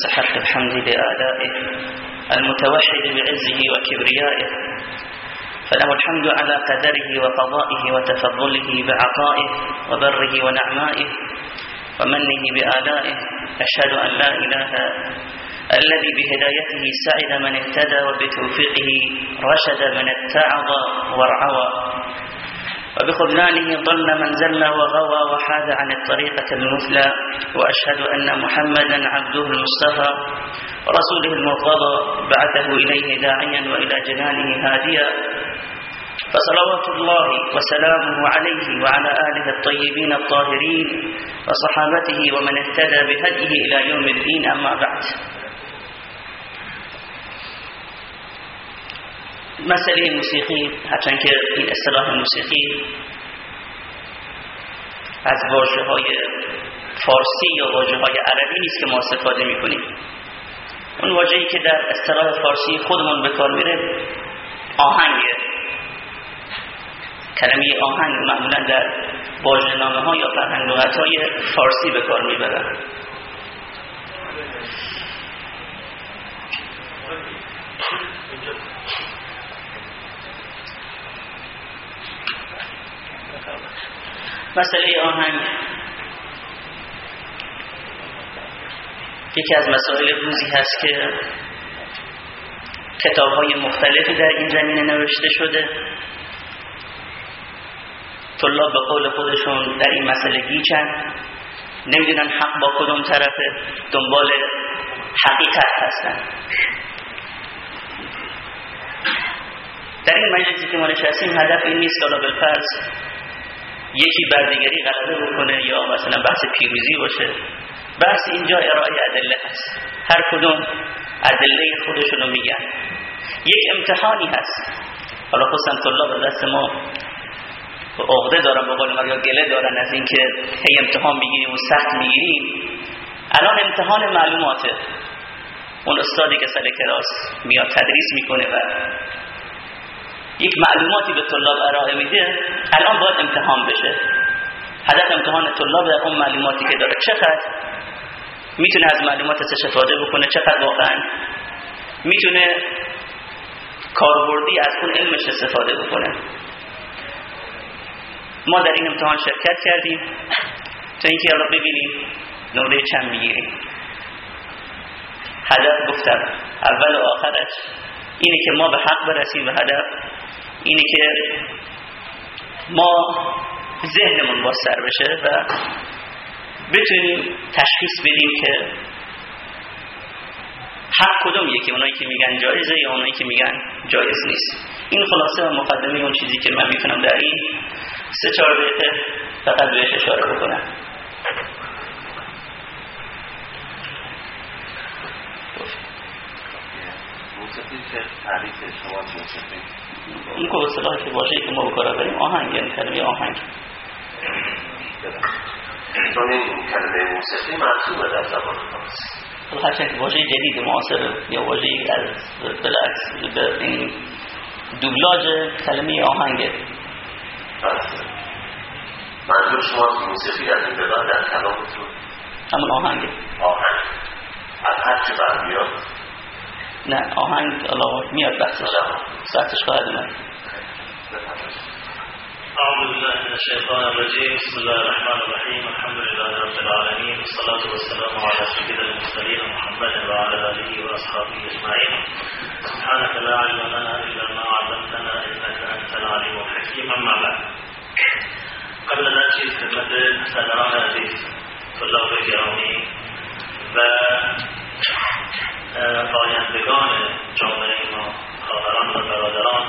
مستحق الحمد بآلائه المتوحد بعزه وكبريائه. فله الحمد على قدره وقضائه وتفضله بعطائه وبره ونعمائه ومنه بآلائه. أشهد أن لا إله الذي بهدايته سعد من اهتدى وبتوفيقه رشد من اتعظ وارعوى. وبخذلانه ضل من زل وغوى وحاد عن الطريقة المثلى وأشهد أن محمدا عبده المصطفى ورسوله المرتضى بعثه إليه داعيا وإلى جنانه هاديا. فصلوات الله وسلامه عليه وعلى آله الطيبين الطاهرين وصحابته ومن اهتدى بهديه إلى يوم الدين أما بعد. مسئله موسیقی هرچند که این اصطلاح موسیقی از واژه های فارسی یا واژه های عربی نیست که ما استفاده می‌کنیم. اون واژه‌ای که در اصطلاح فارسی خودمون به کار میره آهنگه. کلمه آهنگ معمولا در واژه‌نامه ها یا فرهنگ های فارسی به کار می‌برن مسئله آهنگ. یکی از مسائل روزی هست که کتاب های مختلفی در این زمینه نوشته شده. طلاب به قول خودشون در این مسئله گیچن. نمی‌دونن حق با کدوم طرفه دنبال حقیقت هستن. در این مجلسی که ما نشستیم هدف این نیست که بالفرض یکی بر دیگری غلبه بکنه یا مثلا بحث پیروزی باشه. بحث اینجا ارائه ادله هست. هر کدوم ادله خودشونو میگن. یک امتحانی هست. حالا خصوصا طلاب دست ما عقده دارن به قول یا گله دارن از اینکه هی امتحان می‌گیریم و سخت می‌گیریم. الان امتحان معلوماته. اون استادی که سر کلاس میاد تدریس می‌کنه و یک معلوماتی به طلاب ارائه میده الان باید امتحان بشه. هدف امتحان طلاب در اون معلوماتی که داره چقدر؟ می‌تونه از معلومات استفاده بکنه چقدر واقعا؟ می‌تونه کاربردی از اون علمش استفاده بکنه. ما در این امتحان شرکت کردیم. تا اینکه حالا ببینیم نمره چند می‌گیریم. هدف گفتم اول و آخرش اینه که ما به حق برسیم به هدف اینه که ما ذهنمون با سر بشه و بتونیم تشخیص بدیم که حق کدوم یکی اونایی که میگن جایزه یا اونایی که میگن جایز نیست. این خلاصه و مقدمه اون چیزی که من می‌تونم در این سه چهار بیته فقط بهش اشاره بکنم. این که اصطلاحی که باشه که ما بکار بریم آهنگ یعنی کلمه آهنگ. چون این کلمه موسیقی محصوبه در زبان فارسی هرچند واژه جدید معاصر یا واژه از بالعکس به این دوبلاژ کلمه آهنگه. منظور شما موسیقی از این بعد در کلامتون همون آهنگه. آهنگ. از هر چه برمیاد نه آهنگ الله میاد بحثش بحثش خواهد اومد أعوذ بالله من الشيطان الرجيم. بسم الله الرحمن الرحيم. الحمد لله رب العالمين. والصلاة والسلام على سيد المرسلين محمد وعلى آله وأصحابه أجمعين. سبحانك لا علم لنا إلا ما علمتنا إنك أنت العليم الحكيم. أما بعد. قبل أن أتي خدمت سران عزيز طلاب گرامی و آیندگان جامعه ما خواهران و برادران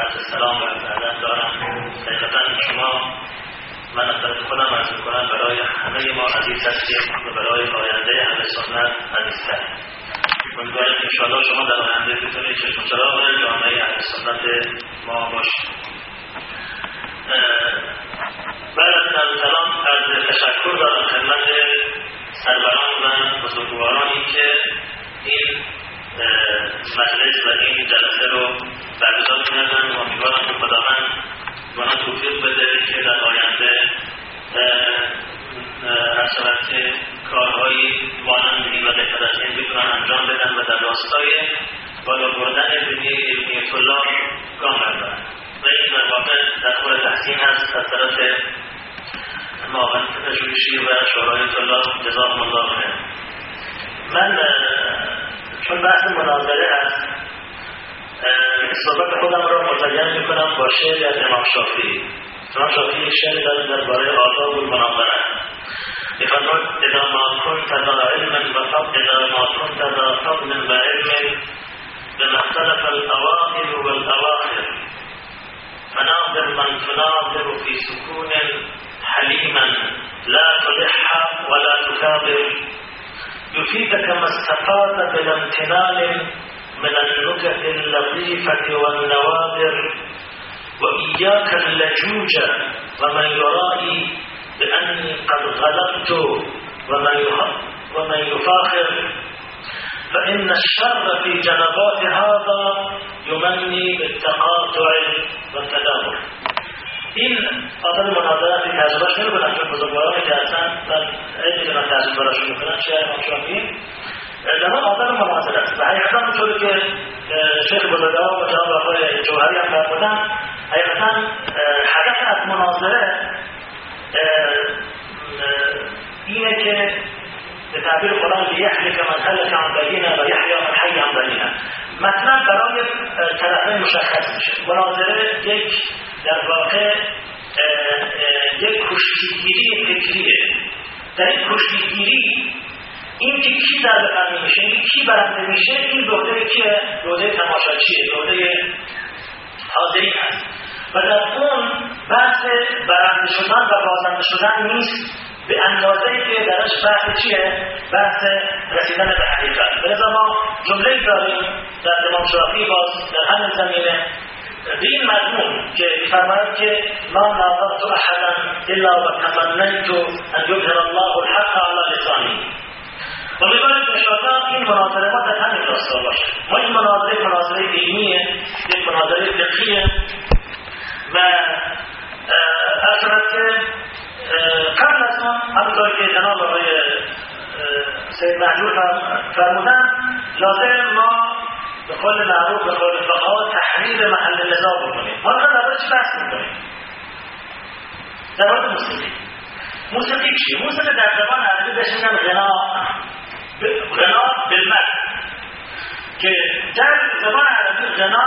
عرض سلام و ادب دارم حقیقتا شما من از خودم عرض می‌کنم برای همه ما عزیز هستیم و برای آینده همه سنت عزیزتر امیدوارم که انشاءالله شما در آینده بتونید چشم چراغ جامعه اهل سنت ما باشید. بعد از سلام از تشکر دارم خدمت سروران و بزرگوارانی که این مجلس و این جلسه رو برگزار کردن و امیدوارم که خداوند به آنها توفیق بده که در آینده هر صورت که کارهایی مانند این و بهتر از این بتونن انجام بدن و در راستای بالا بردن دنیای علمی طلاب گام بردارن و این در واقع در خود تحسین هست از طرف معاون پژوهشی و شورای طلاب جزاهم الله خیر. من چون بحث مناظره هست صحبت خودم را متعین می‌کنم با شعر از امام شافعی. امام شافعی شعر داره درباره آداب و مناظره. میفرماد اذا ما كنت ذا علم فقط اذا ما كنت ذا فضل وعلم لما اختلف الاوائل والاواخر فناظر من تناظر في سكون حليما لا تلح ولا تكابر. يفيدك ما استفاد بلا امتنان من النكت اللطيفة والنوادر. وإياك اللجوج ومن يرائي بأني قد غلبت ومن ومن يفاخر. فإن الشر في جنبات هذا يمني بالتقاطع والتدابر. این آدم مناظرات تجربه شروع کنم چون بزرگوارانی که اصلا من عیدی که من تجربه را شروع کنم چه امام شافعی در آدم مناظره است. و حقیقتا اونطوری که شیخ بزرگوار و جناب آقای جوهری هم فرمودن حقیقتا هدف از مناظره اینه که به تعبیر قرآن لیحلک من هلک عن بینه و یحیا من حی عن بینه. مطلب برای طرفین مشخص میشه. مناظره یک در واقع یک کشتیگیری فکریه. در این کشتیگیری این که کی در بقرمی میشه این کی برنده میشه این دوده که دوده تماشاچیه دوده حاضری هست. و در اون بحث برنده شدن و بازنده شدن نیست به اندازه که درش بحث چیه؟ بحث رسیدن به حقیقت. به ما جمله داریم در امام شافعی باز در همین زمینه. این مضمون که فرماید که ما ناظرت احدا الا و تمنیت ان یظهر الله الحق على لسانی. و میباید انشاءالله این مناظره ما در همین راستا باشه. ما این مناظره مناظره دینیه یک مناظره فقهیه و أصلا که قبل از ما همونطور که جناب آقای سید محجور فرمودن لازم ما به قول معروف به قول فقها تحریر محل نزاع بکنیم ما در مورد چی بحث می‌کنیم؟ در مورد موسیقی. موسیقی چی؟ موسیقی در زبان عربی بهش میگن غنا. غنا بالمد. که در زبان عربی غنا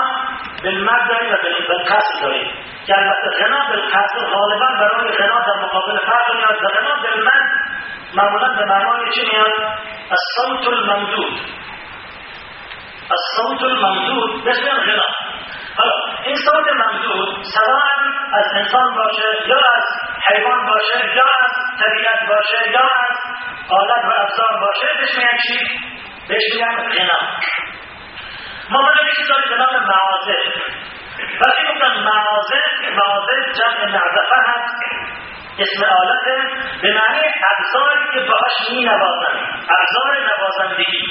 بالمد داریم و بالقصد داریم. که البته غنا بالقصد غالبا برای غنا در مقابل فرق میاد و غنا بالمد معمولا به معنای چی میاد الصوت الممدود. الصوت الممدود میگن غنا حالا این صوت ممدود سواء از انسان باشه یا از حیوان باشه یا از طبیعت باشه یا از آلت و ابزار باشه بهش میگن چی؟ بهش میگن غنا ما یکی داریم به نام معازف وقتی گفتم معازف معازف جمع نعزفه هست اسم آلت به معنی ابزاری که باش می نوازن ابزار نوازندگی.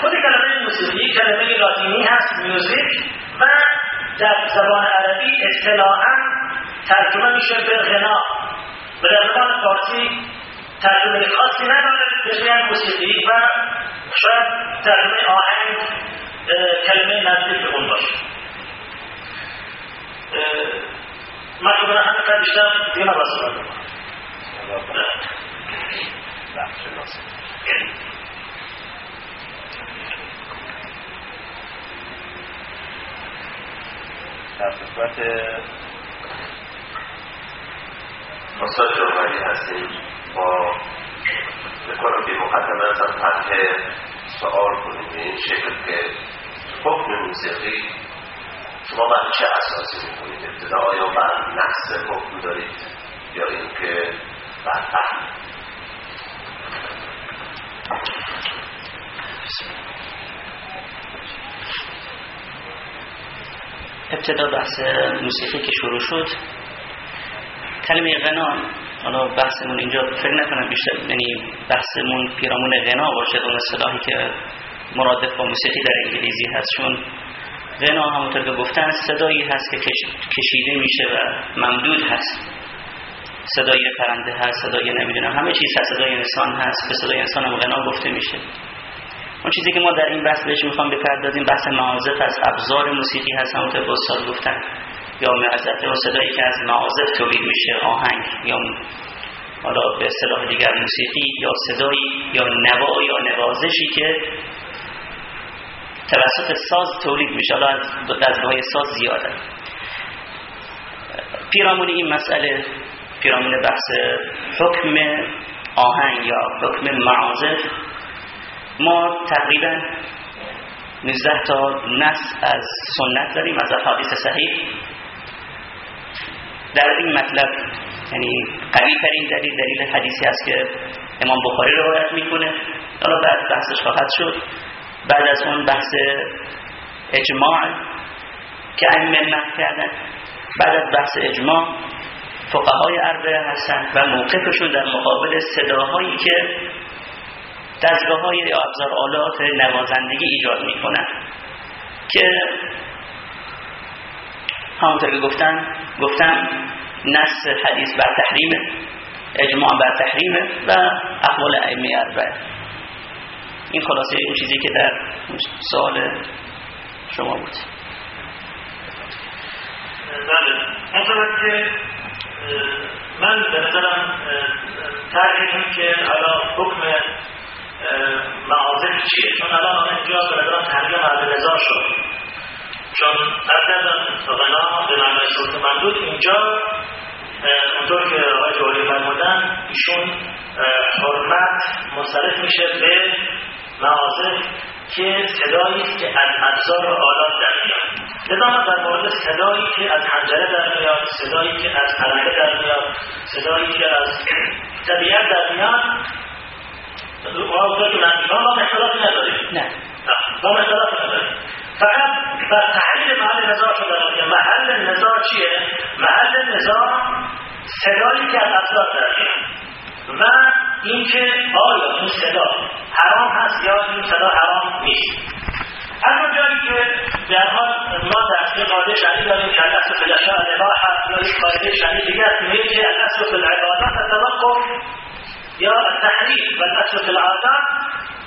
خود کلمه موسیقی کلمه لاتینی هست میوزیک و در زبان عربی اصطلاحا ترجمه میشه به غنا. و در زبان فارسی ترجمه خاصی نداره بسیار موسیقی و شاید ترجمه آهنگ کلمه نزدیک به اون باشه. من که برای همین بیشتر دیگه نباید در خدمت استاد جوهری هستیم. با بکنم که مقدمه از فتح سوال کنیم. این شکل که حکم موسیقی شما بر چه اساسی می‌کنید ابتدا آیا بر نقص حکم دارید؟ یا اینکه بر فهم ابتدا بحث موسیقی که شروع شد. کلمه غنا حالا بحثمون اینجا فکر نکنم بیشتر یعنی بحثمون پیرامون غنا باشه اون اصطلاحی که مرادف با موسیقی در انگلیسی هست. چون غنا همونطور که گفتن صدایی هست که کشیده میشه و ممدود هست. صدای پرنده هست صدای نمی‌دونم همه چیز هست صدای انسان هست به صدای انسان هم غنا گفته میشه. اون چیزی که ما در این بحث بهش می‌خوام بپردازیم بحث معازف از ابزار موسیقی هست. همونطور که استاد گفتن یا معزت و صدایی که از معازف تولید میشه آهنگ یا حالا به اصطلاح دیگر موسیقی یا صدایی یا نوا یا نوازشی که توسط ساز تولید میشه. حالا از دستگاه ساز زیاده. پیرامون این مسئله پیرامون بحث حکم آهنگ یا حکم معازف ما تقریبا 19 تا نص از سنت داریم از حدیث صحیح. در این مطلب یعنی قوی ترین دلیل دلیل حدیثی است که امام بخاری روایت می‌کنه. حالا بعد بحثش خواهد شد. بعد از اون بحث اجماع که ائمه نقل کردن. بعد از بحث اجماع فقهای اربعه هستن و موقفشون در مقابل صداهایی که دستگاه های ابزار آلات نوازندگی ایجاد می‌کنن که همونطور که گفتن گفتم نص حدیث بر تحریمه اجماع بر تحریمه و اقوال ائمه اربعه. این خلاصه اون چیزی که در سوال شما بود. بله. من به نظرم ترک که حالا حکم معاذف چیه؟ چون الان اینجا به نظرم تحریم مرد نظار شد. چون از غنا به معنای صورت ممدود اینجا اونطور که آقای جوهری فرمودن ایشون حرمت منصرف میشه به معاذف که صدایی است که از ابزار آلات در میاد. لذا من در مورد صدایی که از حنجره در میاد صدایی که از حلقه در میاد صدایی که از طبیعت در میاد ما اختلاف نداریم. نه. ما اختلاف نداریم. فقط بر تحلیل محل نزاع شده که محل نزاع چیه؟ محل نزاع صدایی که از در میاد و اینکه آیا این صدا حرام هست یا این صدا حرام نیست. از اونجایی که در حال ما در قاعده شرعی داریم که الاصل فی الاشیاء الاباحه یا یک قاعده شرعی دیگه است میگه که الاصل فی العبادات التوقف التحریم و الاصل فی العادات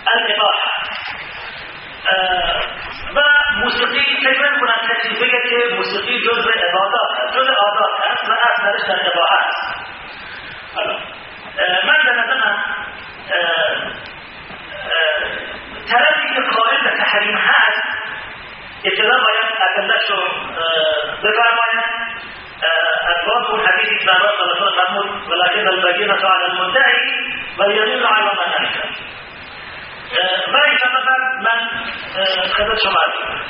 الإباحة. و موسیقی فکر نکنم کسی بگه که موسیقی جزء عبادات جزء عادات هست و اصلش در اباحه است من به نظرم طرفی که قائل به تحریم هست ابتدا أسواق حديث إسلامات الرسول ولكن البينة على المدعي بل يدل على من أنكر آه، ما هي مثلا من آه، خذت شمالي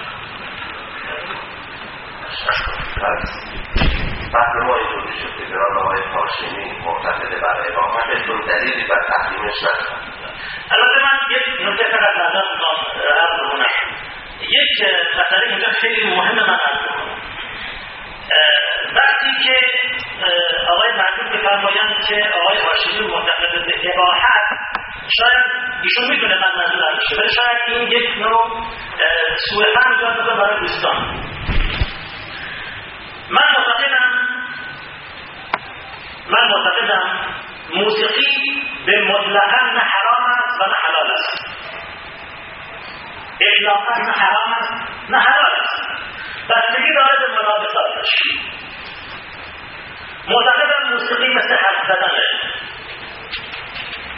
بعد ما شد گران آقای هاشمی معتقده برای امامت دو دلیلی بر تحریمش ندارم البته من یک نکته فقط بعدا آه، عرض کنم یک مسئله اینجا خیلی مهم من عرض وقتی که آقای معلوم بفرمایند که آقای هاشمی معتقد به اباحت شاید ایشون می‌تونه من منظور ازشه ولی شاید این یک نوع سوء فهم ایجاد برای دوستان. من معتقدم من معتقدم موسیقی به مطلقا نه حرام است و نه حلال است. اطلاقا نه حرام است نه حلال است بستگی داره به مناسباتش معتقدم موسیقی مثل حرف زدنه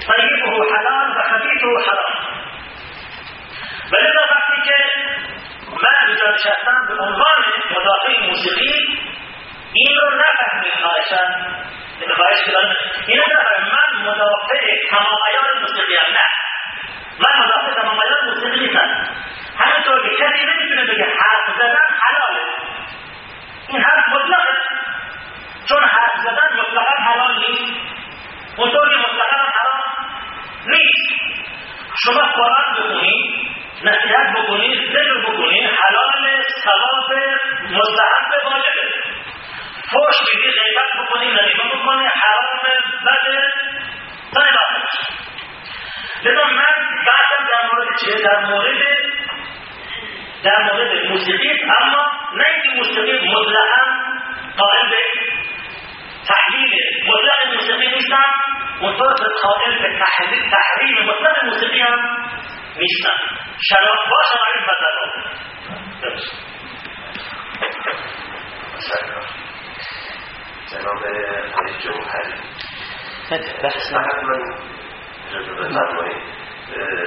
طیبه حلال و خبیثه حرام. ولذا وقتی که من اینجا نشستم به عنوان مدافع موسیقی این رو نفهمید خواهشن خواهش کردن این رو نفهمید من مدافع تمام ایار موسیقی هم نه. من مدافع تمام موسیقی نیستم. همینطور که کسی نمی‌تونه بگه حرف زدن حلاله. این حرف مطلقه. چون حرف زدن مطلقا حلال نیست. اونطور که مطلقا حرام نیست. شما قرآن بخونید نصیحت بکنی ذکر بکنی حلال ثواب مستحب واجبه. فوش بگی غیبت بکنی نمیمه بکنی حرام بده نمیمه لذا من بعدم در مورد چیه در مورد در مورد موسیقی اما نه اینکه موسیقی مطلقا قائل به تحلیل مطلق موسیقی نیستم اونطور به قائل به تحریم مطلق موسیقی هم نیستن. شراب با شرایط بدل جناب آقای جوهری. بحث. من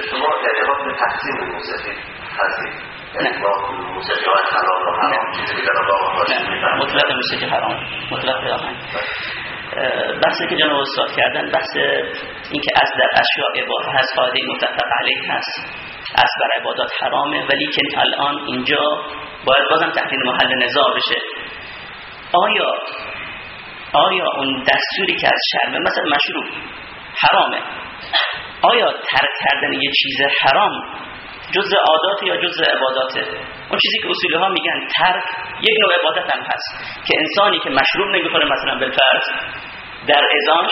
شما اعتقاد به تقسیم موسیقی هستید یعنی و حرام مطلق موسیقی حرام مطلق آهنگ بحثی که جناب استاد کردن بحث اینکه از در اشیاء اباحه هست قاعده متفق علیه هست از بر عبادات حرامه ولی که الان اینجا باید بازم تحلیل محل نزاع بشه آیا آیا اون دستوری که از شرمه مثلا مشروع حرامه. آیا ترک کردن یه چیز حرام جز عادات یا جز عباداته؟ اون چیزی که اصولی ها میگن ترک یک نوع عبادت هم هست که انسانی که مشروب نمی‌خوره مثلا بالفرض در ازانش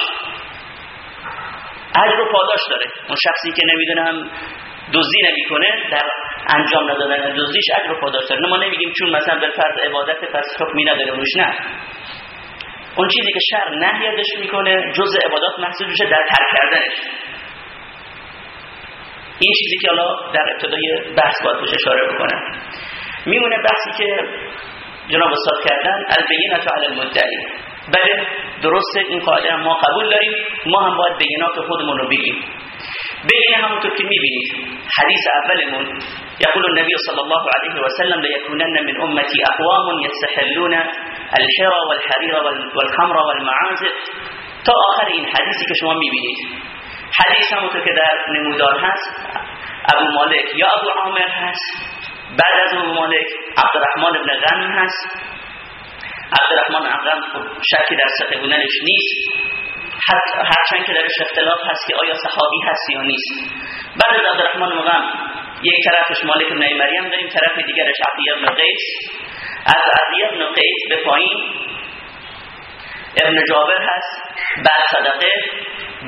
اجر و پاداش داره. اون شخصی که نمی‌دونم دزدی نمی‌کنه در انجام ندادن دزدیش اجر و پاداش داره. ما نمیگیم چون مثلا بالفرض عبادت پس حکمی نداره روش نه. اون چیزی که شر نهیدش می‌کنه جز عبادات محسوب میشه در ترک کردنش. این چیزی که حالا در ابتدای بحث باید بهش اشاره بکنم. میمونه بحثی که جناب استاد کردن البینات علی المدعی. بله درسته این قاعده ما قبول داریم. ما هم باید بینات خودمون رو بگیم. بین همونطور که می‌بینید حدیث اولمون يقول النبي صلى الله عليه وسلم ليكونن من امتي اقوام يستحلون الحرى والحرير والخمر والمعازف تا آخر این حدیثی که شما می‌بینید. حدیث همونطور که در نمودار هست ابو مالک یا ابو عامر هست بعد از ابو مالک عبدالرحمن ابن غنم هست. عبدالرحمن ابن خب شکی در سقه بودنش نیست. هرچند که درش اختلاف هست که آیا صحابی هست یا نیست. بعد از عبدالرحمن ابن یک طرفش مالک ابن مریم داریم طرف دیگرش عبدی ابن قیس. از عبدی ابن به پایین. ابن جابر هست. بعد صدقه.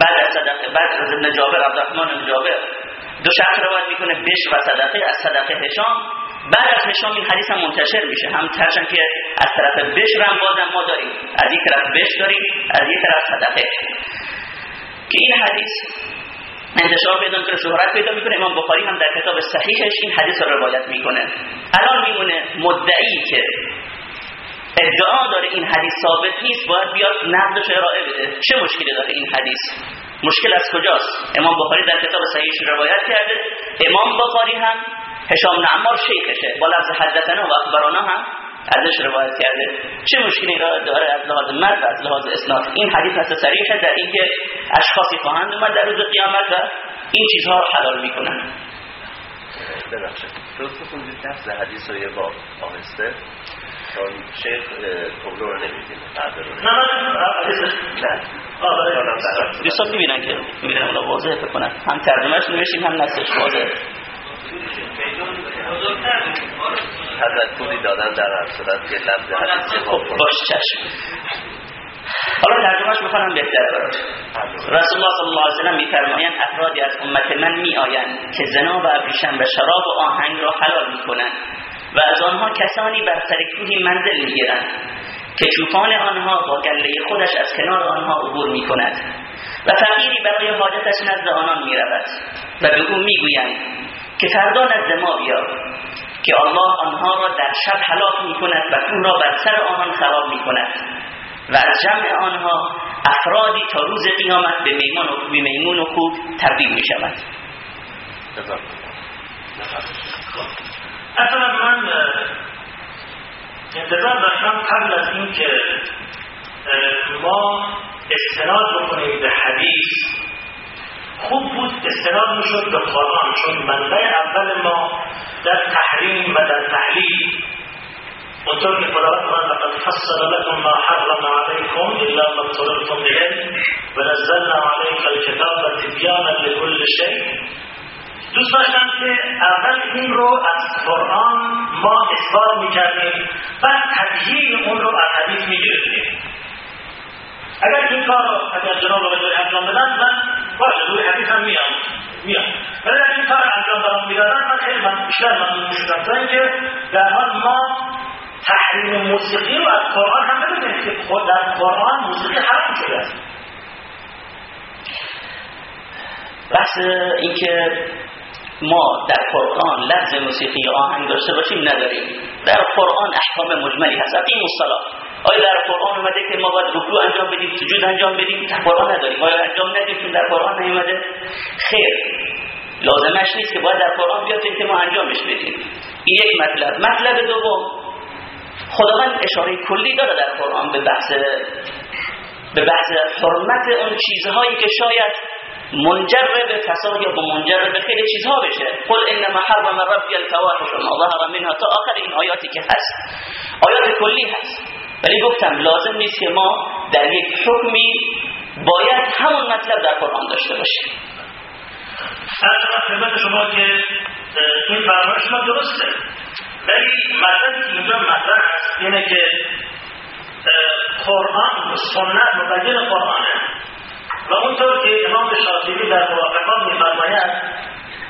بعد از صدقه. بعد از ابن جابر عبدالرحمن ابن جابر. دو شخص روایت می‌کنه بش و صدقه. از صدقه هشام. بعد از هشام این حدیث هم منتشر میشه. هم ترشن که از طرف بش هم بازم ما داریم. از یک طرف بش داریم از یک طرف صدقه. که این حدیث انتشار پیدا می‌کنه شهرت پیدا می‌کنه. امام بخاری هم در کتاب صحیحش این حدیث رو روایت می‌کنه. الان میمونه مدعی که ادعا داره این حدیث ثابت نیست باید بیاد نقدش ارائه بده. چه مشکلی داره این حدیث؟ مشکل از کجاست؟ امام بخاری در کتاب صحیحش روایت کرده. امام بخاری هم هشام نعمار شیخشه. با لفظ حدثنا و اخبرانا هم ازش روایت کرده. چه مشکلی را داره از لحاظ مرد از لحاظ اسناد این حدیث هست صریحه در اینکه اشخاصی خواهند اومد در روز قیامت و این چیزها رو حلال می‌کنن ببخشید. درست بخونید نفس حدیث رو یه با آهسته. چون شیخ کبرو رو نمیدیم نه نه دوستان می‌بینن که می‌بینن اونا واضحه بکنن هم ترجمهش نوشیم هم نسلش واضحه. تذکری دادن در هر صورت که لفظ حدیث خب باش چشم. حالا ترجمهش می‌کنم بهتر برات رسول الله صلی الله علیه وسلم میفرمایند افرادی از امت من میآیند که زنا و ابریشم و شراب و آهنگ را حلال می‌کنند و از آنها کسانی بر سر کوهی منزل می‌گیرند که چوپان آنها با گله خودش از کنار آنها عبور می‌کند و فقیری برای حاجتش نزد آنان می‌رود و به او می‌گویند که فردا نزد ما بیا که الله آنها را در شب هلاک می‌کند و کوه را بر سر آنان خراب می‌کند و از جمع آنها افرادی تا روز قیامت به میمون و به میمون و خوب تبدیل می شود اصلا من انتظار داشتم قبل از اینکه ما استناد بکنیم به حدیث خوب بود استناد می‌شد به قرآن چون منبع اول ما در تحریم و در تحلیل اونطور که خداوند من لقد فصل لكم ما حرم عليكم الا ما اضطررتم اليه ونزلنا عليك الكتاب تبيانا لكل شيء. دوست داشتم که اول این رو از قرآن ما اثبات می‌کردیم بعد تبیین اون رو از حدیث می‌گرفتیم. اگر این کار رو اگر جناب رو به انجام بدن من باشه روی حدیث هم میام. میام. ولی اگر این کار انجام دارم می‌دادن من خیلی من بیشتر من می‌شدم که در حال ما تحریم موسیقی رو از قرآن هم ببینید که خود در قرآن موسیقی حرام شده. است بحث اینکه ما در قرآن لفظ موسیقی آهنگ داشته باشیم نداریم. در قرآن احکام مجملی هست. این مصطلح. آیا در قرآن اومده که ما باید رکوع انجام بدیم سجود انجام بدیم؟ در قرآن نداریم. آیا انجام ندیم چون در قرآن نیومده؟ خیر. لازمش نیست که باید در قرآن بیاد که ما انجامش بدیم. این یک مطلب. مطلب دوم. خداوند اشاره کلی داره در قرآن به بحث به بحث حرمت اون چیزهایی که شاید منجر به فساد یا منجر به خیلی چیزها بشه. قل انما حرم ربی الفواحش ما ظهر منها تا آخر این آیاتی که هست. آیات کلی هست. ولی گفتم لازم نیست که ما در یک حکمی باید همون مطلب در قرآن داشته باشیم. از خدمت شما که این فرمایش شما درسته. ولی مطلبی که اینجا مطرح هست اینه که قرآن و سنت مبین قرآنه. و اونطور که امام شاطبی در موافقات میفرماید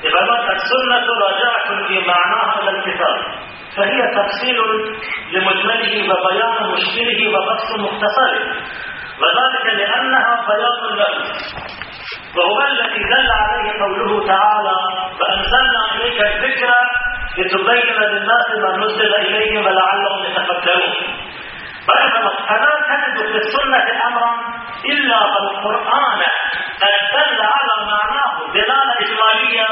میفرماید السنة راجعة في معناها إلى الكتاب؟ فهي تفصيل لمجمله وبيان مشكله وبسط مختصره. وذلك لأنها بيان له وهو الذي دل عليه قوله تعالى فأنزلنا إليك الذكر لتبين للناس ما نزل إليهم ولعلهم يتفكرون. فلا تجد في السنة أمرا إلا بالقرآن. قد دل على معناه دلالة إجمالية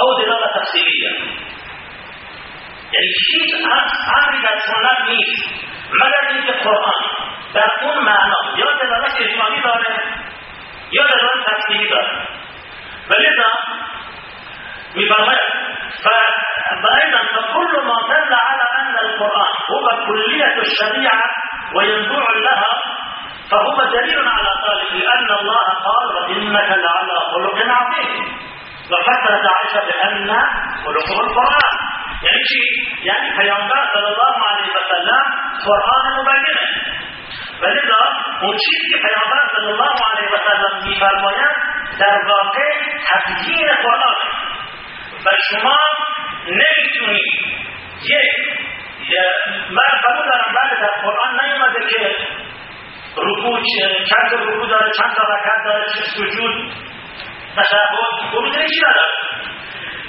أو دلالة تفصيلية يعني امری در سنت نیست مگر اینکه قرآن در اون معنا یا دلالت اجمالی داره یا دلالت تفصیلی داره ولذا میفرماید فأيضا فكل ما دل على أن القرآن هو كلية الشريعة وينبوع لها فهو دليل على ذلك لأن الله قال وإنك لعلى خلق عظيم وفسرت عائشة بأن خلقه القرآن. يعني شيء يعني پیامبر صلى الله عليه وسلم قرآن مبینه ولذا اون چیزی که پیامبر صلی الله علیه و سلم میفرماید در واقع تبیین قرآن و شما نمی‌تونید یک من قبول دارم بعد در قرآن نیومده که رکوع چند رکوع داره؟ چند رکعت داره؟ چه سجود؟ تشهد خروج چی نداره؟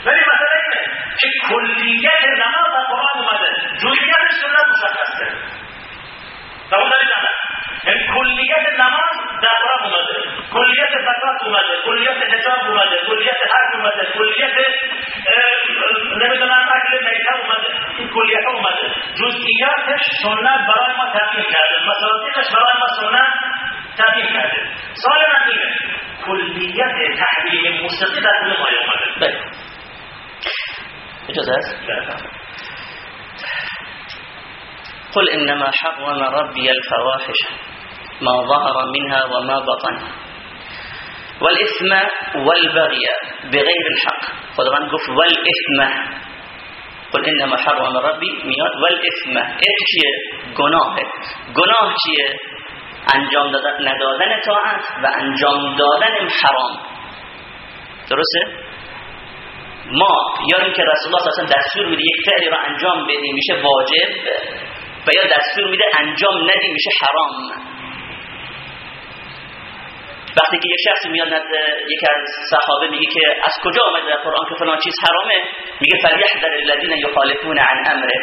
ولی مثلا اینه که کلیت نماز در قرآن اومده. جزئیاتش سنت مشخص کرده. قبول دارید یعنی کلیت نماز قرآن اومده کلیت زکات اومده کلیت حساب اومده کلیت حج اومده کلیت نمیدونم اکل میته اومده این کلیت اومده جزئیاتش سنت برای ما تعبیر کرده مصادیقش برای ما سنت تعبیر کرده سوال من اینه کلیت تحریم موسیقی در کل ما اومده بله إجازة؟ است قل إنما حرم ربي الفواحش. ما ظهر منها وما بطن. والإثم والبغي بغير الحق. خداوند گفت والإثم. قل انما حرم ربي میاد والإثم. اثم گناه گناه چیه؟ انجام ندادن طاعت و انجام دادن حرام. درسته؟ ما یا اینکه رسول الله صلی دستور میده یک فعلی رو انجام بدیم میشه واجب و یا دستور میده انجام ندیم میشه حرام. وقتی که یک شخص میاد یکی از صحابه میگه که از کجا آمده؟ در قرآن که فلان چیز حرامه. میگه فلیحذر الذین یخالفون عن امره.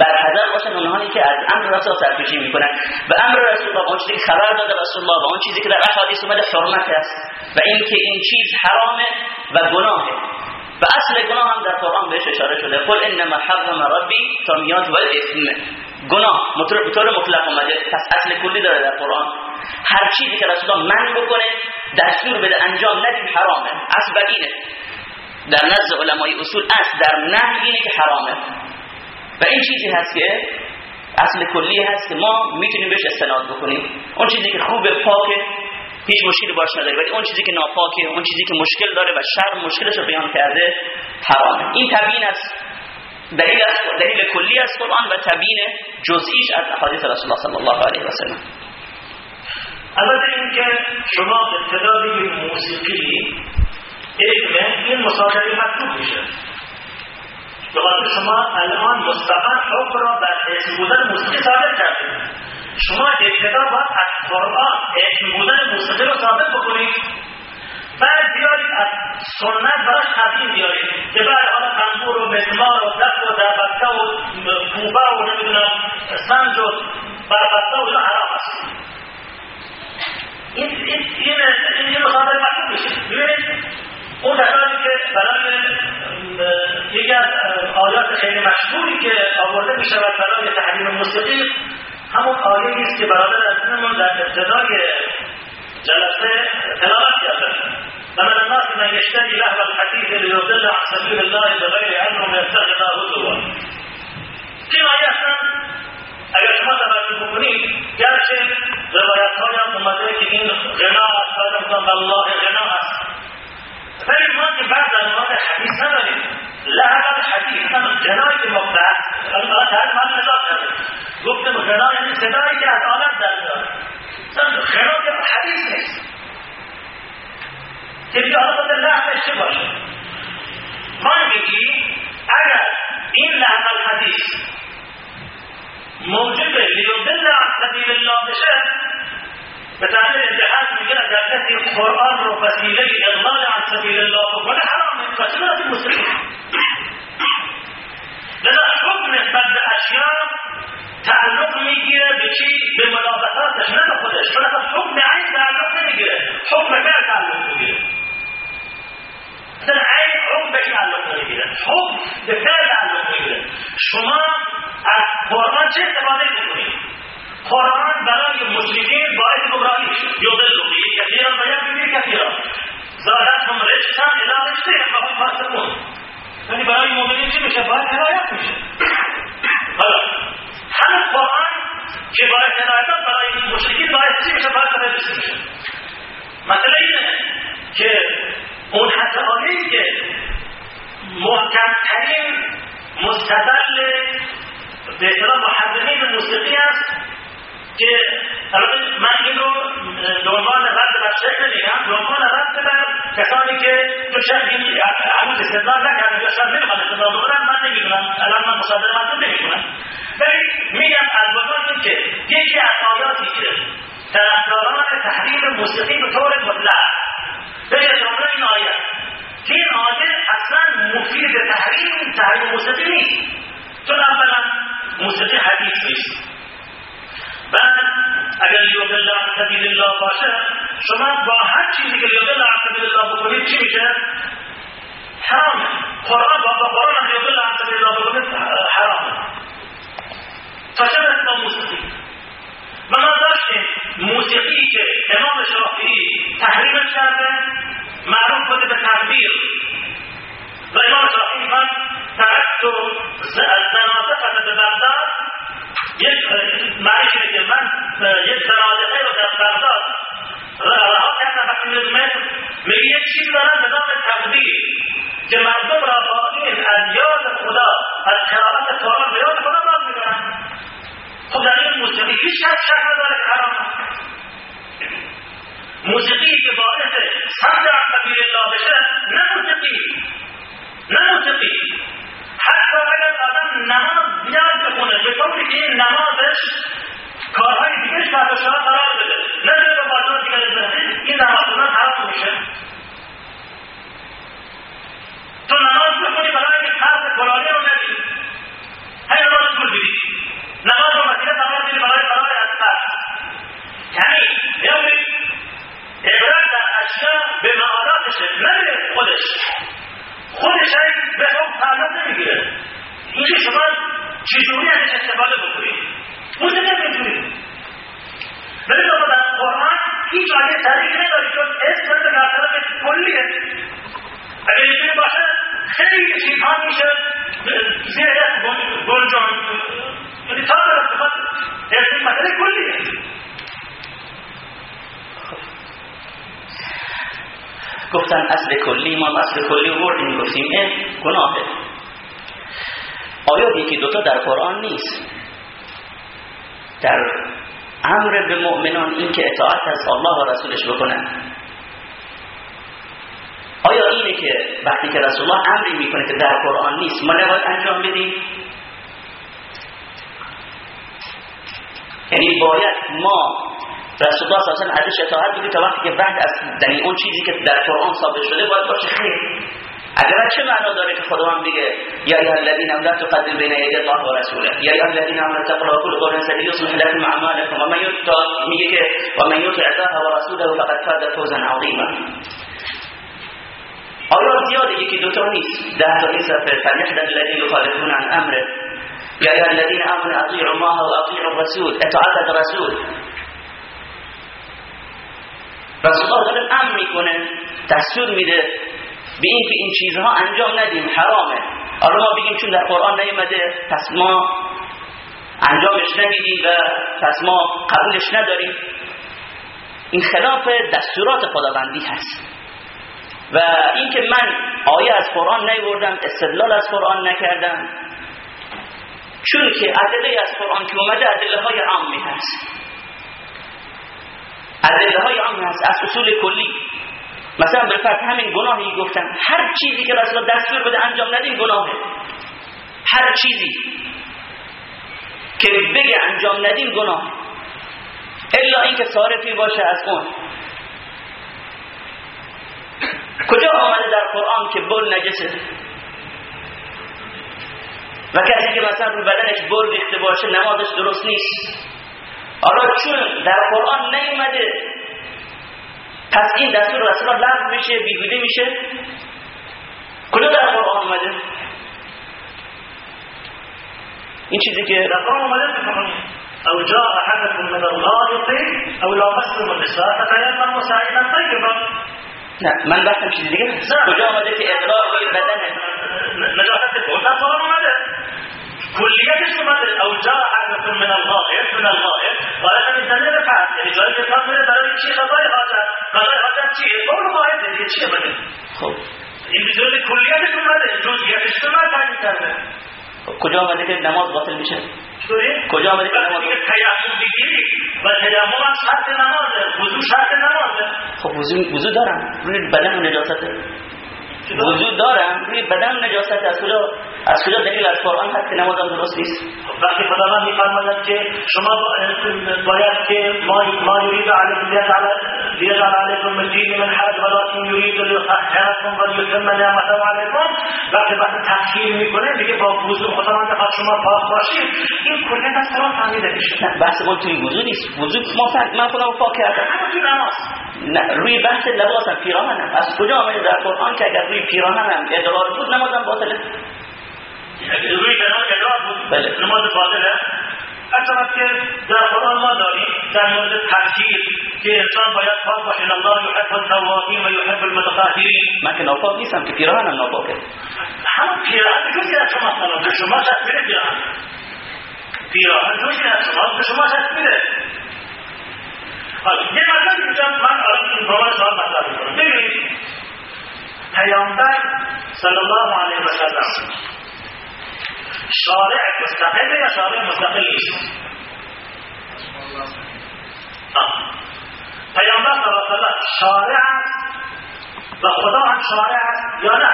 بر حذر باشن اونهایی که از امر رسول سرپیچی می‌کنن. و امر رسول الله اون چیزی که خبر داده رسول الله و اون چیزی که در احادیث اومده حرمت است. و اینکه این چیز حرامه و گناهه. و اصل گناه هم در قرآن بهش اشاره شده. قل انما حرم ربی تا میاد و گناه به طور مطلق اومده. پس اصل کلی داره در قرآن. هر چیزی که رسول الله من بکنه دستور بده انجام ندیم حرامه. اصل اینه در نزد علمای اصول اصل در نهی اینه که حرامه. و این چیزی هست که اصل کلی هست که ما می‌تونیم بهش استناد بکنیم. اون چیزی که خوب پاکه هیچ مشکلی باش نداره. ولی اون چیزی که ناپاکه اون چیزی که مشکل داره و شر مشکلش رو بیان کرده حرامه. این تبیین است. دلیل دلیل کلی از قرآن و تبیین جزئیش از احادیث رسول الله صلی الله علیه و سلم. البته اینکه شما ابتدا بگید موسیقی علم این مصادره مطلوب میشه. به شما الان مستقر حکم را بر اسم بودن موسیقی ثابت کردید شما ابتدا باید از قرآن اسم بودن موسیقی رو ثابت بکنید. بعد بیارید از سنت براش تبیین بیارید که بعد حالا تنبور و مزمار و دست و دربسته و کوبه و نمی‌دونم سنج و بربسته و حرام است. این این این این مصادر مطلوب میشه ببینید اون که برای یکی از آیات خیلی مشهوری که آورده می برای تحریم موسیقی همون آیه است که برادر عزیزمون در ابتدای جلسه تلاوت کرده ومن الناس من يشتري لهو الحديث ليضل عن سبيل الله بغير علم ويتخذها هزوا این آیه اصلا توجه بکنید گرچه روایت های هم اومده که این غنا است الله غنا است ولی ما که بعد در مورد حدیث نداریم لحظه حدیث هم غنایی که مبتع الله تعالی من نزاد کرده گفتم غنا یعنی صدایی که از آلت در میاد غنا که حدیث نیست که دیگه حالا باید لحظه چه باشه ما بگی اگر این لحظه الحدیث موجبة ليدل عن سبيل بشأن فتعالى الاتحاد من جهة تأتي القرآن وفسيلي الإغلال عن سبيل الله. ولا حرام من فجرات المسلمين. لذا حكم بعد أشياء تعلق میگیره به چی؟ به ملابطاتش نه به خودش. فقط حکم عین تعلق نمیگیره. حکم غیر تعلق میگیره. مثلا عین حکم به تعلق نمی‌گیره حکم به فعل تعلق می‌گیره. شما از قرآن چه استفاده می‌کنید؟ قرآن برای مشرکین باعث گمراهی یضل به کثیرا و یهدی کثیرا. زادتهم رجسا الى رجسهم فهم فاسقون. یعنی برای مؤمنین چی میشه؟ باید هدایت میشه. حالا همین قرآن که باید هدایت برای مشرکین باعث چی میشه؟ باید هدایت میشه. مثلا اینه که اون آیهی که محکمترین مستدل به اصطلاح محرمین موسیقی است که البته من این رو به عنوان رد بر نمیگم به عنوان رد بر کسانی که تو شاید این هنوز استدلال نکردن یا شاید نمی‌خوان استدلال بکنن من نمی‌دونم. الان من مصادره من نمی‌کنم. ولی میگم البته که یکی از آیاتی که طرفداران تحریم موسیقی به طور مطلق. به جمله این آیه که این آیه أصلا مفید تحریم تحریم موسیقی نیست. چون اولا موسیقی حدیث نیست. بعد اگر لیوبل عن سبیل الله باشه شما با هر چیزی که لیوبل عن سبیل الله بکنید چی میشه؟ حرام. قرآن با قرآن لیوبل عن سبیل الله بکنید حرام. فشل اسم موسیقی؟ و ما داشتیم موسیقی که امام شافعی تحریمش کرده معروف بوده به تنبیر و امام شافعی من ترکت الزنازقه به بغداد. یک معنیش که من یک زنازقه رو در بغداد. رها کردم وقتی متر میگه یک چیز دارن به نام تقدیر که مردم را با این از یاد خدا از قرائت قرآن به یاد خدا باز میدارن خب موسیقی هیچ کس شک نداره که حرام موسیقی که باعث صد عن الله بشه نه موسیقی نه موسیقی. حتی اگر آدم نماز زیاد بخونه به طوری که این نمازش کارهای تحت شما قرار بده. نه به بازار دیگر این نماز خوندن حرام میشه. تو نماز بخونی برای اینکه قرض فلانی رو ندی هی نماز پول بدی نماز رو یعنی یعنی عبرت در به معاداتشه خودش. خودش به اون تعلق نمی‌گیره. اینکه شما چجوری ازش استفاده بکنید؟ موسیقی نمی‌تونید ولی تو در قرآن هیچ آیه صریح نداری چون اسم به طرف کلیه. اگر اینجوری باشه خیلی چیزها میشه زیر گنجان یعنی تا در ارتباط اسم کلیه. گفتن اصل کلی ما اصل کلی بردیم گفتیم این گناهه. آیا یکی دوتا در قرآن نیست. در امر به مؤمنان این که اطاعت از الله و رسولش بکنن. آیا اینه که وقتی که رسول الله امری می‌کنه که در قرآن نیست ما نباید انجام بدیم؟ یعنی باید ما رسول الله صلی الله علیه و اطاعت بگید تا وقتی که بعد از یعنی اون چیزی که در قرآن ثابت شده باید باشه خیر اگر چه معنا داره که خداوند میگه یا ایها الذین لا تقدموا بین یدی الله و رسوله یا ایها الذین آمنوا اتقوا الله وقولوا قولا سدیدا یصلح لكم اعمالكم. و من یطع میگه که و من یطع الله و رسوله فقد فاز فوزا عظیما آیا زیاده یکی دوتا نیست؟ ده تا صفحه. فلیحدن الذین یخالفون عن امره یا یا الذین امنوا اطیعوا الله و اطیعوا الرسول اطاعت رسول رسول الله داره امر می‌کنه. دستور میده به این که این چیزها انجام ندیم حرامه. حالا ما بگیم چون در قرآن نیومده پس ما انجامش نمیدیم و پس ما قبولش نداریم. این خلاف دستورات خداوندی هست. و اینکه من آیه از قرآن نیوردم استدلال از قرآن نکردم چون که ادله از قرآن که اومده ادله های عامی هست. ادله های هست از اصول کلی. مثلا بالفرد همین گناهی گفتم هر چیزی که رسول دستور بده انجام ندیم گناهه. هر چیزی که بگه انجام ندیم گناه. الا اینکه صارفی باشه از اون. کجا آمده در قرآن که بول نجسه؟ و کسی که مثلا رو بدنش بول ریخته باشه نمازش درست نیست. حالا چون در قرآن نیومده پس این دستور رسول الله لغو میشه بیهوده میشه کجا در قرآن اومده این چیزی که در قرآن اومده او جاء احدكم من الغائط او لامستم النساء فتيمموا سعيدا طيبا نه من بحثم چیزی دیگه کجا آمده که ادرار روی بدنه بود در قرآن اومده کلیتش اومده او جاء احدكم من الغائط من الغائط قال من دلیل فرض یعنی جایی که فرض میره برای چی قضای حاجت؟ قضای حاجت چیه؟ قول غائط دیگه چیه بده خب. این بدون کلیتش اومده جزئیاتش رو من تعیین کرده. کجا آمده که نماز باطل میشه؟ کجا آمده که نماز دیگه تیمم بگیری و تیمم هم شرط نمازه وضو شرط نمازه. خب وضو وضو دارم روی بدن نجاسته وضو دارم روی بدن نجاست. از کجا از کجا دلیل از قرآن هست که نمازم درست نیست؟ وقتی خداوند میفرماید که شما باید که ما ما یرید علیکم لیجعل علیکم الدین من حرج ولكن یرید لیطهرکم و لیتم نعمته علیکم. وقتی وقتی تفکیر می‌کنه دیگه با وضو خداوند خواهد شما پاک باشید. این کلیت از قرآن فهمیده میشه. نه بحث ما توی وضو نیست. وضو ما فهم من خودم پاک کردم. اما توی نماز. نه روی بحث لباسم پیراهنم از کجا آمده در قرآن که اگر روی پیراهنم ادرار بود نمازم باطله روی کنار ادرار بود. بله. نماز باطله هر که در قرآن ما داریم در مورد تفکیر که انسان باید پاک باشه. الله یحب التوابین و یحب المتطهرین. من که ناپاک نیستم که پیراهنم ناپاکه. همون پیراهن جزی از شما سلام به شما شد میره پیراهن پیراهن جزی از شما؟ به شما شد میره یه مطلب اینجا من با من سوال مطلب می‌کنم. ببینید پیامبر صلی الله علیه و سلم شارع مستقل یا شارع مستقل نیست؟ پیامبر صلی الله علیه و شارع است و خدا هم شارع است یا نه؟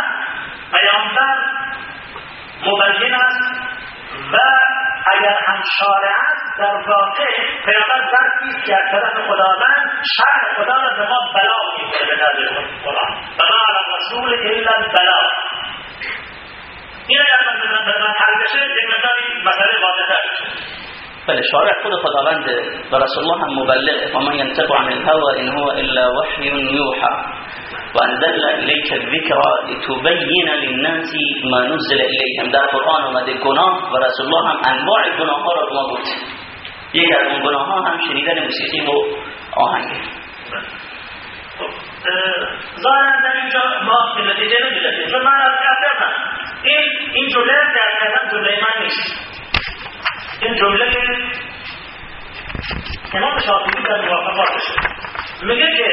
پیامبر مبین است و اگر هم شارع است در واقع پیامبر ظرفی که از طرف خداوند شرع خدا را به ما بلاغ میکنه به نظر قرآن و ما علی الرسول الا البلاغ این اگر من به من حل بشه یک مقداری مسئله واضح‌تر بله شارع خود خداوند و رسول الله هم مبلغ. فما ينطق عن الهوى إن هو إلا وحی یوحى. وأنزلنا الیک الذکر لتبین للناس ما نزل الیهم در قرآن اومده گناه و رسول الله هم انواع گناه ها را ما بود یکی از اون گناه ها هم شنیدن موسیقی و آهنگ. ظاهرا در اینجا ما نتیجه نمی‌رسیم چون من از کردم این این جمله در کردن جمله من نیست. این جمله امام شافعی در موافقاتشه میگه که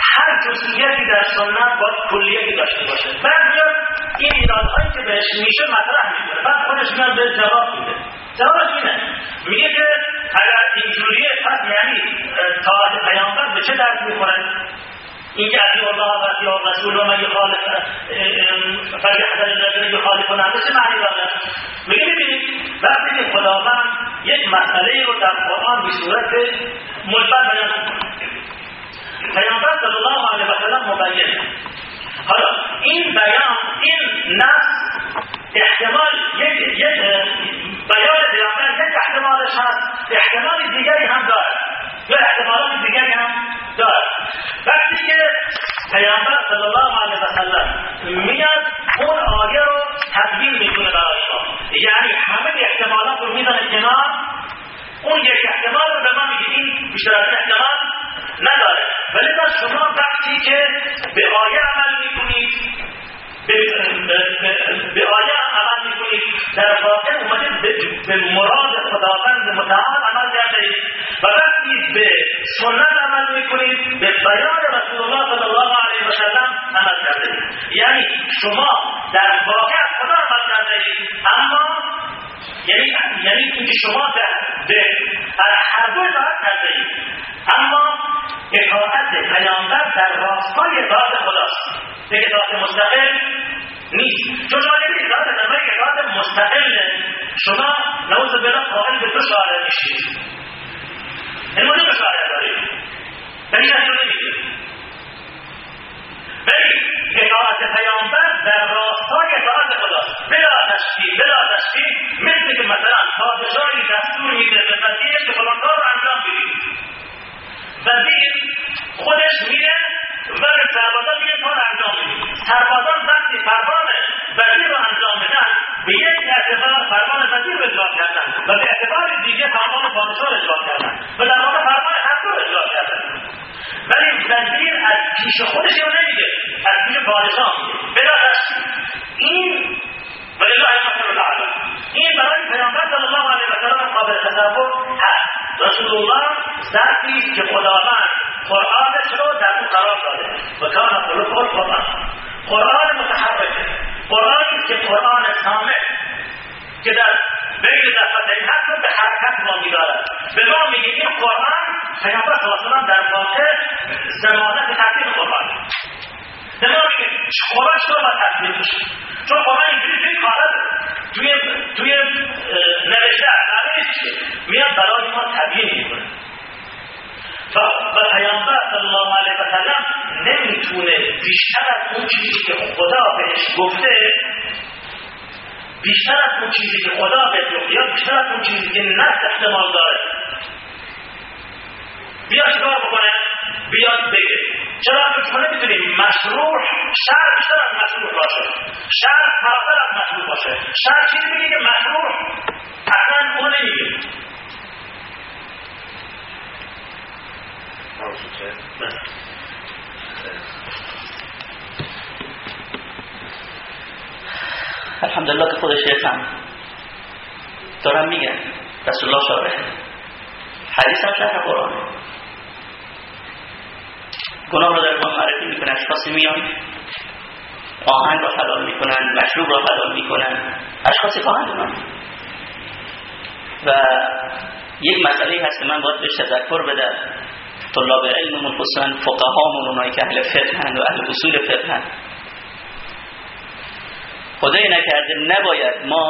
هر جزئیاتی در سنت باید کلیتی داشته باشه. بعد این ایرادهایی که بهش میشه مطرح می‌کنه. بعد خودش میاد به جواب میده. جوابش اینه. میگه که اگر اینجوریه پس یعنی طاعت پیامبر به چه درد می‌خوره؟ اینکه اطیع الله و اطیع الرسول و من یخالف فلیحذر الذین یخالفون عن چه معنی داره؟ میگه ببینید وقتی که خداوند یک مسئله رو در قرآن به صورت مثبت بیان می‌کنه. پیامبر صلی الله علیه و سلم مبین. حالا این بیان این نص احتمال یک یک بیان پیامبر یک احتمالش هست. احتمال دیگری هم داره یا احتمالات دیگری هم داره وقتی که پیامبر صلی الله علیه و سلم میاد اون آیه رو تبدیل میکنه برای ما یعنی همه احتمالات رو میزنه کنار. اون یک احتمال رو به ما میگه بیشتر از احتمال نداره. ولی شما وقتی که به آیه عمل می‌کنید به آیه عمل می‌کنید در واقع اومده به مراد خداوند متعال عمل کرده و وقتی به سنت عمل می‌کنید به بیان رسول الله صلی الله علیه و سلم عمل کرده یعنی شما در واقع خدا عمل کرده اما یعنی یعنی اینکه شما در به از هر دو اطاعت کرده اما اطاعت پیامبر در راستای ذات خداست. یک اطاعت مستقل نیست. چون شما نمی‌دید ذات نمایی اطاعت مستقل. شما نوز بلا قائل به دو شعاره میشید. این مدل شعاره دارید ولی شاید نمی‌دید ولی اطاعت پیامبر در راستای اطاعت خداست. بلا تشکیل بلا تشکیل مثل که مثلا پادشاهی دستور میده به وزیر که انجام بدید. خودش میره و به سربازان میگه کار انجام بدید وقتی رو انجام بدن به یک اعتبار فرمان وزیر رو اجرا کردن و به اعتبار دیگه فرمان پادشاه اجرا کردن. و در واقع فرمان دو اجرا کردن. ولی وزیر از پیش خودش رو نمیگه از پیش پادشاه بلا این ولله المثل الاعلى این برای پیامبر صلی الله علیه و سلم قابل تصور هست. رسول الله ذاتی که خداوند قرآنش رو در اون قرار داده. و کان خلق القرآن. قرآن متحرک قرآنی که قرآن سامع. که در بین دفت این حد به حرکت ما میدارد. به ما میگه این قرآن پیامبر صلی در واقع زمانت ترتیب قرآن. به ما میگه قرآن چطور باید ترتیب بشه؟ چون قرآن اینجوری توی کارت توی توی نوشته از میاد برای ما تبیین می‌کنه. و پیامبر صلی الله علیه و سلم نمی‌تونه بیشتر از اون چیزی که خدا بهش گفته بیشتر از اون چیزی که خدا گفته یا بیشتر از اون چیزی که نفس احتمال داره. بیا چیکار بکنه؟ بیاد بگه. چرا؟ که ما نمی‌تونیم مشروع شر بیشتر از مشروع باشه. شر فراتر از مشروع باشه. شر چیزی میگه که مشروع اصلا اون نمیگه. الحمدلله که خودش هم دارم میگن رسول الله شاره حدیث هم شرح قرآن گناه رو در ما معرفی می‌کنن اشخاصی میان آهنگ را حلال می‌کنن مشروب را حلال می‌کنن. اشخاصی خواهند اومد و یک مسئله هست که من باید بهش تذکر بدم. طلاب علممون خصوصا فقهامون اونایی که اهل فقه و اهل اصول فقه خدای نکرده نباید ما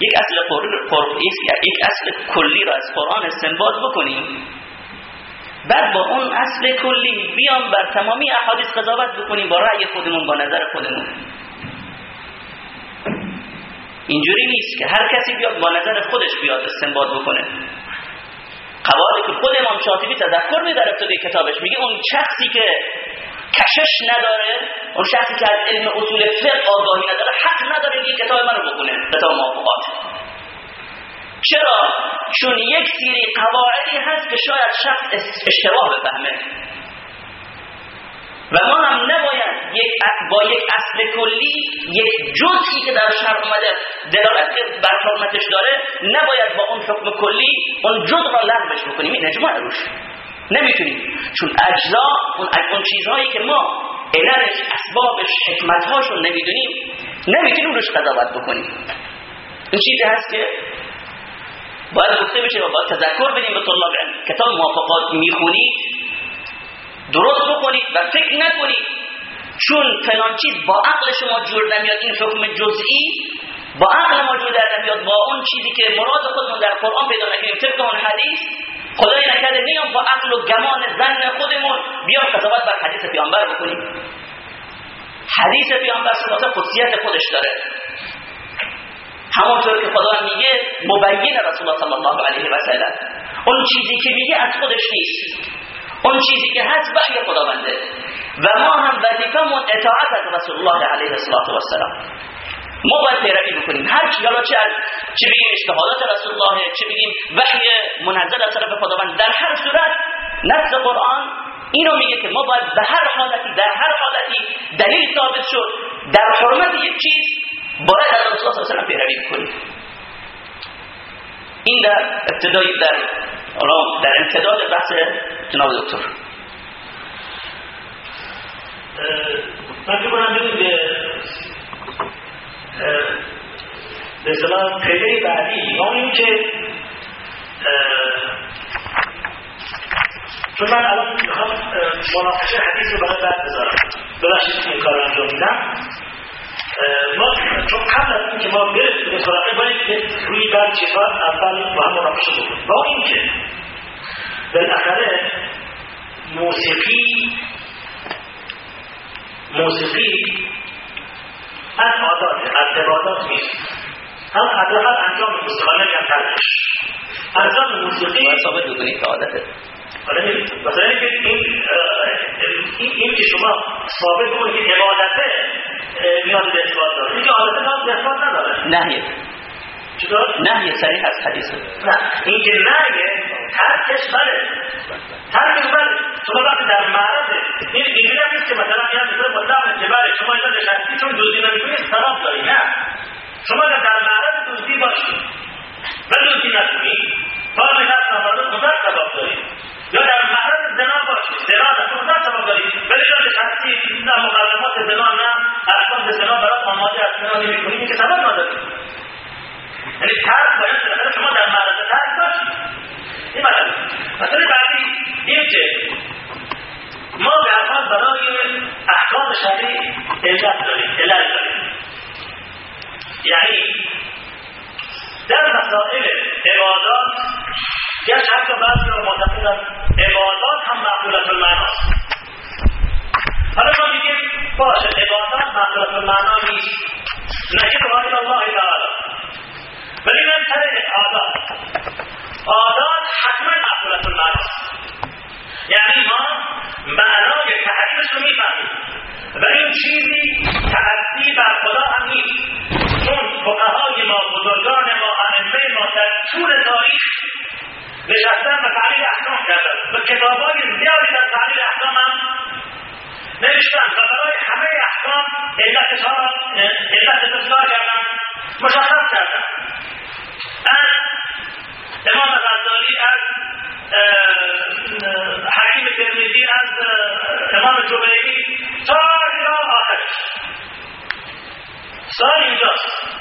یک اصل یک اصل کلی را از قرآن استنباط بکنیم. بعد با اون اصل کلی بیام بر تمامی احادیث قضاوت بکنیم با رأی خودمون با نظر خودمون. اینجوری نیست که هر کسی بیاد با نظر خودش بیاد استنباط بکنه. قواعدی که خود امام شاطبی تذکر می در ابتدای کتابش میگه اون شخصی که کشش نداره. اون شخصی که از علم اصول فقه آگاهی نداره حق نداره که کتاب منو بکنه کتاب موافقات. چرا؟ چون یک سری قواعدی هست که شاید شخص اشتباه بفهمه. و ما هم نباید یک با یک اصل کلی یک جزئی که در شرع اومده دلالت بر حرمتش داره نباید با اون حکم کلی اون جز را لغوش بکنیم. این اجماع روش. نمی‌تونیم. چون اجزا اون, اون چیزهایی که ما عللش اسبابش حکمتهاشو نمی‌دونیم نمی‌تونیم روش قضاوت بکنیم. این چیزی هست که باید گفته بشه و باید تذکر بدیم به طلاب کتاب موافقات می‌خونید درست بکنید و فکر نکنید. چون فلان چیز با عقل شما جور نمیاد این حکم جزئی با عقل ما جور در نمیاد با اون چیزی که مراد خودمون در قرآن پیدا نکنیم طبق اون حدیث خدای نکرده میام با عقل و گمان زن خودمون بیام قضاوت بر حدیث پیامبر بکنیم حدیث پیامبر صفات قدسیت خودش داره. همونطور که خدا میگه مبین رسول الله صلی الله علیه و سلم. اون چیزی که میگه از خودش نیست. اون چیزی که هست وحی خداونده. و ما هم وظیفمون اطاعت از رسول الله علیه السلام ما باید پیروی بکنیم. هر کی حالا چه چه بگیم اجتهادات رسول الله چه بگیم وحی منزل از طرف خداوند در هر صورت نص قرآن اینو میگه که ما باید به هر حالتی در هر حالتی دلیل ثابت شد در حرمت یک چیز باید از رسول الله صلی پیروی کنیم این در ابتدای در در امتداد بحث جناب دکتر. ببینید به اصطلاح پله بعدی. اون این که چون من الان می‌خوام مناقشه حدیث رو برای بعد بذارم. ببخشید که این کار انجام میدم. ما چون قبل از اینکه ما برسیم به سراغه باید روی بعد چیزها اول با هم مناقشه بکنیم. با اینکه بالاخره موسیقی موسیقی از عادات از عبادات نیست هم حداقل انجام موسیقی نگم ترکش انجام موسیقی ثابت بکنید که عادته. مثلا اینکه این این که شما ثابت کنید که عبادته نیاز به اثبات داره. اینکه عادته نیاز به اثبات نداره نهیه چطور؟ نهی صریح از حدیث. نه. اینکه نهیه ترکش بله. ترکش بله. شما وقتی در معرض این اینجوری نیست که مثلا میاد میگه مطلب که بله شما اینجا نشستی چون دوزی نمی‌کنید ثواب داری نه. شما در معرض دوزی باشید و دوزی نکنید تا نگاه نمازت خدا ثواب دارید یا در معرض زنا باشید زنا در خدا ثواب دارید ولی جا نشستی نه مقدمات زنا نه اسباب زنا برات آماده از زنا نمی‌کنید که ثواب ندارید یعنی ترک باید شما در معرض ترک باشید این مطلب مسئله بعدی این که ما به برای احکام شرعی علت داریم داریم یعنی در مسائل عبادات گرچه حتی بعضی رو معتقدن عبادات هم معقولت المعناست حالا ما میگیم باشه عبادات معقولت المعنا نیست نجدها الى الله تعالی ولی من سر عادات عادات حتما معقولت المعناست یعنی ما معنای تحریمش رو می‌فهمیم. و این چیزی تعدی بر خدا هم نیست. چون فقهای ما بزرگان ما ائمه ما در طول تاریخ نشستن و تعلیل احکام کردن. و کتابهای زیادی در تعلیل احکام هم نوشتن و برای همه احکام علت اصلاح کردن مشخص کردن از امام غزالی از حکیم ترمیزی از امام جبیری تا الى آخرش سوال اینجاست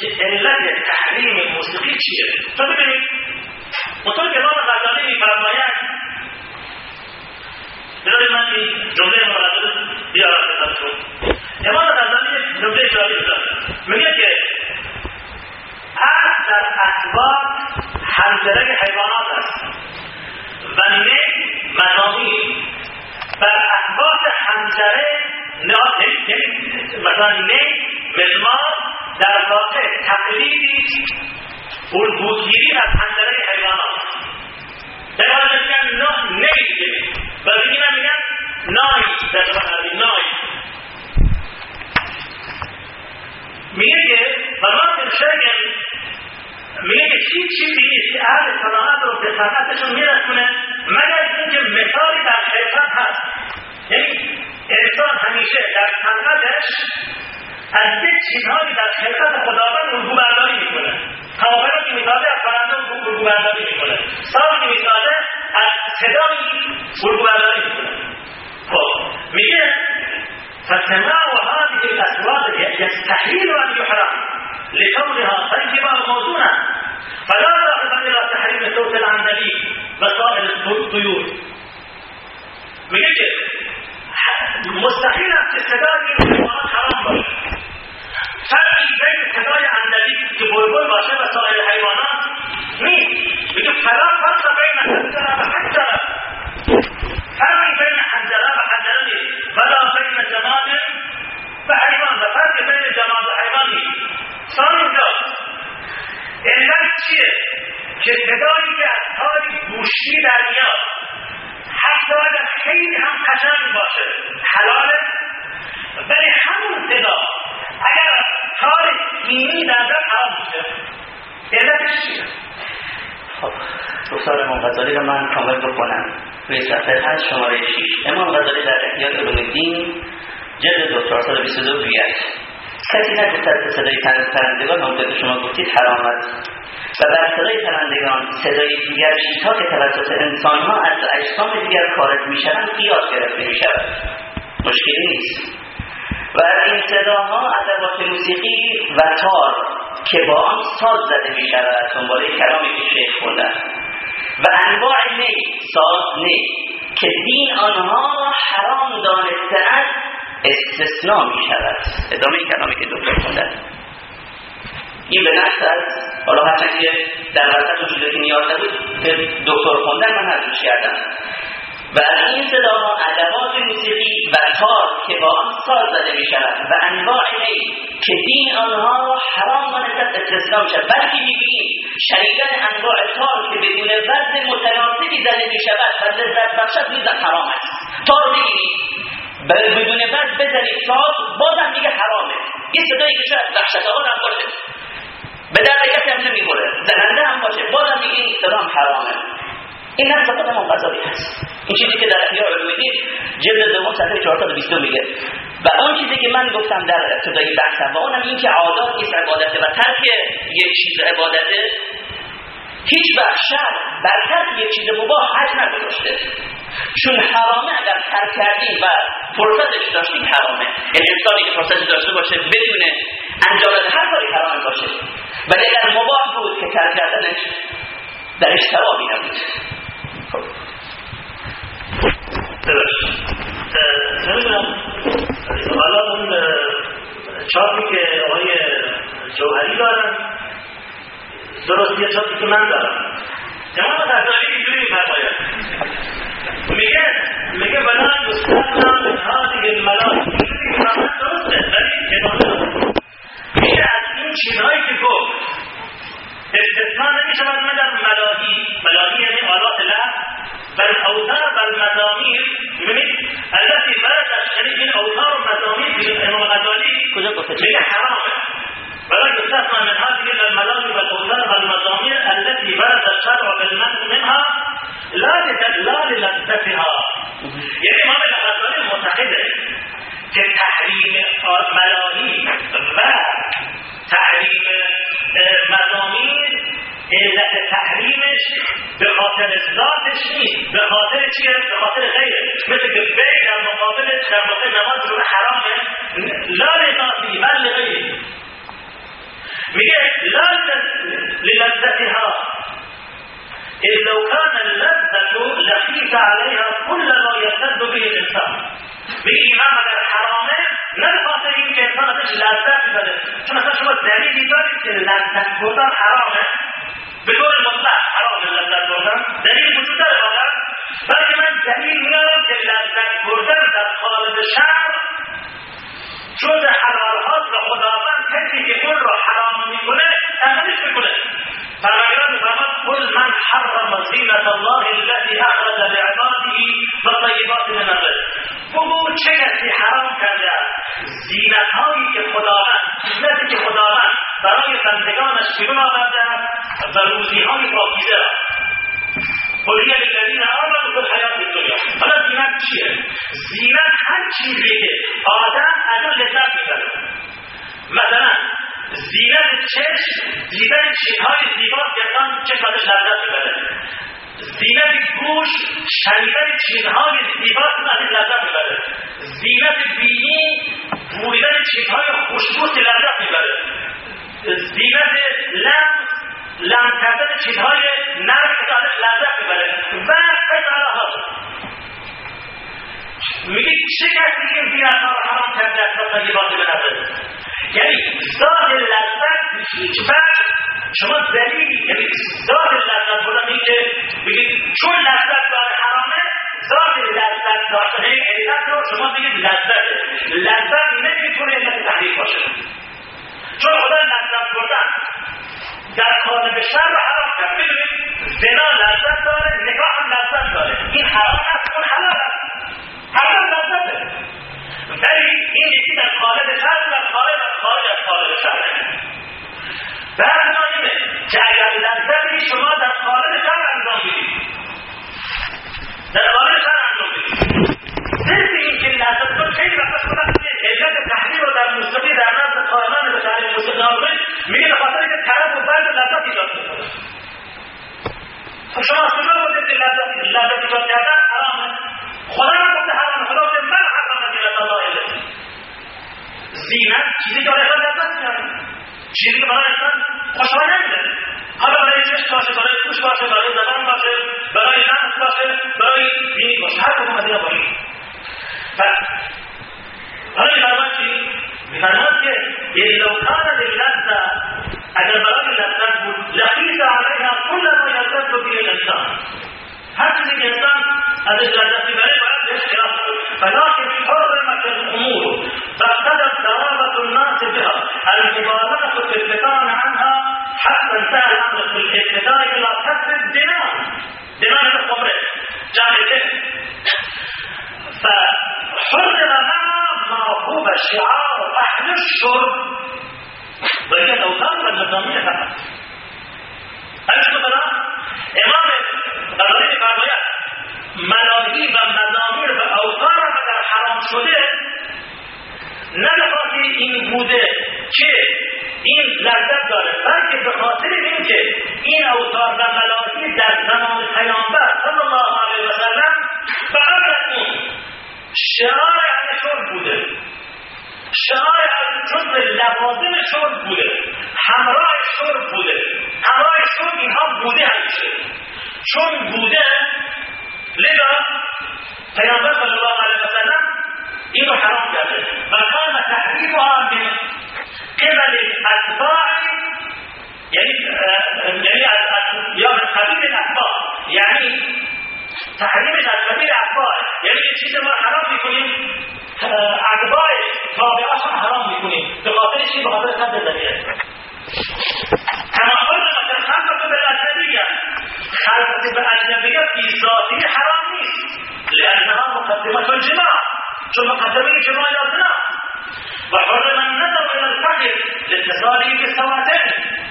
که علت تحریم موسیقی چیه؟ تو ببینید اونطور که امام غزالی بذارید من این جمله مورد بیارم خدمتتون امام غزالی جمله جالب داره میگه که هر در اسباب حنجره حیوانات است و نه مزامین بر اسباب حنجره مثلا نه مزمار در واقع تقلیدی الگوگیری از حنجره حیوانات در حال میگن نه نه دیگه و بگیم میگن در زبان عربی میگه که شرکن میگه هیچ چیزی نیست که اهل رو به صنعتشون میرسونه مگر اینکه مثالی در خلقت هست. یعنی انسان همیشه در صنعتش از یک چیزهایی در خلقت خداوند كذلك والبلاغين طيب، من هنا هذه الأسواق يستحيل أن يحرم لكونها طيبة وموزونة. فلا ذهب إلى تحريم الصوت العندلي بصائر الطيور. من هنا مستحيل أن تستدعي المواد حرام. فرق بين الحماية عن النبي باشا بصائر الحيوانات نیست میگه فلا فرق بین حنجره و حنجره فرقی بین حنجره و حنجره نیست ولا بین جماد و حیوان و فرق بین جماد و حیوان نیست سال اینجا علت چیه که صدایی از تاری گوشتی در میاد حتی اگر خیلی حلاله ولی همون صدا اگر علتش چیه خب گفتار امام غزالی رو من کامل بکنم. روی صفحه هست شماره 6 امام غزالی در احیای علوم الدین جلد دو 422 گوید کسی نگفت که صدای پرندگان همونطور که شما گفتید حرام است. و بر صدای پرندگان صدای دیگر چیزها که توسط انسانها از اجسام دیگر خارج می‌شوند قیاس گرفته می‌شود؟ مشکلی نیست. و از این صداها ادوات موسیقی و تار. که با آن ساز زده می شود دنباله کلامی که شیخ خوندن و انواع نی ساز نی که دین آنها حرام دانسته است استثناء می شود ادامه کلامی که دکتر خوندن این به نفس از حالا هرچند که در وسط چیزی که نیاز نبود که دکتر خوندن من حضورش کردم. و از این صداها ادوات موسیقی و تار که با آن ساز زده می شود و انواع نی که دین آنها حرام دانستد استثنا می شود بلکه می‌بینیم شنیدن انواع تار که بدون وزن متناسبی زده می شود و لذت بخشد نیز حرام است. تار بگیرید بدون وزن بزنید. ساز بازم دیگه حرامه. این صدایی که شاید آور هم باشه. به درد کسی هم نمی‌خوره زننده هم باشه. بازم دیگه این صدا حرامه. این هم فقط هم غذایی هست. این چیزی که در احیاء علومدین جلد دوم صفحه 422 میگه. و اون چیزی که من گفتم در ابتدای بحثم و اونم این که عادات نیست عبادته و ترک یک چیز عبادته هیچ شر بر ترک یک چیز مباح حج نداشته. چون حرامه اگر ترک کردیم و فرصتش داشتیم حرامه. یعنی انسانی که فرصت داشته باشه بدونه انجام هر کاری حرامه باشه. ولی اگر مباح بود که ترک کردنش درش ثوابی نبود خب. نمی‌دونم. حالا اون چاپی که آقای جوهری دارن درست یه چاپی که من دارم. امام غزالی اینجوری میفرماید. میگه میگه بنا یستثنا من هذه الملاک درسته ولی ادامه میگه از این چیزهایی که گفت استثناء نمیشود مگر ملاهی ملاهی یعنی آلات لحظ بل اوتار بل مزامیر ببینید البته بردش یعنی این اوتار و مزامیر امام غزالی کجا گفته میگه حرامه ولا يستثنى من هذه الملاهي والاوتار والمزامير التي برد الشرع بالمنع منها لا لا للذتها يعني امام الغزالي معتقده که تحریم ملاهی و تحریم مزامیر علت تحریمش به خاطر ذاتش نیست. به خاطر چیه؟ به خاطر غیره. مثل که بیگ در مقابل در موقع نماز رو حرامه. لا لذاتی بل لغیره. میگه لا للذتها إذ لو كان اللذة لقيت عليها كل ما يرتد به الإنسان. بإيمان الحرامين نلقى فيه كيف نقدر لذة بلد شو نقدر شو الدليل يبرد اللذة بوتان حرامة بدون المطلق حرام اللذة بوتان دليل وجود الوضع بل كمان دليل يرد اللذة بوتان در خالد الشعر. جزء حرارات و خداوند کسی که اون رو حرام میکنه تقلیف میکنه فرمایان میفرماد قل من حرم زینت الله التي اخرج لعباده و طیبات من الرزق بگو چه کسی حرام کرده زینت هایی که خداوند زینتی که خداوند برای بندگانش بیرون آورده و روزی های پاکیزه را. قلیه للذین آمنوا فی الحیات الدنیا. حالا زینت چیه؟ زینت هر چیزی که آدم از اون لذت می‌بره. مثلا زینت چشم دیدن چیزهای زیبا که انسان چشمش لذت می‌بره زینت گوش شنیدن چیزهای زیبا از لذت می‌بره زینت بینی بویدن چیزهای خوشبوست لذت می‌بره زینت لمس لم کردن چیزهای نرمی که ازش لذت می‌بره و فساله ها میگه چه کسی این زینت ها رو حرام کرده است و طیبات به یعنی ذات لذت هیچ وقت شما دلیلی یعنی ذات لذت بودن این که چون لذت داره حرامه ذات لذت داشتن این علت رو شما بگید لذت لذت نمی‌تونه علت تحریف باشه. چون خدا لذت بردن در قالب شر رو حرام کرد ببینید زنا لذت داره نکاح هم لذت داره. این حرام است اون حلال حرام لذته ولی این یکی در قالب شر در قالب خارج از قالب شر بعد ما اینه که اگر لذتی شما در قالب شر انجام بدید. در قالب شر انجام بدید. ضد این که لذت تو خیلی وقت خودم علت تحریم رو در موسیقی در نزد قائمان به تعلیم موسیقی نامه میگه به خاطر که طرف و بعد لذت ایجاد می‌کنه. خب شما کجا بودید که لذت لذت ایجاد کردن؟ خدا رو گفته حرام خدا من حرام زینت الله زینت چیزی که برای لذت کرد چیزی که برای انسان خوشحال نمیده حالا برای چشم باشه برای گوش باشه برای زبان باشه برای نفس باشه برای بینی باشه هر کدوم از اینا باشه. حالا میفرماد چی؟ میفرماد که لو کان للذة اگر برای لذت بود لقیت علیها کل ما یلذت به الانسان هذه الإنسان التي بعد الخلافة ولكن حرمت الأمور فاختلف ثوابة الناس بها. المبالغة في الدفاع عنها حتى انتهى الأمر في الابتداء إلى حد الدينار دينار الخمرين جامدين فحرم لنا ما هو شعار أهل الشرب. وهي الأوساط النظامية فقط. اجل بنا امام غزالی فرماید ملاهی و مزامیر و اوزان اگر حرام شده نه به این بوده که این لذت داره بلکه به خاطر اینکه این اوتار و در زمان پیامبر صلی الله علیه و سلم فقط اون شعار اهل بوده. شعار أهل جزء لوازم شرب بوده. همراه شرب بوده. همراه شرب اینها بوده همیشه. چون بوده لذا پیامبر صلی الله علیه و سلم اینو حرام کرده. و کان تحریمها من قبل اتباع یعنی یعنی یا من قبیل الاتباع. یعنی از قبیل اتباع یعنی یه چیز ما حرام میکنیم. اتباع تابعاش هم حرام میکنیم. به خاطر چی؟ به خاطر صد زمینه کما حرمت الخلقة بالاجنبیه خلقت بالاجنبیه فی ذاتی حرام نیست. لأنها مقدمة الجماع. چون مقدمه جماع زنا وحرم النظر إلى الفقر لاتصاله بالسواتين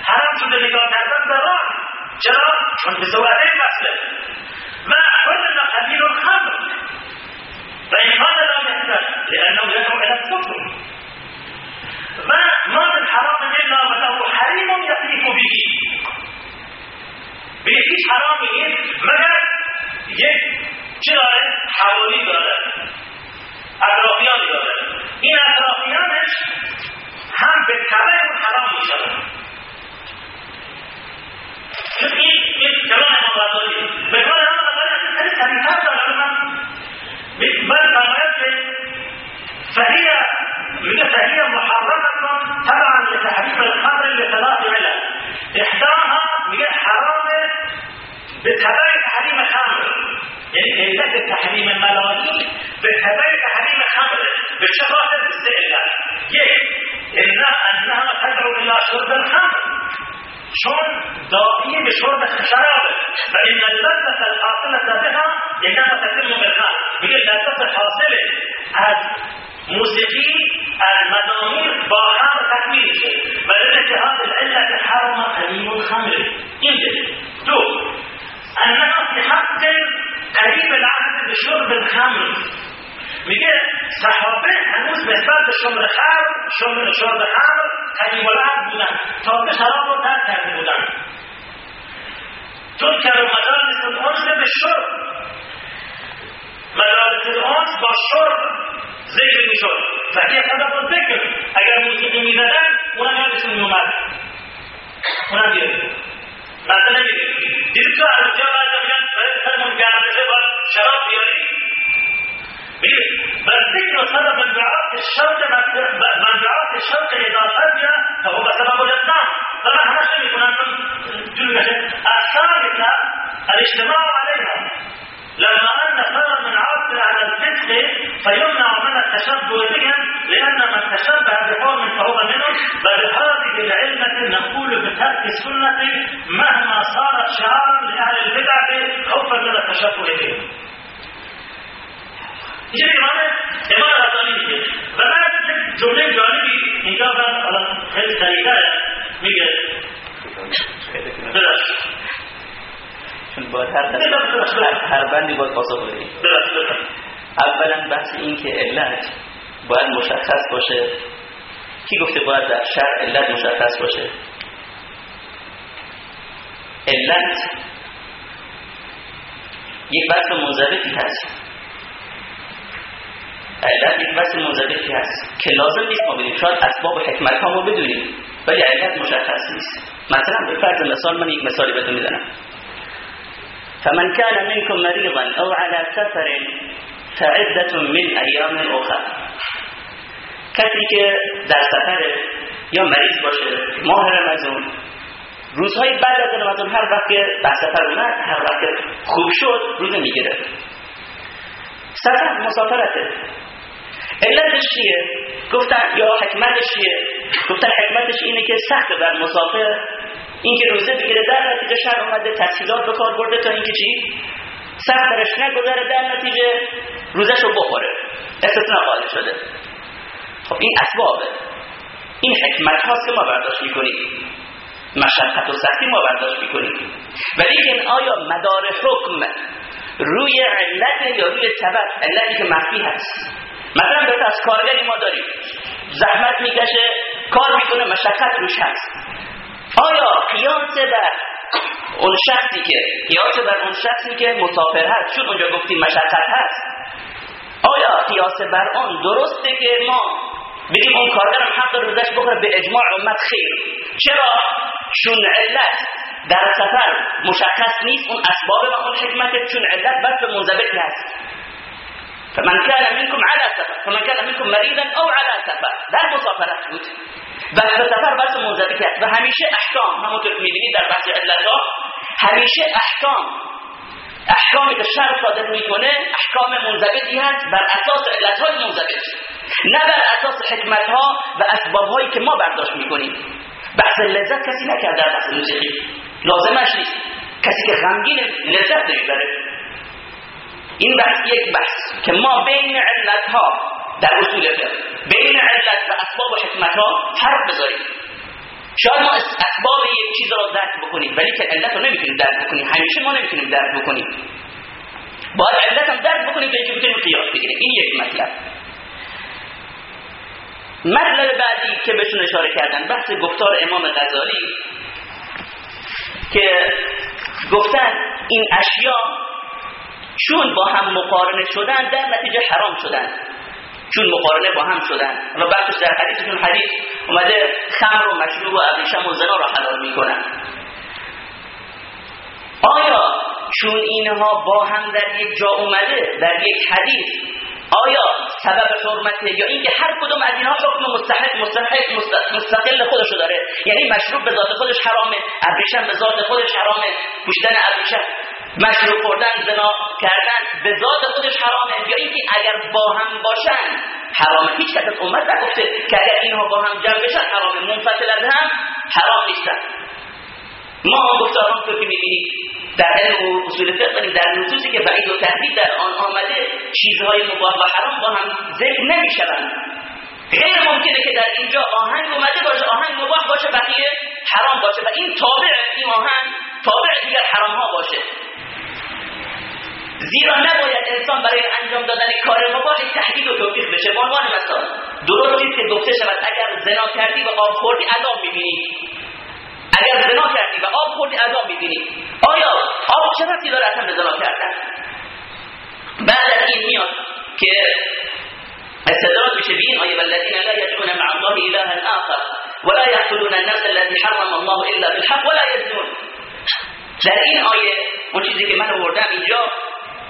حرام شده نگاه کردن به راه. چرا؟ چون به سواتین وصله. ما حرم قليل الخمر. فإن كان لا يحتاج لأنه يدعو إلى الكفر ما ما من حرام إلا وله حريم يطيف به. هیچ حرامی نیست مگر یک چه داره حوالی داره اطرافیانی داره این اطرافیانش هم به طبع اون حرام میشود چون این این کلام امام غزالی به کار امام يعني لهذا العلم بل المسجد فهي فهي محرمة تبعا لتحريم الخمر لثلاث علل. إحداها هي حرام بتبعي تحريم الخمر يعني تحريم الملاهي بتبعي تحريم الخمر بالشفاء الاستئلاف يك يعني إنها أنها تدعو إلى شرب الخمر. شرب ضرائب بشرب الشراب فإن اللذة الحاصلة بها إنما تتم بالغنى هي اللذة الحاصلة. از موسيقي المدامير بآخر تكميل ولذلك هذه العلة الحرمة قليل الخمر. إذن دو. أننا في حق قريب العهد بشرب الخمر. میگه صحابه هنوز نسبت به شرب خمر شرب شرب خمر قریب العهد بودن. تازه شراب رو ترک کرده بودن. تذكر مجالس الانس به شرب. مجالس الانس با شرب ذکر می‌شد. فهی سبب ذکر. اگر موسیقی می‌زدن اونم یادشون میومد اونم بیاره مثلا نمیده دیدی تو عربجا باید میگن برای سرمون بشه باید شراب بیاری؟ بل ذکر سبب انبعاث الشوق منبعاث الشوق اذا خرج فهو سبب الاسلام طبعا همش نمیکنن جلو بشه الثالثة الاجتماع عليها. لما أن سبب من عاصر على الفسق فيمنع من التشبه بهم لأن من تشبه بقوم فهو منهم. وبهذه العلة نقول بترك السنة مهما صارت شعارا لأهل البدع خوفا من التشبه بهم. این امام امام رضانی میگه. و بعد جمله جالبی اینجا من خیلی سریعتر میگه. چون باید هر, بندی باید پاسخ بدیم اولا بحث این که علت باید مشخص باشه. کی گفته باید در شرع علت مشخص باشه؟ علت یک بحث منضبطی هست. علت یک بحث منضبطی هست که لازم نیست ما بدیم شاید اسباب حکمت ها ما بدونیم ولی علت مشخص نیست. مثلا به فرض مثال من یک مثالی بهتون می‌زنم. فمن كان منكم مريضا او على سفر فعدة من ایام اخر. کسی که در سفر یا مریض باشه ماه رمضان روزهای بعد از رمضان هر وقت که در سفر اومد هر وقت خوب شد روزه می‌گیره سفر مسافرته. علتش چیه؟ گفتن یا حکمتش چیه؟ گفتن حکمتش اینه که سخت بر مسافر. اینکه روزه بگیره در نتیجه شهر اومده تسهیلات به کار برده تا اینکه چی؟ سخت برش نگذره در نتیجه روزش رو بخوره. استثناء قائل شده. خب این اسبابه. این حکمت هاست که ما برداشت می‌کنیم. مشقت و سختی ما برداشت می‌کنیم. ولی این آیا مدار حکم روی علت یا روی سبب علتی که مخفی هست. مثلا به از کارگری ما داریم. زحمت می‌کشه کار می‌کنه مشقت روش هست. آیا قیاس بر اون شخصی که قیاس بر اون شخصی که مسافر هست چون اونجا گفتیم مشقت هست آیا قیاس بر آن درسته که ما بگیم اون کارگر حق روزش بخوره؟ به اجماع امت خیر. چرا؟ چون علت در سفر مشخص نیست اون اسباب و اون حکمت چون علت بس به منضبطی هست. فمن كان منكم على سفر فمن كان منكم مريضا او على سفر در مسافرت بود. بس به سفر بس هست و همیشه احکام همونطور که می‌بینید در بحث علت همیشه احکام. احکامی که شرط صادر می‌کنه احکام منضبطی هست بر اساس علت های نه بر اساس حکمت ها و اسباب هایی که ما برداشت می‌کنیم. بحث لذت کسی نکرد در بحث موسیقی. لازمش نیست. کسی که غمگین لذت نمی‌بره. این بحث یک بحث که ما بین علت ها در اصول فقه بین علت و اسباب و حکمت ها فرق بذاریم. شاید ما اسباب یک چیز را درک بکنیم ولی که علت رو نمی‌تونیم درک بکنیم. همیشه ما نمی‌تونیم درک بکنیم. باید علت هم درک بکنیم که اینکه بتونیم قیاس بگیریم. این یک مطلب. مطلب بعدی که بهشون اشاره کردن بحث گفتار امام غزالی که گفتن این اشیا چون با هم مقارنه شدن در نتیجه حرام شدن. چون مقارنه با هم شدن. و بعدش در حدیث اومده خمر و مشروب و ابریشم و زنا را حلال می‌کنن. آیا چون اینها با هم در یک جا اومده در یک حدیث آیا سبب حرمته یا اینکه هر کدوم از اینها حکم مستحق مستحق مستقل خودشو داره؟ یعنی مشروب به ذات خودش حرامه ابریشم به ذات خودش حرامه پوشتن ابریشم. مشروب خوردن زنا کردن به ذات خودش حرامه یا اینکه اگر با هم باشن حرامه هیچ کس از امت نگفته که اگر اینها با هم جمع بشن حرامه منفصل از هم حرام نیستن ما گفتاران تو که می‌بینید در علم اصول فقه داریم در نصوصی که بعید و تحرید در آن آمده چیزهای مباح و حرام با هم ذکر نمی‌شوند. غیر ممکنه که در اینجا آهنگ اومده باشه آهنگ مباح باشه بقیه حرام باشه. و این تابع این آهنگ تابع دیگر حرام ها باشه. زیرا نباید انسان برای انجام دادن کار مباح تهدید و توفیق بشه. به عنوان مثال درست نیست که گفته شود اگر زنا کردی و آب خوردی عذاب می‌بینی. اگر زنا کردی و آب خوردی عذاب می‌بینی. آیا آب چه رفتی داره اصلا به زنا کردن؟ بعد از این میاد که استدراج میشه بین آیه والذین لا یدعون مع الله اله آخر ولا يقتلون النفس التي حرم الله الا بالحق ولا يزنون در این آیه اون چیزی که من آوردم اینجا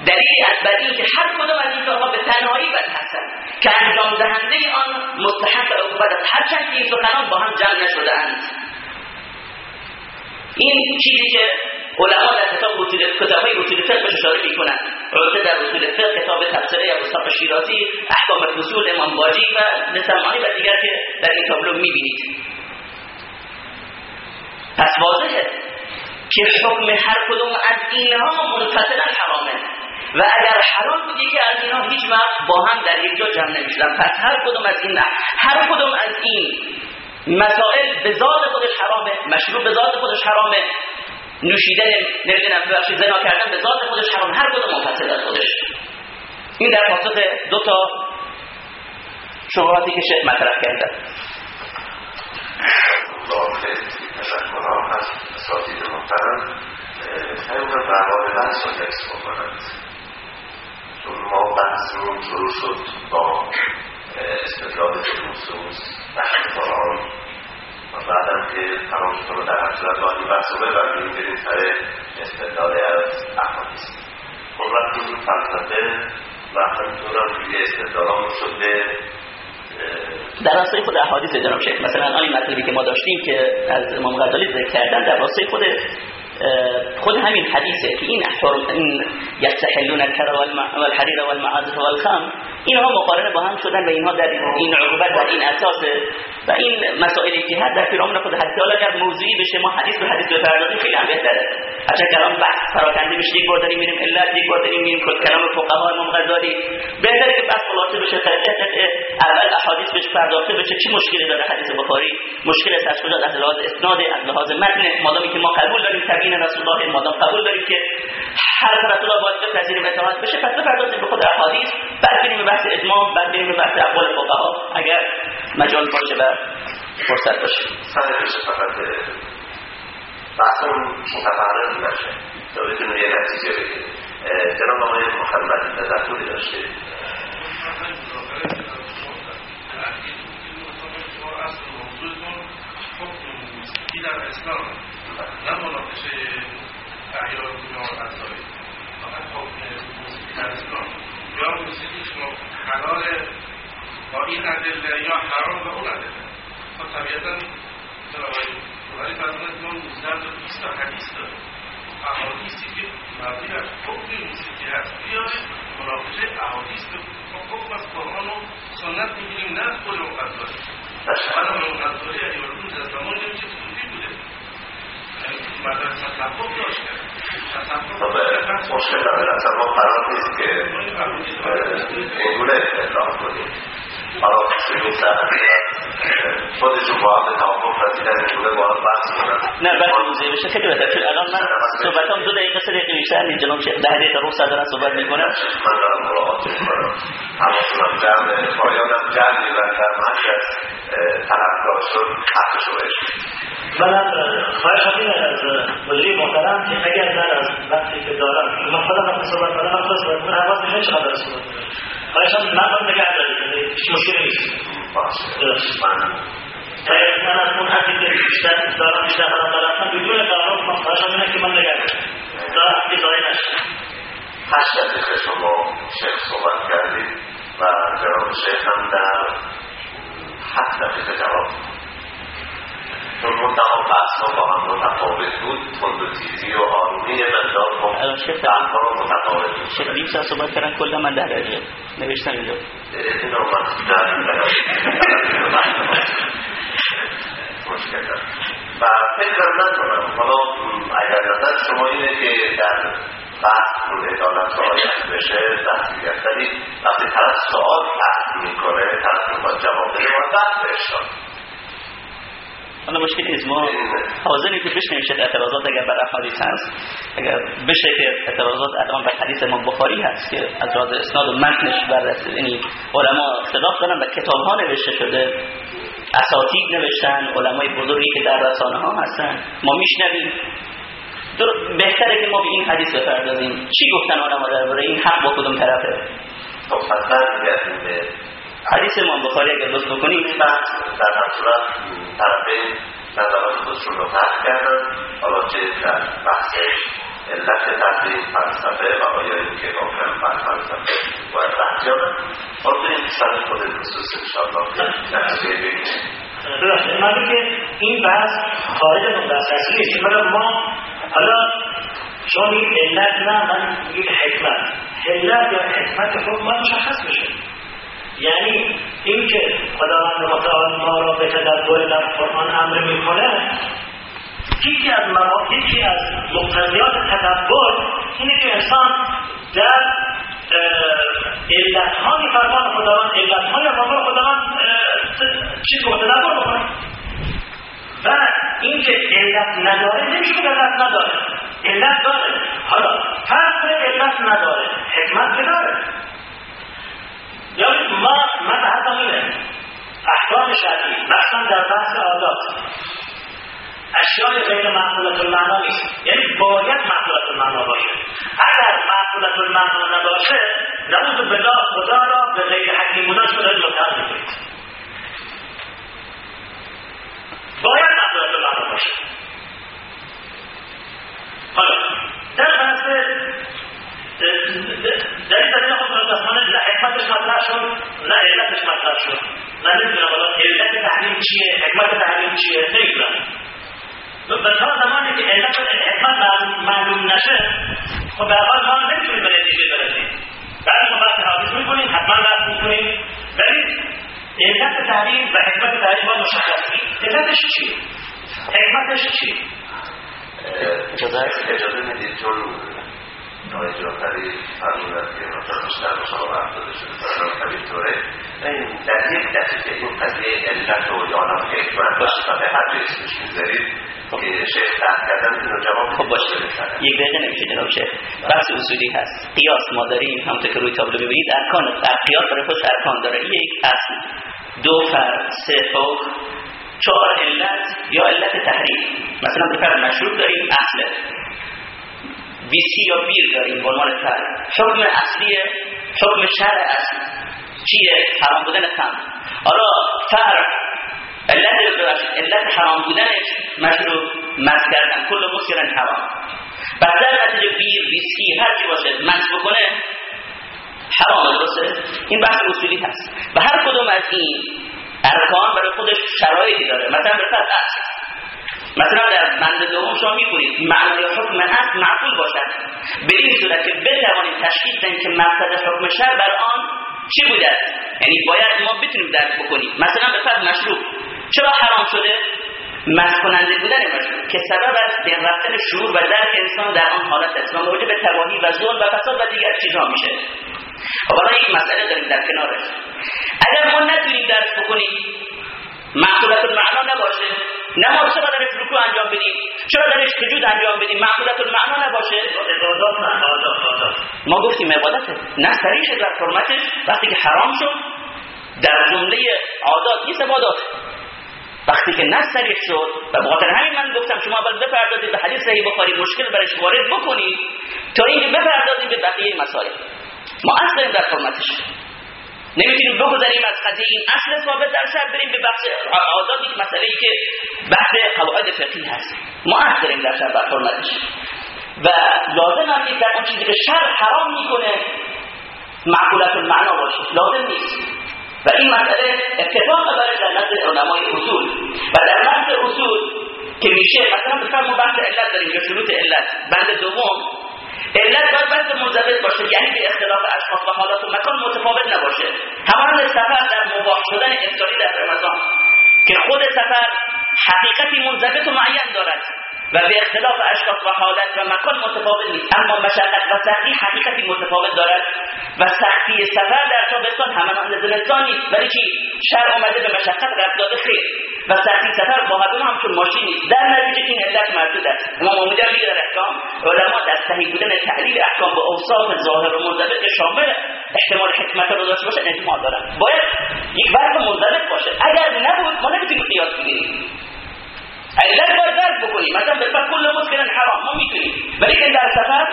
دلیلی از این که هر کدام از این کارها به تنهایی بد هستند که انجام دهنده آن مستحق عقوبت است. هرچند که این سخنان با هم جمع نشده اند این چیزی که علما در کتاب کتابهای اصول فقه اشاره می‌کنند. عرضه در اصول فقه کتاب تفسیره ابو شیرازی احکام فصول امام باجی و نسمانی و دیگر که در این تابلو می‌بینید. پس واضحه که حکم هر کدوم از اینها منفصلا حرامه. و اگر حرام بود که از اینها هیچ وقت با هم در یک جا جمع نمی‌شدن. پس هر کدوم از این هر کدوم از این مسائل به ذات خودش حرامه مشروع به ذات خودش حرامه نوشیدن نمی‌دونم ببخشید زنا کردن به ذات خودش حرام. هر کدوم منفصل از خودش. این در پاسخ دو تا شبهاتی که شیخ مطرح کرده. تشکرها از اساتید محترم. طبق روال بحث رو حفظ بکنند ما بحثمون شروع شد با استدلال نصوص بحث قرآن. و بعدم که تمام شد در هر صورت باید بحث رو ببریم بریم سر استدلال از احادیث. خب وقتی این فلسفه و همینطورم دیگه استدلالامون شد به در راستای خود احادیث جناب شیخ مثلا آن مطلبی که ما داشتیم که از امام غزالی ذکر کردن در راستای خود خود همین حدیثه که این احوال این یستحلون الکر والحریر والمعازف والخام اینها مقارنه با هم شدن و اینها در این عقوبت در این اساس و این مسائلی که هست در پیرامون خود حالا اگر موضوعی بشه ما حدیث به حدیث بپردازیم خیلی هم بهتره. اگر کلام بحث پراکنده بشه یک بار داریم میریم علت یک بار داریم میریم کلام فقها امام غزالی. بهتره که بحث خلاصه بشه قطعه اول احادیث بهش پرداخته بشه. چی مشکلی داره حدیث بخاری؟ مشکل از کجا از لحاظ اسناد از لحاظ متن. مادامی که ما قبول داریم تبیین رسول الله مادام قبول داریم که هر رسول الله باید بپذیریم اعتماد بشه. پس بپردازیم به خود احادیث. بعد بریم به بحث اجماع بعد بریم به بحث اقوال فقها. اگر مجال باشه و فرصت باشه سر فقط بحثمون متفرد نشه. تا بتونیم یه نتیجه بگیریم جناب آقای محمد تذکری داشته. در اسلام نه مناقشه احیار دنیا و غذایی فقط موسیقی در اسلام یا موسیقی شما حلال با این ادله یا حرام با اون ادله خب طبیعتا ولی فرمودن ما 19 تا 20 تا حدیث داره احادیثی که مبنی بر حکم موسیقی هست بیارید مناقشه احادیث به حکم از قرآن و سنت می‌گیریم نه خود مقداری حالا مقداری ایالون از زمان نمیشه صوفی بوده. مشکل نداره. اصلا ما قرار نیست که این گونه اطلاع کنیم. حالا شروع خودشون با هم توافق رسیدن گونه با هم بحث کنن. نه بحث موضوعی بشه خیلی بهتر. چون الان من صحبتام دو دقیقه سه دقیقه بیشتر نیست. جناب شیخ ده دقیقه رخصت دارن صحبت می‌کنم من دارم مراقبت می‌کنم. حواسونم جمع پایانم جمعی و در مرکز طلبکار شد. حقشو بهش منم خواهش این از مدیری محترم که اگر من از وقتی که دارم من خودم وقتی صحبت کنم من خود صحبت کنم حواس میشه چقدر صحبت کنم خواهشان من خود نگه دارید هیچ مشکلی نیست من از اون حدی که بیشتر دارم بیشتر خودم دارم بدون تعارف من خواهشان اینه که من نگه دارم دارم ایزایی نشد هشت چون منتها بحث با هم متفاوت بود تند و تیزی و آرومی مقدار بحث ها متفاوت بود. شیخ نیم ساعت صحبت کردن؟ کلا من ده دقیقه نوشتم اینجا. در مشکل دارم و فکر نکنم حالا اگر نظر شما اینه که در بحث رو ادالت رعایت بشه بحث دیگر وقتی طرف سوال پس می‌کنه طرف می‌خواد جواب بده و بحث اشتاد حالا مشکل نیست. ما حاضریم که بشنیم شد اعتراضات اگر بر احادیث هست. اگر بشه که اعتراضات الان بر حدیث امام بخاری هست که از راز اسناد و متنش بر یعنی علما اختلاف دارن و کتاب ها نوشته شده. اساتید نوشتن علمای بزرگی که در رسانه ها هستن. ما میشنویم. بهتره که ما به این حدیث بپردازیم. چی گفتن علما درباره این؟ حق با کدوم طرفه؟ خب حدیث امام بخاری اگر دوست بکنیم بحث در هر صورت طرفین نظرات خودشون رو فرق کردن حالا چه در بحث علت تحریم فلسفه و آیا این که گفتن بر فلسفه باید بحث یادن حالا بریم سر خود خصوص انشاءالله نتیجه بگیریم. من که این بحث خارج اصلی است ما حالا شما میگید علت نه من میگید حکمت. علت یا حکمت حکم مشخص میشه یعنی اینکه خداوند متعال ما را به تدبر در قرآن امر می‌کنه یکی از یکی از مقتضیات تدبر اینه که انسان در علت های فرمان خداوند علت های فرمان خداوند چیز رو تدبر بکنه. و اینکه علت نداره نمیشه که علت نداره. علت داره. حالا فرق علت نداره حکمت که داره یا ما من حتی اینه احکام شرعی مثلا در بحث عادات اشیاء غیر معقولت المعنا نیست. یعنی باید معقولت المعنا باشه. اگر معقولت المعنا نباشه نموز بلا خدا را به غیر حکیم بودن شده متهم می‌کنید. باید معقولت المعنا باشه. حالا در بحث این زمینه خود متاسفانه نه حکمتش مطرح شد نه علتش مطرح شد من نمی‌دونم حالا علت تحریم چیه حکمت تحریم چیه نمی‌دونم و تا زمانی که علت حکمت معلوم نشه خب به حال ما نمی‌تونیم به نتیجه برسیم بعد ما بحث حادث می‌کنیم حتما بحث می‌کنیم ولی علت تحریم و حکمت تحریم باید مشخص علتش چیه حکمتش چیه اجازه می‌دید چون آقای جعفری فرمودن که مثلا بیشتر به وقت داده شده. برای همینطوره این در یک دقیقه این قضیه علت و یا هم حکمت و هر جای اسمش می‌ذارید که شیخ تحت کردن اینو جواب خب باشه. یک دقیقه نمیشه جناب شیخ. بحث اصولی هست. قیاس ما داریم همونطور که روی تابلو ببینید ارکان قیاس برای خودش ارکان داره. یک اصل دو فرد سه فوق. چهار علت یا علت تحریم مثلا به فرد مشروط داریم اصل. ویسی یا بیر داریم به عنوان فرد حکم اصلی حکم شرع اصل چیه؟ حرام بودن خمر حالا فرد علت علت حرام بودنش مشروع مس کردن. کل مسکرن حرام. بعد در نتیجه بیر ویسکی هر چی باشه مس بکنه حرام درسته؟ این بحث اصولی هست. و هر کدوم از این ارکان برای خودش شرایطی داره. مثلا به فرض مثلا در بند دوم شما می‌کنید معنای حکم هست معقول باشد. به این صورت که بتوانید تشخیص دهید که مقصد حکم شر بر آن چی بوده یعنی باید ما بتونیم درک بکنیم. مثلا به فرض مشروب. چرا حرام شده؟ مس کننده بودن مشروب. که سبب از بین رفتن شعور و درک انسان در آن حالت است و موجب تباهی و ظلم و فساد و دیگر چیزها میشه. و حالا یک مسئله داریم در کنارش. اگر ما نتونیم درک بکنیم معقولت المعنا نباشه. نماز چرا درش رکوع انجام بدیم؟ چرا درش سجود انجام بدیم؟ معقولت المعنا نباشه. عبادات ما گفتیم عبادته نه سریش در فرمتش وقتی که حرام شد در جمله عادات نیست عبادات وقتی که نه سریح شد و بخاطر همین من گفتم شما باید بپردازید به حدیث صحیح بخاری مشکل برش وارد بکنید تا اینکه بپردازید به بقیه مسائل. ما اصلا در فرمتش نمی‌تونیم بگذاریم از قضیه این اصل ثابت در شب بریم به بحث آزاد یک مسئله ای که بحث قواعد فقهی هست. ما داریم در شب و لازم هم نیست در اون چیزی که شر حرام می‌کنه معقولت المعنا باشه. لازم نیست. و این مسئله اتفاق داره در نزد علمای اصول. و در بحث اصول که میشه مثلا بفرمون بحث علت داریم یا شروط علت. بند دوم علت باید بحث منضبط باشه یعنی به اختلاف اشخاص و حالات و مکان متفاوت نباشه. همان سفر در مباح شدن افطاری در رمضان که خود سفر حقیقتی منضبط و معین دارد. و به اختلاف اشخاص و حالت و مکان متفاوت نیست. اما مشقت و سختی حقیقتی متفاوت دارد و سختی سفر در تابستان همان زمستان نیست ولی چی؟ شر آمده به مشقت رفت داده خیر. و سختی سفر با هر هم چون ماشین نیست در نتیجه این علت مردود است. امام امیدوار میگه در احکام علما در صحیح بودن تعلیل احکام به اوصاف ظاهر و منضبط شامل احتمال حکمت رو داشته باشه اجماع دارن. باید یک وقت منضبط باشه. اگر نبود ما نمی‌تونیم قیاس بگیریم. باید درک بکنیم مثلا بالفرد کل مسکن حرام. ما میتونیم ولی که در سفر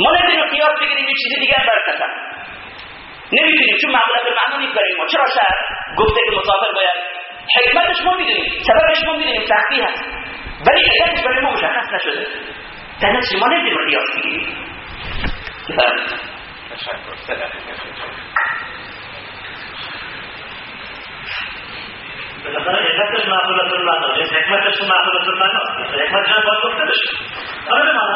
ما نمیتونیم قیاس بگیریم یه چیزی دیگر بر نمیتونیم چون معقولت معنا نیست ما چرا شهر. گفته که مسافر باید حکمتش ما میدونیم سببش ما میدونیم سختی هست ولی علتش برای ما مشخص نشده در نتیجه ما نمیتونیم قیاس بگیریم بالاخره علتش معقولت الله نیست یعنی حکمتش معقولت الله نیست حکمت جان باید گفته بشه. آره من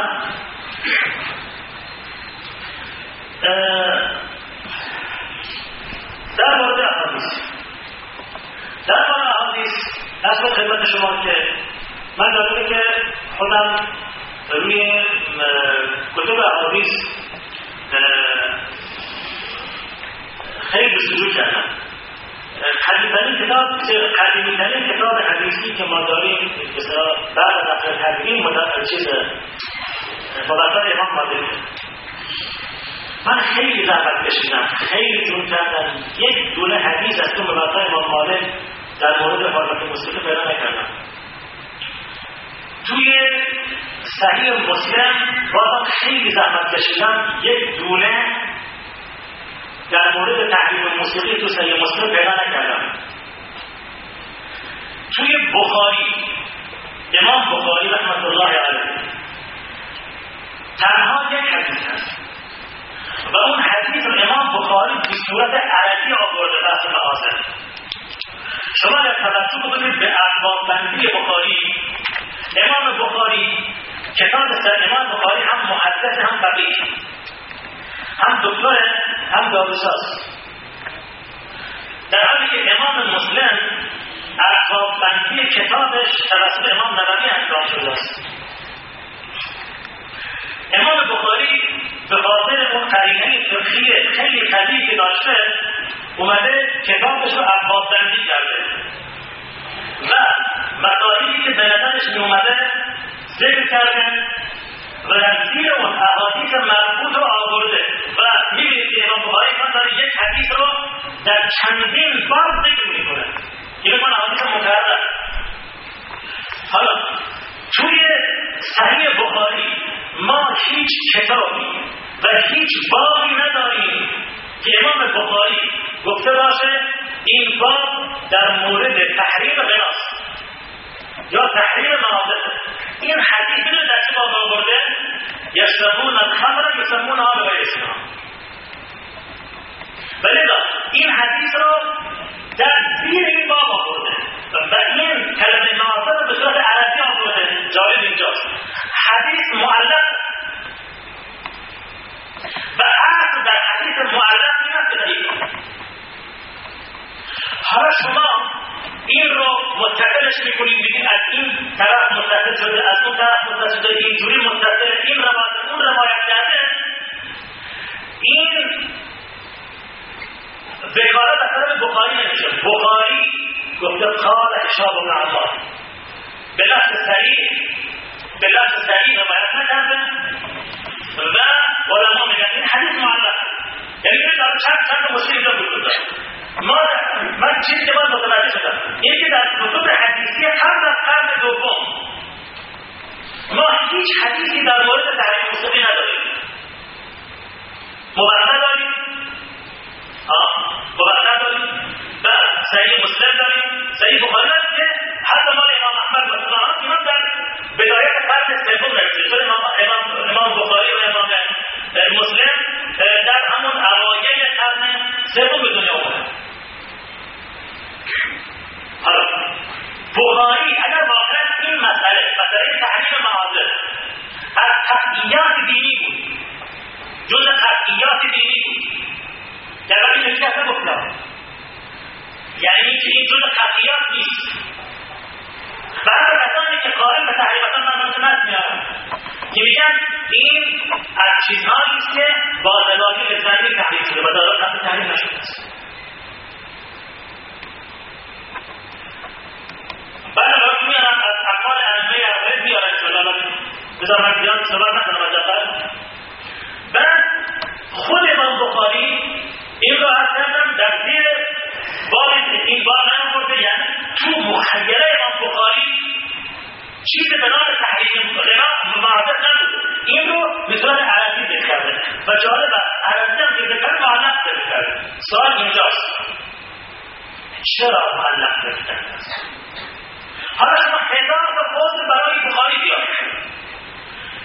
در مورد احادیث. در مورد احادیث از به خدمت شما که من دارم که خودم روی کتب احادیث خیلی جستجو کردم. قدیمترین کتاب قدیمیترین کتاب حدیثی که ما داریم بعد از نقل کردیم چیز مبتر امام مالک من خیلی زحمت کشیدم خیلی جون کردم. یک دونه حدیث از تو مبتر امام مالک در مورد حالت مسلم پیدا نکردم. توی صحیح مسلم بازم خیلی زحمت کشیدم. یک دونه در مورد تحریم موسیقی تو صحیح مسلم پیدا نکردم توی بخاری امام بخاری رحمت الله علیه تنها یک حدیث هست. و اون حدیث امام بخاری به صورت عربی آورده بحث محاسن شما در توجه بکنید به ارباب بندی بخاری. امام بخاری کتاب سر امام بخاری هم محدث هم فقیه. هم دکتر هم داروساز در حالی که امام مسلم ارباب بندی کتابش توسط امام نبوی انجام شده است. امام بخاری به خاطر اون قرینه فقهی خیلی قدیمی که داشته اومده کتابش رو ارباب بندی کرده. و مطالبی که به نظرش می اومده ذکر کرده و در زیر اون مربوط آورده. و می‌بینید که امام بخاری داره یک حدیث رو در چندین بار ذکر می‌کنه. یه من احادیث مکرر. حالا توی صحیح بخاری ما هیچ کتابی و هیچ بابی نداریم که امام بخاری گفته باشه این باب در مورد تحریم غناست یا تحریم مناطق این حدیث رو در چه باب آورده یشربون الخمر یسمون آن غیر إسلام. ولذا این حدیث رو در زیر این باب آورده و این کلمه مناطق به صورت عربی آورده جالب اینجاست حدیث معلق و اصل در حدیث معلق این است که حالا شما این رو متصلش می‌کنید میگید از این طرف متصل شده از اون طرف متصل شده اینجوری متصل این روایت اون روایت کرده. این ذکارت از طرف بخاری نمیشه. بخاری گفته قال حشاب بن عمار. به لفظ سریع به لفظ سریع روایت نکرده. و علما میگن این حدیث معلق یعنی داره چند چند مشکل رو وجود داره ما من چیزی که من متوجه شدم این که در کتب حدیثی قبل از قرن دوم ما هیچ حدیثی در مورد تحریم موسیقی نداریم مبرهه داریم آه مبرهه داریم و صحیح مسلم داریم صحیح بخاری داریم که حتی مال امام احمد و سنان اینا در بدایت قرن سوم نوشته شده امام امام بخاری و امام مسلم در همون اوایل قرن سوم به دنیا اومد. حالا بخاری اگر واقعا این مسئله مسئله تحریم معاصر از قطعیات دینی بود جز قطعیات دینی بود در وقتی اصلا گفتم یعنی که این جز قطعیات نیست. هر کسانی که قائل به تحریم اصلا من مثل میارم که میگن این از چیزهایی است که با دلایل زنی تحریم شده و دارا هم تحریم نشده است. بعد وقت میارم از اقوال ائمه اربعه میارم انشاءالله بذار من زیاد صحبت نکنم از بعد خود امام بخاری این رو از کردم در زیر باب این باب نمورده یعنی تو مخیله امام بخاری چیز به نام تحریم غنا معادل نبود. این رو به صورت عربی ذکر کرده. و جالب عربی هم ذکر کرده معلق ذکر کرده. سوال اینجاست. چرا معلق ذکر حالا شما هزار تا قول برای بخاری بیاد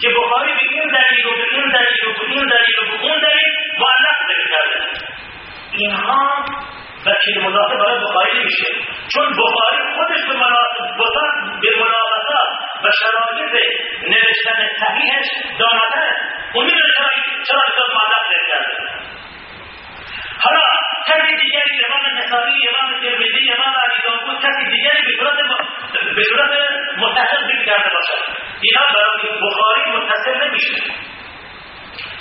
که بخاری به این دلیل و به این دلیل و به این دلیل و به اون دلیل معلق ذکر کرده. اینها وکیل مدافع برای بخاری نمیشه. چون بخاری خودش به مناسبات به مناسبات و شرایط نوشتن صحیحش داناتره. اون چرا کتاب معلق کرده حالا کسی دیگری امام نسائی امام ترمذی امام علی داوود کسی دیگری به صورت به صورت متصل ذکر کرده باشد. اینا برای بخاری متصل نمیشه.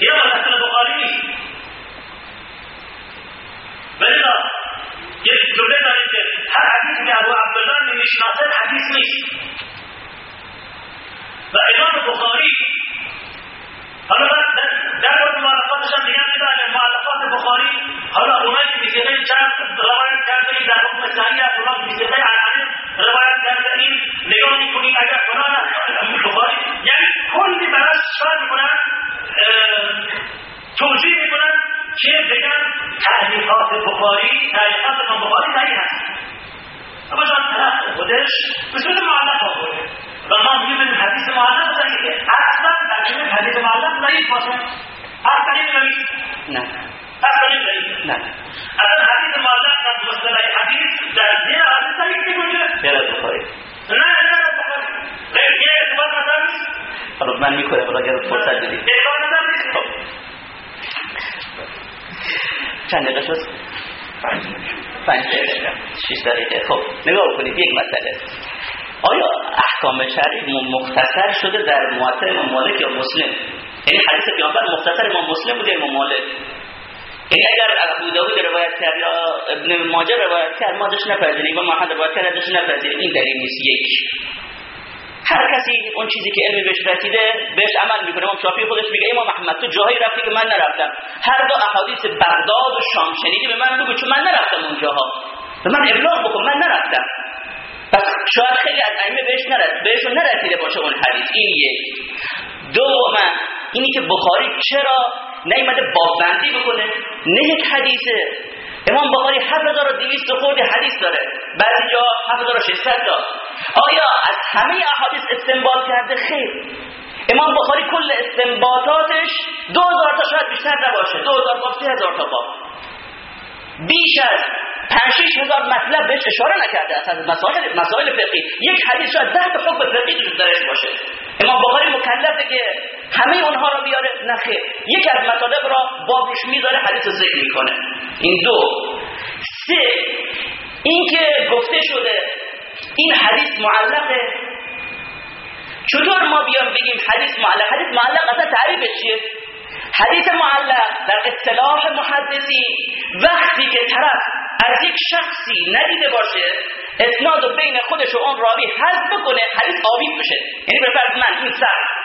اینا متصل بخاری نیست. ولی یک جمله داریم که هر حدیث که ابو عبدالله نمی‌شناسد حدیث نیست. و امام بخاری حالا در مورد معلقاتش هم دیگه میدانه معلقات بخاری حالا اونایی که بیسیقه چند روایت کرده این در حکم ثانی از اونا بیسیقه علمه روایت کرده این نگاه می‌کنی اگر فلان بخاری یعنی کلی براش شاید می‌کنن؟ توجیه می‌کنن که بگن؟ تعلیفات بخاری تعلیفات امام بخاری صحیح هست. اما جان طرف خودش به صورت معلق آورده. و ما می‌بینیم حدیث معلق صحیحه اصلا در حدیث معلق ضعیف باشه هر طریق ضعیف نه. هر طریق ضعیف نه. اصلا حدیث معلق در مصطلح حدیث در دین حدیث ضعیف میگوشه غیر از بخاری. نه نه بخاری. غیر یه اعتبار نظر نیست. حالا من می‌کنم اگر فرصت بدید. اعتبار نظر نیست خب. چند دقیقه شد؟ پنج دقیقه. شیش دقیقه. خب نگاه کنید یک مسئله. آیا احکام شرعی مختصر شده در موطع امام مالک یا مسلم؟ یعنی حدیث پیامبر مختصر امام مسلم بوده امام مالک؟ یعنی اگر ابو داود روایت کرد یا ابن ماجه روایت کرد ما داشت نپذیریم و محمد روایت کرد داشت نپذیریم. این دلیل نیست. یک. هر کسی اون چیزی که علمی بهش رسیده بهش عمل می‌کنه. امام شافعی خودش میگه امام محمد تو جاهایی رفتی که من نرفتم. هر دو احادیث بغداد و شام شنیدی به من بگو چون من نرفتم اونجاها. به من ابلاغ بکن من نرفتم. پس شاید خیلی از ائمه بهش نرسید بهشون نرسیده باشه اون حدیث. این یک. دوما اینی که بخاری چرا نیومده بابندی بکنه. نه یک حدیثه. امام بخاری 7200 خورده حدیث داره. بعضی جا 7600 تا. آیا از همه احادیث استنباط کرده؟ خیر. امام بخاری کل استنباطاتش 2000 تا شاید بیشتر نباشه. 2000 تا 3000 تا باب بیش از 5 هزار مطلب بهش اشاره نکرده از مسائل مسائل فقهی. یک حدیث شاید 10 تا حکم فقهی درش باشه. امام بخاری مکلفه که همه اونها رو بیاره نخیر یک از مطالب را باب روش می‌ذاره حدیث ذکر می‌کنه. این دو. سه. اینکه گفته شده این حدیث معلقه. چطور ما بیام بگیم حدیث معلق؟ حدیث معلق اصلا تعریف چیه؟ حدیث معلق در اصطلاح محدثی وقتی که طرف از یک شخصی ندیده باشه اسناد و بین خودش و اون راوی حذف بکنه حدیث آبی بشه. یعنی به فرض من این سر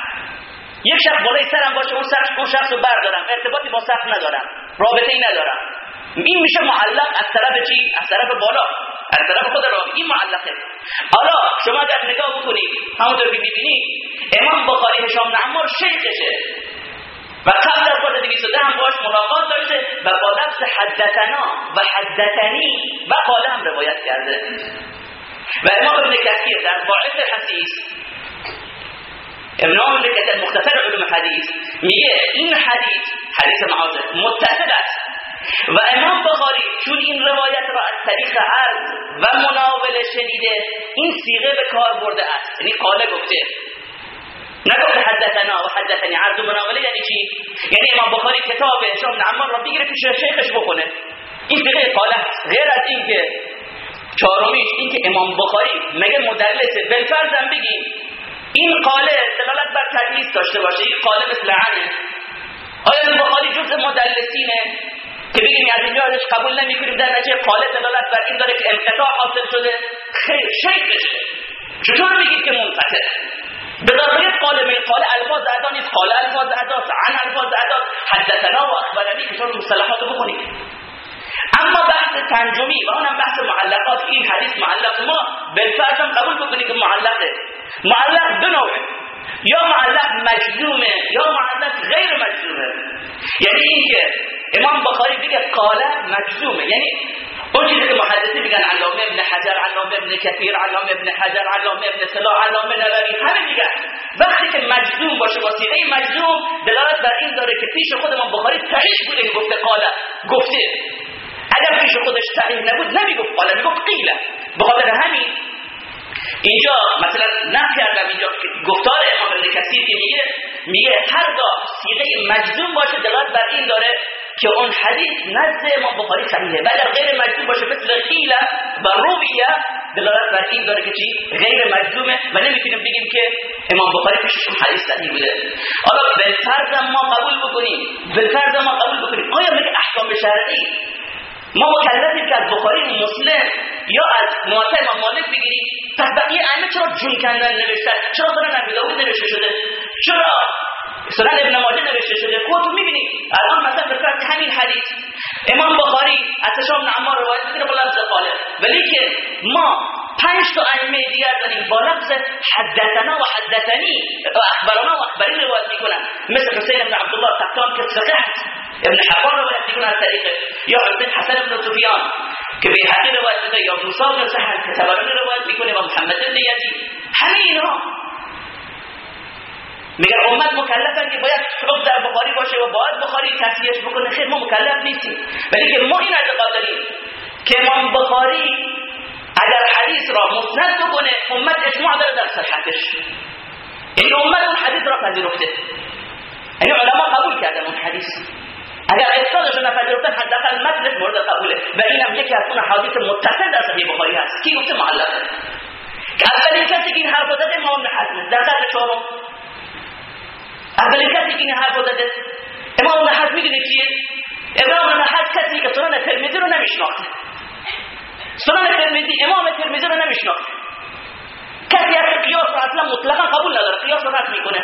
یک شخص بالای سرم باشه اون شخص اون شخص رو بردارم. ارتباطی با سخت ندارم. رابطه ای ندارم. این میشه معلق از طرف چی؟ از طرف بالا. از طرف خود راوی این معلقه. حالا شما اگر نگاه بکنید. همونطور که می‌بینید امام بخاری هشام نعمار شیخشه. و قبل از خود دویست هم باش ملاقات داشته و با لفظ حدثنا و حدثنی و قاله هم روایت کرده. و امام ابن کثیر در باعث حدیث ابن ابن کثیر مختصر علوم حدیث میگه این حدیث حدیث معاصر متصل است. و امام بخاری چون این روایت را از طریق عرض و مناوله شنیده این سیغه به کار برده است. یعنی قاله گفته. نگفت حدثنا و حدثنی. عرض و مناوله یعنی چی؟ یعنی امام بخاری کتاب شام نعمان را بگیره پیش شیخش بکنه این سیغه قاله غیر از این که چهارمیش این که امام بخاری مگه مدلسه بالفرض هم بگیم؟ این قاله دلالت بر تدلیس داشته باشه این قاله مثل عنه آیا بخاری جزء مدلسینه که بگیم از اینجا ازش قبول نمی‌کنیم در نتیجه قاله دلالت بر این داره که انقطاع حاصل شده. خیر شیخشه چطور میگید که منقطع به ضرورت قال من قال الفاظ ادا نیست. قال الفاظ ادا عن الفاظ ادا حدثنا و اخبرنی که شما مصطلحات بخونید. اما بحث تنجمی و اونم بحث معلقات. این حدیث معلق ما بالفرض هم قبول بکنید که معلقه. معلق دو نوعه. یا معلق مجزومه یا معلق غیر مجزومه. یعنی اینکه امام بخاری بگه قال مجزومه. یعنی اون چیزی که محدثی میگن علامه ابن حجر علامه ابن کثیر علامه ابن حجر علامه ابن صلاح علامه نووی همه میگن. وقتی که مجزوم باشه با صیغه مجزوم دلالت بر این داره که پیش خودمون بخاری صحیح بوده که گفته قال. گفته. اگر پیش خودش صحیح نبود نمی‌گفت. قال می‌گفت قیله به خاطر همین اینجا مثلا نه کردم اینجا گفتار امام ابن کثیر که میگه میگه هرگاه صیغه مجزوم باشه دلالت بر این داره که اون حدیث نزد امام بخاری صحیحه. و اگر غیر مجزوم باشه مثل قیله و رویه دلالت بر این داره که چی؟ غیر مجزومه و نمی‌تونیم بگیم که امام بخاری پیششون حدیث صحیح بوده. حالا بالفرض ما قبول بکنیم. بالفرض ما قبول بکنیم. آیا میگه احکام شرعی ما مکلفیم که از بخاری مسلم یا از موطع امام مالک بگیریم پس بقیه ائمه چرا جون کندن نوشتن؟ چرا سنن ابی داوود نوشته شده؟ چرا سنن ابن ماجه نوشته شده؟ خودتون می‌بینید الان مثلا فرض همین حدیث. امام بخاری از تشام عمار روایت می‌کنه لفظ قاله ولی که ما پنج تا ائمه دیگر داریم. با لفظ حدثنا و حدثنی و اخبرنا و اخبرین روایت میکنن. مثل حسین بن عبدالله تحتان که صحیح ابن حبان روایت میکنه از طریق یا حسن بن سفیان که به حقی روایت میکنه یا موسی بن سهل که تبرانی روایت میکنه و محمد بن یزید. همه اینها میگن امت مکلفن که باید حب در بخاری باشه و باید بخاری تصحیحش بکنه. خیر ما مکلف نیستیم. ولی که ما این اعتقاد داریم که امام بخاری اگر حدیث را مسند بکنه امت اجماع داره در صحتش این امت اون حدیث را پذیرفته یعنی علما قبول کردن اون حدیث اگر اسنادش رو نپذیرفتن حداقل متنش مورد قبوله و اینم یکی از اون حدیث متصل در صحیح بخاری هست کی گفته معلقه که اولین کسی که این حرف زده امام ابن حزم در قرن چهارم اولین کسی که این حرف زده امام ابن حزم میدونی کیه إمام ابن حزم کسی که سنن ترمذی رو نمیشناخته سنن ترمذی امام ترمذی رو نمیشناخته کسی از قیاس رو اصلا مطلقا قبول نداره قیاس رو رد می‌کنه.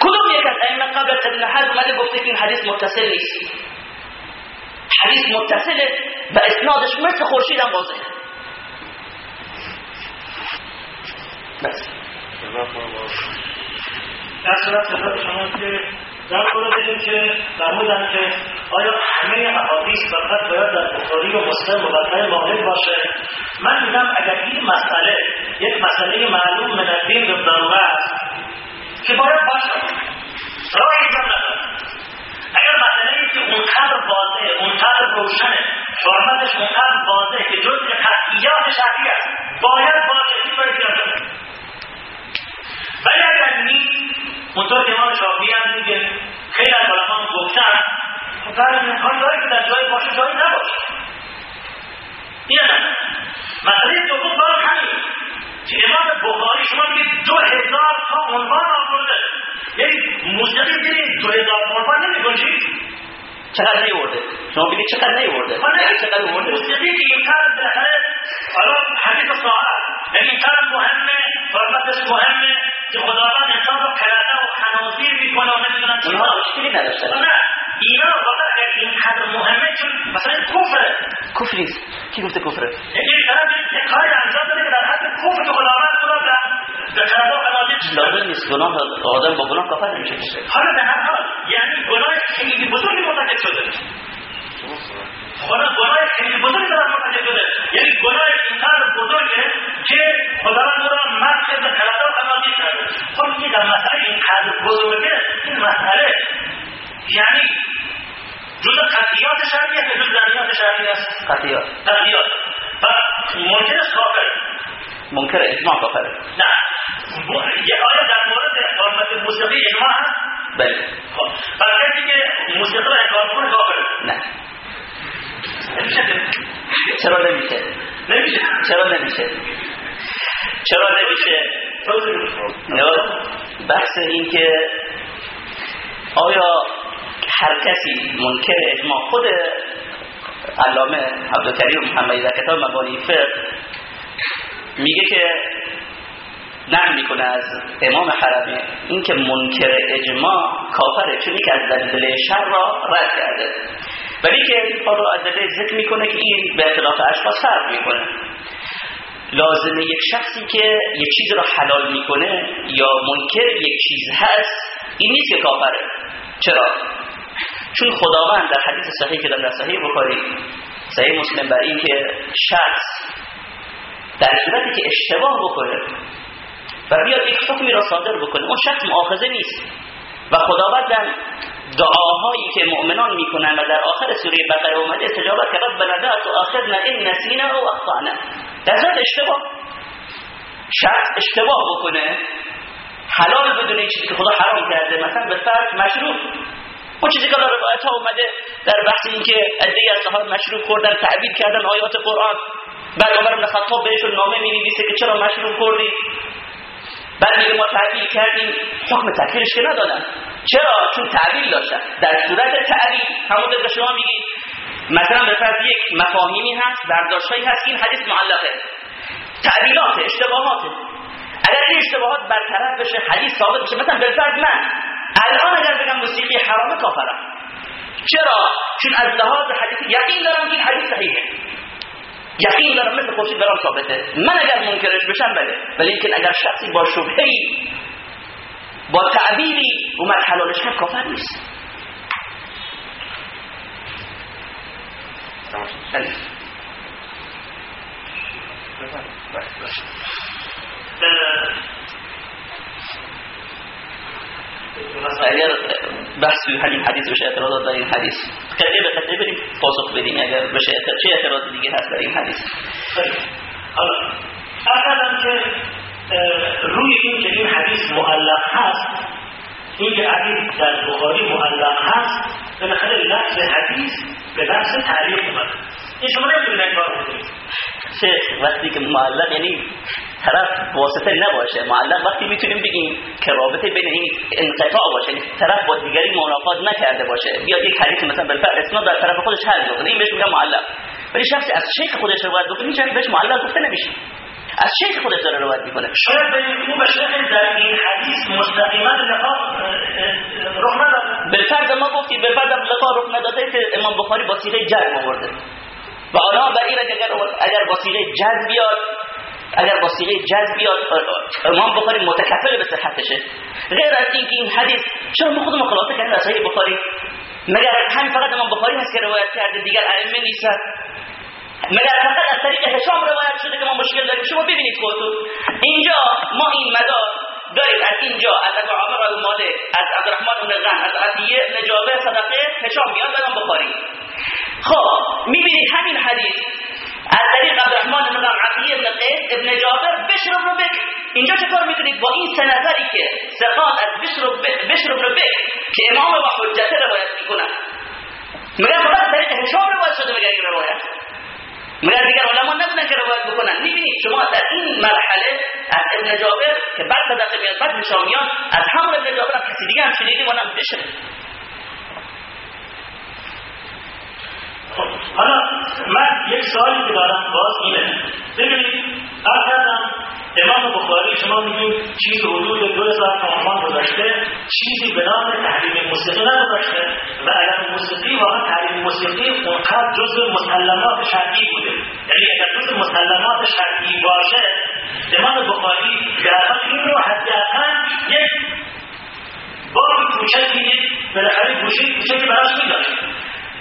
کدوم یک از ائمه قبل از ابن حزم مده گفته که این حدیث متصل نیست؟ حدیث متصله و اسنادش مثل خورشید هم واضحه. بس. در صورت شما که در مورد که فرمودن که آیا همه احادیث فقط باید در بخاری و مسلم مبطل مالک باشه؟ من دیدم اگر این مسئله یک مسئله معلوم من الدین به ضرورت که باید باشه راهی نداره. اگر مسئله که اونقدر واضحه اونقدر روشنه فرمتش اونقدر واضحه که جزء قطعیات شرعی است باید باشه این باید ولی اگر نیست اونطور که امام شافعی هم میگه خیلی از علما گفتن. خب بعد امکان داره که در جای باشه جایی نباشه. این نه. مسئله دوم باز همین. که امام بخاری شما میگید دو هزار تا عنوان آورده. یعنی موسیقی زیر دو هزار عنوان نمیگنجی چقدر نیورده؟ شما بگید چقدر نیورده؟ چقدر ورده موسیقی که اینقدر بالاخره حالا حدیث ساعت یعنی اینقدر مهمه فرمتش مهمه. که خداوند انسان رو کلده و خنازیر می‌کنه و نمی‌دونم مشکلی نداشتن نه اینا واقعا اگر اینقدر مهمه چون مثلا کفر نیست. کی گفته کفره؟ یعنی طرف یک کاری انجام داده که در حد کفر که خداوند تو را به کلده و خنازیر لازم نیست گناه آدم با گناه کافر نمیشه حالا به هر حال یعنی گناه خیلی بزرگی مرتکب شده. خدا گناه خیلی بزرگی در مرتکب شده. یعنی گناه اینقدر بزرگه که او را به کلده و خنازیر کرده. خب این در مسئله اینقدر بزرگه این مسئله. یعنی جز قطعیات شرعی است جز زنیات شرعی است؟ قطعیات. قطعیات. و ممکن است کافر. منکر اجماع کافره. نه. یه آیا در مورد حرمت موسیقی اجماع هست؟ بله. خب. پس کسی که موسیقی را انکار کنه کافره. نه. چرا نمیشه؟ نمیشه. چرا نمیشه؟ چرا نمیشه؟ بحث این که آیا هر کسی منکر اجماع خود علامه عبدالکریم محمدی در کتاب مبانی فقه میگه که نقل می‌کنه از امام حرمی این که منکر اجماع کافره. چون که از دلیل شر را رد کرده. ولی که این رو دلیل ذکر می‌کنه که این به اطلاف اشخاص فرق می‌کنه. لازمه یک شخصی که یک چیز را حلال می‌کنه یا منکر یک چیز هست این نیست که کافره. چرا؟ چون خداوند در حدیث صحیح که در صحیح بخاری صحیح مسلم بر این که شخص در صورتی که اشتباه بکنه و بیاد یک حکمی را صادر بکنه اون شخص مؤاخذه نیست. و خداوند در دعاهایی که مؤمنان می‌کنن و در آخر سوره بقره اومده استجابت که ربنا لا تؤاخذنا ان نسینا او اخطانا در اشتباه شخص اشتباه بکنه حلال بدون چیزی که خدا حرام کرده مثلا به فرض مشروب. اون چیزی که در روایت ها اومده در بحث این که ادهی از صحابه مشروب خوردن تعبیر کردن آیات قرآن. بعد عمر بن خطاب بهشون نامه می که چرا مشروب کردی بعد میگه ما تعبیل کردیم. حکم تکفیرش که ندادن. چرا؟ چون تعبیل داشتن. در صورت تعبیل همون که شما میگید. مثلا به فرض یک مفاهیمی هست برداشتهایی هست این حدیث معلقه. تعبیلات اشتباهات. اگر این اشتباهات برطرف بشه حدیث ثابت بشه مثلا به فرض من. الان اگر بگم موسیقی حرامه کافرم چرا؟ چون از لحاظ حدیث یقین دارم که این حدیث صحیحه. یقین دارم مثل خورشید برام ثابته. من اگر منکرش بشم بله. ولی اینکه اگر شخصی با شبهی با تعبیری اومد حلالش کرد کافر نیست. اگر بحث همین حدیث بشه اعتراضات در این حدیث قطعه به قطعه بریم پاسخ بدیم اگر بشه چه اعتراض دیگه هست در این حدیث حالا اولا که روی این که این حدیث معلق هست این که حدیث در بخاری معلق هست بالاخره لفظ حدیث به لفظ تعلیق اومده این شما نمی‌تونید بکنید چه وقتی که معلق یعنی طرف واسطه نباشه معلق وقتی می‌تونیم بگیم که رابطه بین این انقطاع باشه یعنی طرف با دیگری منافات نکرده باشه بیاد یک حدیث مثلا بالفعل اسناد در طرف خودش حل بکنه این بهش میگن معلق ولی شخصی از شیخ خودش روایت بکنه چرا بهش معلق گفته نمیشه. از شیخ خودش داره روایت می‌کنه. شاید به به شیخ در این حدیث مستقیما لقا رخ نداده. بالفرض ما گفتیم بالفرض لقا رخ نداده که امام بخاری با صیغه جزم آورده. و آنها بر این اگر اگر صیغه جزم بیاد اگر صیغه جزم بیاد امام بخاری متکفل به صحتشه غیر از اینکه این حدیث چرا ما خودمون خلاصه کردیم از صحیح بخاری؟ مگر همین فقط امام بخاری هست که روایت کرده دیگر ائمه نیستن مگر فقط از طریق هشام روایت شده که ما مشکل داریم؟ شما ببینید خودتون. اینجا ما این مدار داریم از اینجا از ابو عمر ابو مالک از عبدالرحمن بن غن از عطیه بن جابر صدقه هشام میاد بدن بخاری. خب می‌بینید همین حدیث از طریق عبدالرحمن بن غن عطیه بن قیس ابن جابر بشر بن بک اینجا چه کار می‌کنید؟ با این سه که ثقات از بشر بشر بن بک که امام و حجته روایت می‌کنن مگر فقط طریق هشام روایت شده مگر این دیگر علما نبودن که روایت بکنن می‌بینید شما در این مرحله از ابن جابر که بعد صدقه میاد بعد هشامیان از همون ابن جابر هم کسی دیگه هم شنیدیم و هم بشه حالا من یک سوالی که دارم باز اینه ببینید کردم امام بخاری شما میگید چیز حدود دو هزار تومان گذاشته چیزی به نام تحریم موسیقی نگذاشته و اگر موسیقی واقعا تحریم موسیقی اونقدر جز مسلمات شرعی بوده. یعنی اگر جز مسلمات شرعی باشه امام بخاری در این رو حداقل یک باب کوچکی بالاخره گوشه کوچکی براش میداشت.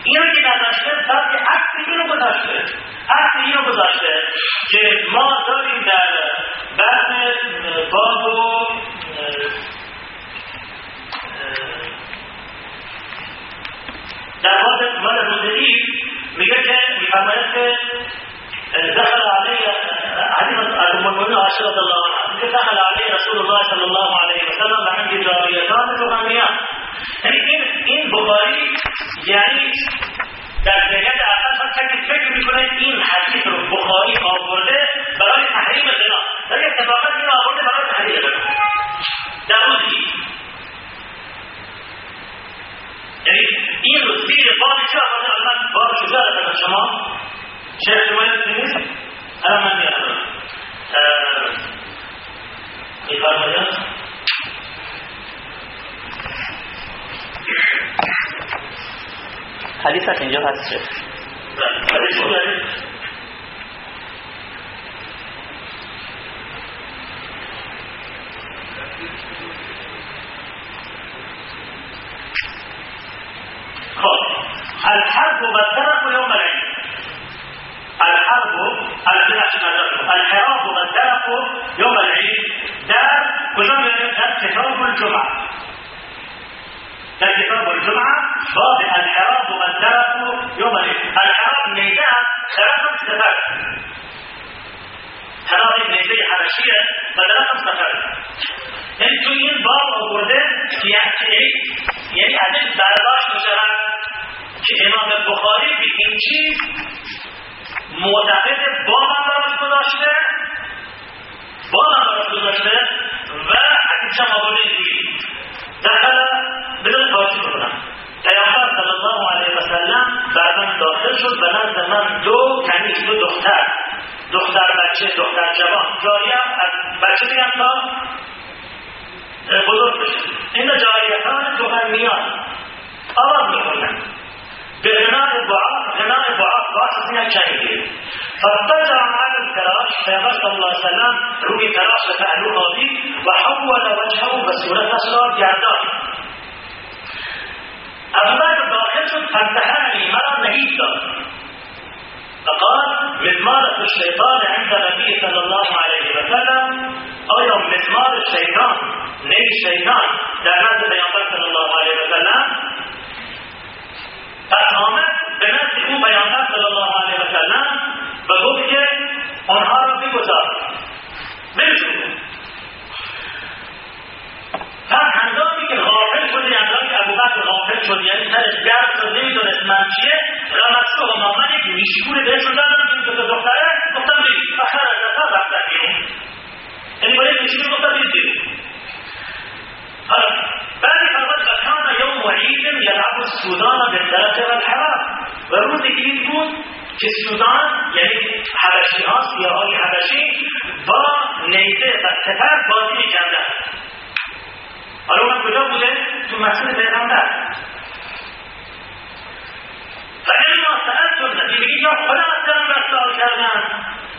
اینو که نداشته بلکه عکس اینو گذاشته. عکس اینو گذاشته که ما داریم در بعد باب در باب مال روزگی میگه که میفرماید که دخل عليه حديث المؤمنين عائشة رضي الله عنها. دخل عليه رسول الله صلى الله عليه وسلم وعندي جاريتان تغنيان یعنی این این بخاری یعنی در ذهنیت اول من کسی فکر می‌کنه این حدیث رو بخاری آورده برای تحریم غنا ولی اتفاقا این آورده برای تحریم غنا در روزی یعنی این آورده اصلا باب شجاع دادن شما؟ شیخ شما نیست؟ الان من میارم میفرمایند حدیث هست اینجا هست شد. الحرب ما يوم العيد. الحرب الحراب ما يوم العيد. دار كلهم دار كتاب الجمعة. دار كتاب الجمعة. فاضي الحراب ما يوم العيد. الحراب ميدان ثلاثة كتابات سفر حراب نیزه حبشیه و درهم سفر. این تو این باب آورده یعنی یعنی ازش برداشت می‌شود که امام بخاری به این چیز معتقد با براش گذاشته با براش گذاشته و حدیث مقابل اینجوری دخل بدون توجه بکنم پیامبر صلی الله علیه و سلم بر من داخل شد و نزد من دو کنیز دو دختر. دختر بچه دختر جوان. جاری هم از بچه دیگم تا بزرگ بشن این جاریتان جهنمیان آرام میکنن به غناء ضعاف غناء ضعاف واسط میان چنگی فارتجع على الفراش فيغش صلی الله عليه وسلم روي فراش فأهلوها به وحول وجهه بسورة أسرار جعدان أبو بكر داخل شد فانتحرني مرا نهید دار فقال مزمارة الشيطان عند النبي صلى الله عليه وسلم. آیا مزمار الشيطان نی شیطان در نزد پیامبر صلی الله علیه وسلم. پس آمد به نزد أو پیامبر صلی الله علیه وسلم و گفت که آنها را بگذار بشون پس هنگامی که غافل شد هنگامی که ابوبکر غافل شد یعنی سرش گرد شد نمی‌دونست من چیه رمسته و محمد یک میشکور بهش رو دادم که دو دختره گفتم برید اخر از دفعه رفتن بیرون یعنی با یک گفتم برید حالا بعدی فرماد وکان یوم عید یلعب السودان بالدرجه والحرام و روز عید بود که سودان یعنی حبشی ها سیاه های حبشی با نیزه و سپر بازی می‌کردن. حالا اون کجا بوده؟ تو مسجد پیغمبر. فإما سألتم نبی یا خدا از دارم رفتار کردن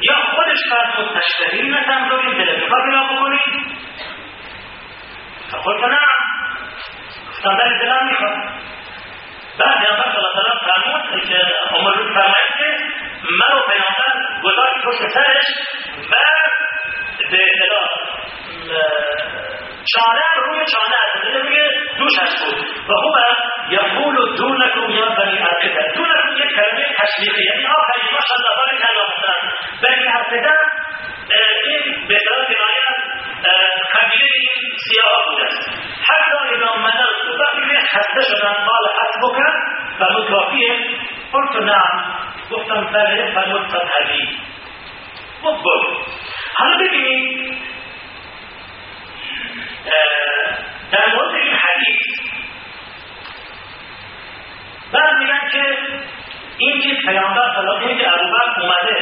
یا خودش فرمود تشتهی نتم داریم دل بخواه بنا بکنید فقلت نعم گفتم بله دلم می‌خواد. بعد پیامبر صلی الله و فرمود که عمر فرماید که منو پیامبر گذاشت پشت سرش و به اطلاع چانه روی چانه از میگه دوشش بود. و خوب یقول دونکم یا بنی ارقده دونکم یک کلمه تشویقی. یعنی آفرین ماشاءالله بارک الله مثلا بنی ارقده این به اطلاع کنایه قبيلتهم سيارة حتى إذا منغت بقية حتى قال حسبك فمت وفيه قلت نعم قلت انتبه فمت أبي مقبل هل بجي در مورد این حدیث بعد میگن که این که پیامبر این که ابوبکر اومده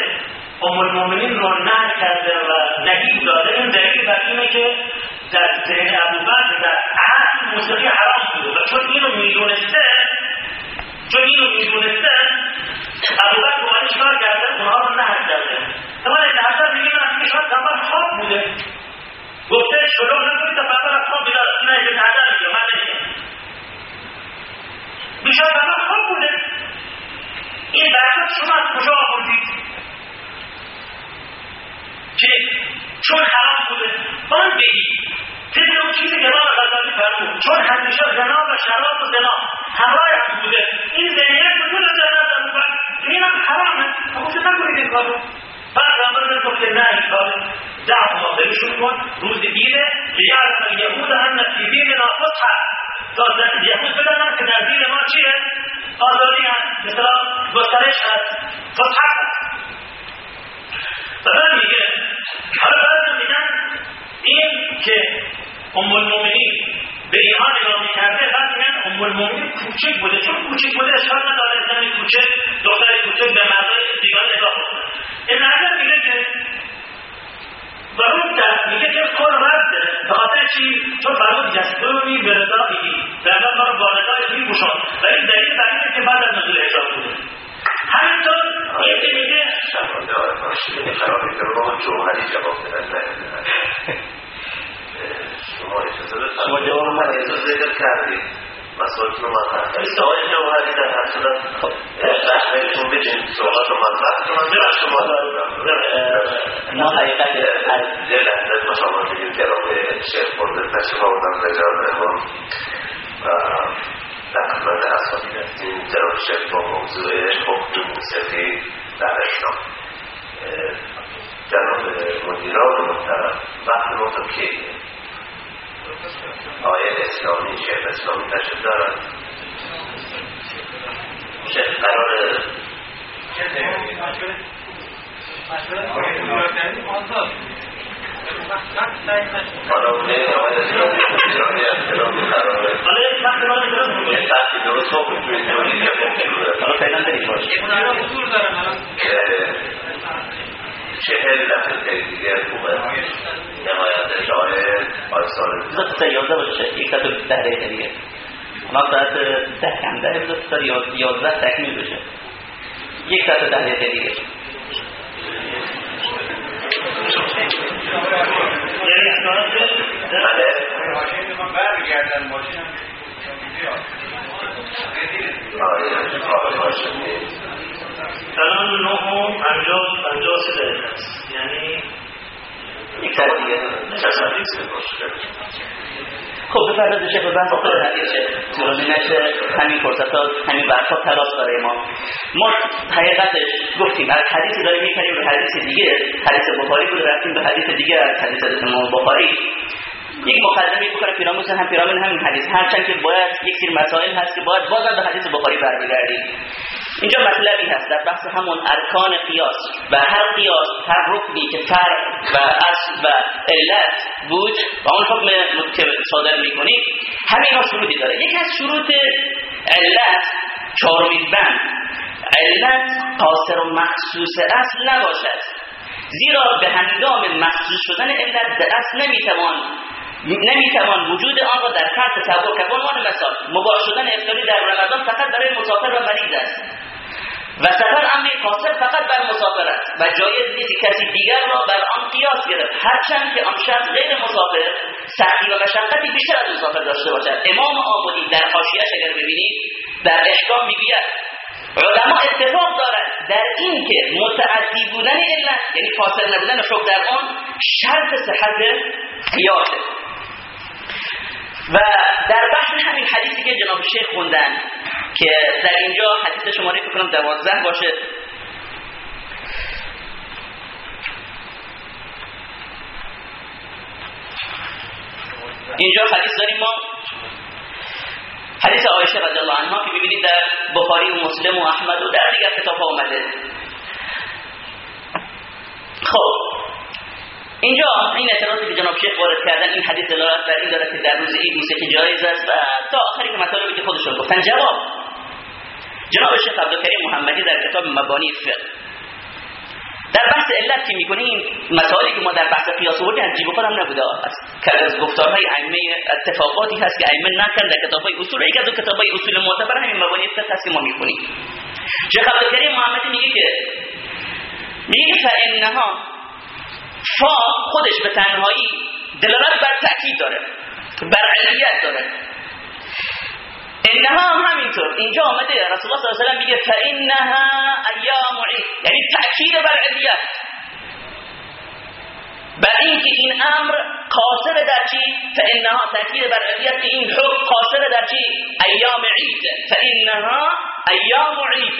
ام المؤمنین رو نه کرده و نهی داده. این دلیل بر اینه که در ذهن ابوبکر در اصل موسیقی حرام بوده و چون اینو می‌دونسته چون اینو می‌دونسته ابوبکر اومده چیکار کرده؟ اونها رو نه کرده. اما ابن حسن میگه من که شاید پیامبر خواب بوده. گفته شروع نکنید تا پیامبر از خواب بیدار نه ابن حسن میگه من نمیگم. میشه پیامبر خواب بوده. این بحث شما از کجا آوردید؟ که چون حرام بوده. آن بگی ضد اون چیزی که امام غزالی فرمود چون همیشه زنا و شراب و زنا همراه هم بوده. این ذهنیت وجود داره در موبایل این هم حرامه. خب چه نکنید این کارو؟ بعد پیامبر گفت که نه این کار دعوا مادریشون کن. روز دیره لیعلم الیهود ان فی دیننا فصحه تا یهود بدانن که در دین ما چیه؟ آزادی هست مثلا گسترش هست فصحه بعد میگه حالا بعد میگن این که ام المؤمنین به ایمان نگاه می‌کرده بعد میگن ام المؤمنین کوچک بوده. چون کوچک بوده اشکال نداره. زن کوچک دختر کوچک به مردای دیگران نگاه این نظر میگه که و اون دست میگه که کل رد به خاطر چی؟ چون فرمود جستونی به رضایی در ما رو با رضای میپوشان ولی دلیل بر اینه که بعد از نزول حجاب بوده همینطور این که میگه خرابی که رو جوهری جواب بدن شما اجازه شما جواب اجازه کردید. مسئولتون رو مطرح کردید آقای جوهری در هر صورت تحمیلتون بدین صحبت رو مطرح کنم در شما ما حقیقت از یه لحظه شما رو به شیخ خورده تشریف آوردن به جان امام و در خدمت اصحابی هستیم جناب شیخ با موضوع حکم موسیقی در اسلام جناب مدیران محترم وقت ما تو کیه آیه اسلامی شیخ اسلامی تشریف دارن شیخ قرار حالا اونه آقای اسلامی احترام قراره حالا یک وقت من درست یه سختی درست رو توی جوری که ممکن بوده حالا فعلا بریم. باشه چهل دقیقه دیگه خوبه آرسال بذار تا یازده باشه یک و ده دقیقه دیگه الان ساعت ده کم ده بذار تا یازده تکمیل بشه یک ساعت ده دقیقه دیگه یعنی بله آقای آقای هاشمی الان نه و پنجاه پنجاه سه دقیقه است. یعنی یک ساعت دیگه حدیث خب بپردازش به بحث خود حدیث طولانی نشه. همین فرصت ها همین ها تلاش برای ما. ما حقیقتش گفتیم از حدیثی داریم می‌کنیم به حدیث دیگه. حدیث بخاری بود رفتیم به حدیث دیگه. از حدیث امام بخاری. یک مقدمه بکنه پیرامون هم پیرامون همین حدیث. هرچند که باید یک سری مسائل هست که باید بازم به حدیث بخاری برمیگردیم. اینجا مطلبی هست در بحث همون ارکان قیاس. و هر قیاس هر رکنی که فرق و اصل و علت بود و اون حکم که صادر می‌کنیم همین شروطی داره. یکی از شروط علت چهارمین بند. علت قاصر و مخصوص اصل نباشد. زیرا به هنگام مخصوص شدن علت به اصل نمی‌توان نمی‌توان وجود آن را در فرد تصور کرد. عنوان مثال مباح شدن افطاری در رمضان فقط برای مسافر و مریض است. و سفر امر قاصر فقط بر مسافر است. و جایز نیست کسی دیگر را بر آن قیاس گرفت. هرچند که آن شخص غیر مسافر سختی و مشقتی بیشتر از مسافر داشته باشد. امام آمودی در حاشیه‌اش اگر ببینید در احکام می‌گوید علما اتفاق دارند در این که متعدی بودن علت یعنی فاصل نبودن شک در آن شرط صحت قیاسه و در بحث همین حدیثی که جناب شیخ خوندن که در اینجا حدیث شماره فکر کنم دوازده باشه. اینجا حدیث داریم ما. حدیث عایشه رضی الله عنها که ببینید در بخاری و مسلم و احمد و در دیگر کتاب اومده. خب اینجا این اعتراضی که جناب شیخ وارد کردن این حدیث دلالت بر این داره که در روز عید موسیقی جایز است و تا آخری که مطالبی که خودشون گفتن جواب. جناب شیخ عبدالکریم محمدی در کتاب مبانی فقه. در بحث علت که می‌کنیم مسائلی که ما در بحث قیاس آوردیم از جیب خودم نبوده. که از گفتارهای ائمه اتفاقاتی هست که ائمه نکردن در کتابهای اصول. یکی از کتابهای اصول معتبر همین مبانی فقه هست که ما می‌کنیم شیخ عبدالکریم محمدی میگه که میگه فانها فا خودش به تنهایی دلالت بر تأکید داره بر علیت داره. انها هم همینطور. اینجا آمده رسول الله صلی الله علیه و میگه فانها ایام عید یعنی تأکید بر علیت بر اینکه این امر قاصر در چی؟ فانها تأکید بر علیت که این حکم قاصر در چی؟ ایام عید فانها ایام عید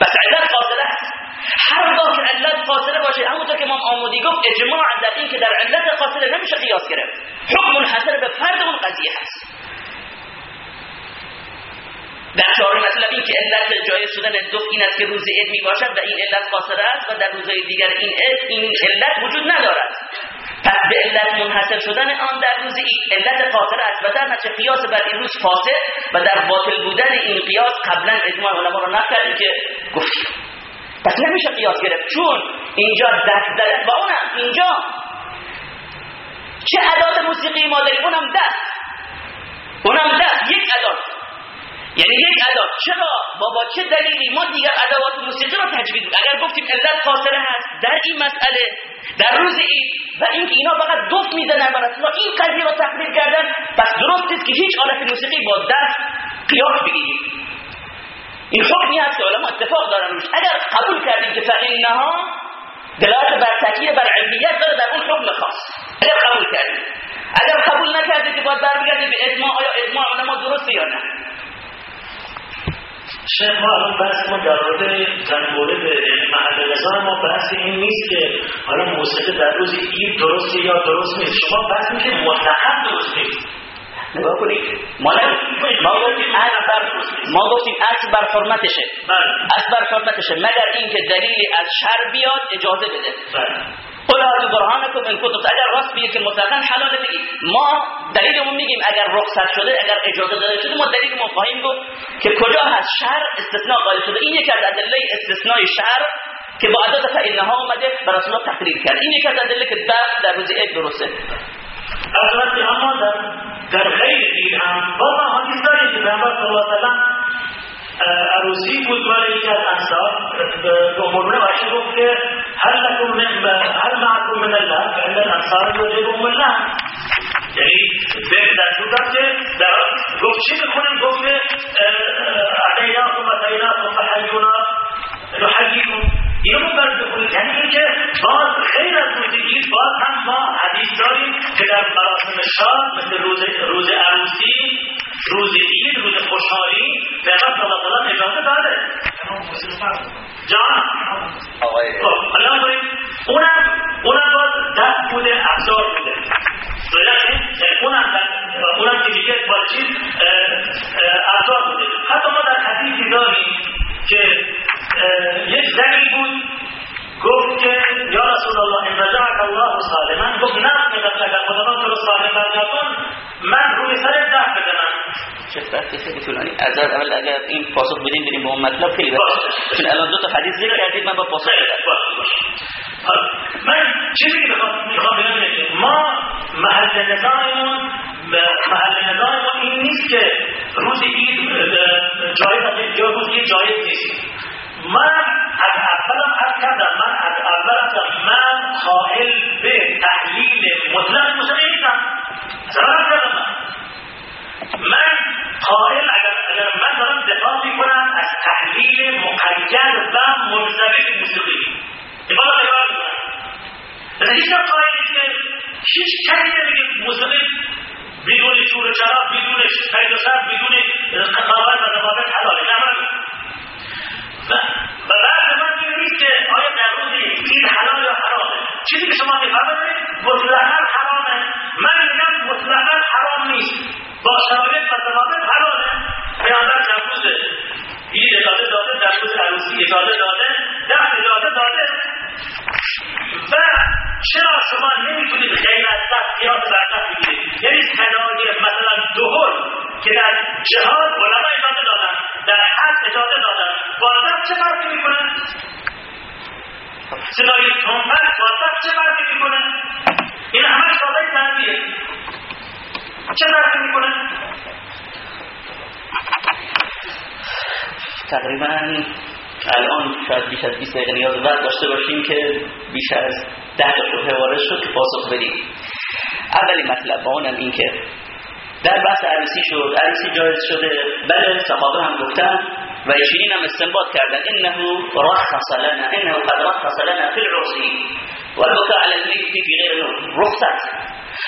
بس علت قاصر است. هر گاه که علت قاصره باشه همونطور که امام آمودی گفت اجماع در این که در علت قاصره نمیشه قیاس گرفت. حکم منحصر به فرد اون قضیه هست. در چهار مطلب این که علت جای شدن دو این است که روز عید می باشد و این علت قاصره است و در روزهای دیگر این عید این علت وجود ندارد. پس به علت منحصر شدن آن در روز عید علت قاصره است و در نتیجه قیاس بر این روز فاسد و در باطل بودن این قیاس قبلا اجماع علما رو نکردیم که گفتیم پس نمیشه قیاس گرفت. چون اینجا دست دست و اونم اینجا. چه ادات موسیقی ما داریم؟ اونم دست. اونم دست. یک ادات. یعنی یک ادات. چرا؟ بابا چه دلیلی؟ ما دیگر ادوات موسیقی رو تجوید اگر گفتیم علت فاصله هست در این مسئله در روز این و اینکه اینا فقط دف می‌زنن اصلا این قضیه رو تقریر کردن پس درست است که هیچ آلت موسیقی با دست قیاس بگیریم. این حکمی هست که علما اتفاق دارن روش اگر قبول کردیم که فإنها دلالت بر تاکید بر علمیت داره در اون حکم خاص. اگر قبول کردیم. اگر قبول نکردیم که باید برمیگردیم به اجماع آیا اجماع علما درسته یا نه؟ شیخ ما الان بحث ما در مورد در مورد محل نظام ما بحث این نیست که حالا موسیقی در روز عید درسته یا درست نیست. شما بحث میشه مطلقا درست نیست. نگاه کنید ما گفتیم بر ما گفتیم اصل بر حرمتشه بله. اصل بر حرمتشه مگر اینکه دلیلی از شر بیاد اجازه بده. قل هاتو برهانکم ان کنتم اگر راست بگید که مطلقا حلاله بگید ما دلیلمون میگیم اگر رخصت شده اگر اجازه داده شده ما دلیلمون خواهیم گفت که کجا هست شر استثناء قائل شده این یکی از ادله استثناء شر که با عدد فانها اومده بر رسول الله تقریر کرد این یکی از ادله که در روز عید درسته البته اما در غیر هم باز حدیث داریم که پیامبر صلی الله علیه عروسی بود برای یکی از انصار. به امرونه باشی گفت که هل لکم من هل معکم من الله فان الانصار یوجبهم الله. یعنی به دستور داد که در گفت چی بکنیم گفت که اتیناکم اتیناکم فحیونا نحییکم. اینو باید بکنید یعنی اینکه باز خیلی از روزگی باز هم ما حدیث داریم که در مراسم شاد مثل روز روز عروسی روز عید روز خوشحالی پیغمبر صلی الله علیه اجازه داده. جان. آقای خب حالا اونم اونم باز دست بوده ابزار بوده. یعنی اونم اونم که دیگه باز چیز ابزار بوده. حتی ما در حدیثی داریم که یک زنی بود گفت که یا رسول الله ان رجعك الله صالما گفت نه که اگر خداوند تو رو سالم برگردون من روی سر ده چه فرقی خیلی طولانی. از اول اگر این پاسخ بدیم بریم به اون مطلب. خیلی بسیار چون الان دو تا حدیث ذکر کردید من با پاسخ من چیزی که می‌خوام بگم ما محل نظاممون محل نظاممون این نیست که روز عید جایز یا روز جایز نیست من حد کردم من از اول هستم من قائل به تحلیل مطلق موسیقی نیستم أصلا کردم من قائل اگر, اگر دارم دفاع میکنم از تحلیل مقید و منضبط موسیقی بالا نگاه میکنم. هیچ قائل که هیچ کسی نمیگه موسیقی بدون چور و چراب بدون قید و سر بدون قضاوت و ضوابط حلاله نه. و بعد من نیست که آیا در روز عید حلال یا حرامه چیزی که شما میفرمایید مطلقا حرامه من میگم مطلقا حرام نیست. با شرایط و ضوابط حلاله پیامبر در روز عید اجازه داده در روز عروسی اجازه داده در اجازه داده. و چرا شما نمی‌تونید غیر از دست قیاس بر دست بگیرید؟ یعنی صدای مثلا دهل که در جهاد علما اجازه دادن در حد اجازه دادن با چه فرقی می‌کنه؟ صدای تنبک با چه فرقی می‌کنه؟ این همه ساده تنبیه چه فرقی می‌کنه؟ تقریبا الان شاید بیش از 20 دقیقه نیاز وقت داشته باشیم که بیش از 10 تا شبهه وارد شد که پاسخ بدیم. اولی مطلب با اونم این که در بحث عروسی شد عروسی جایز شده. بله صحابه هم گفتن و ایشونین هم استنباط کردن. انه رخص لنا انه قد رخص لنا في العرسی والبكاء على الميت في غير رخصت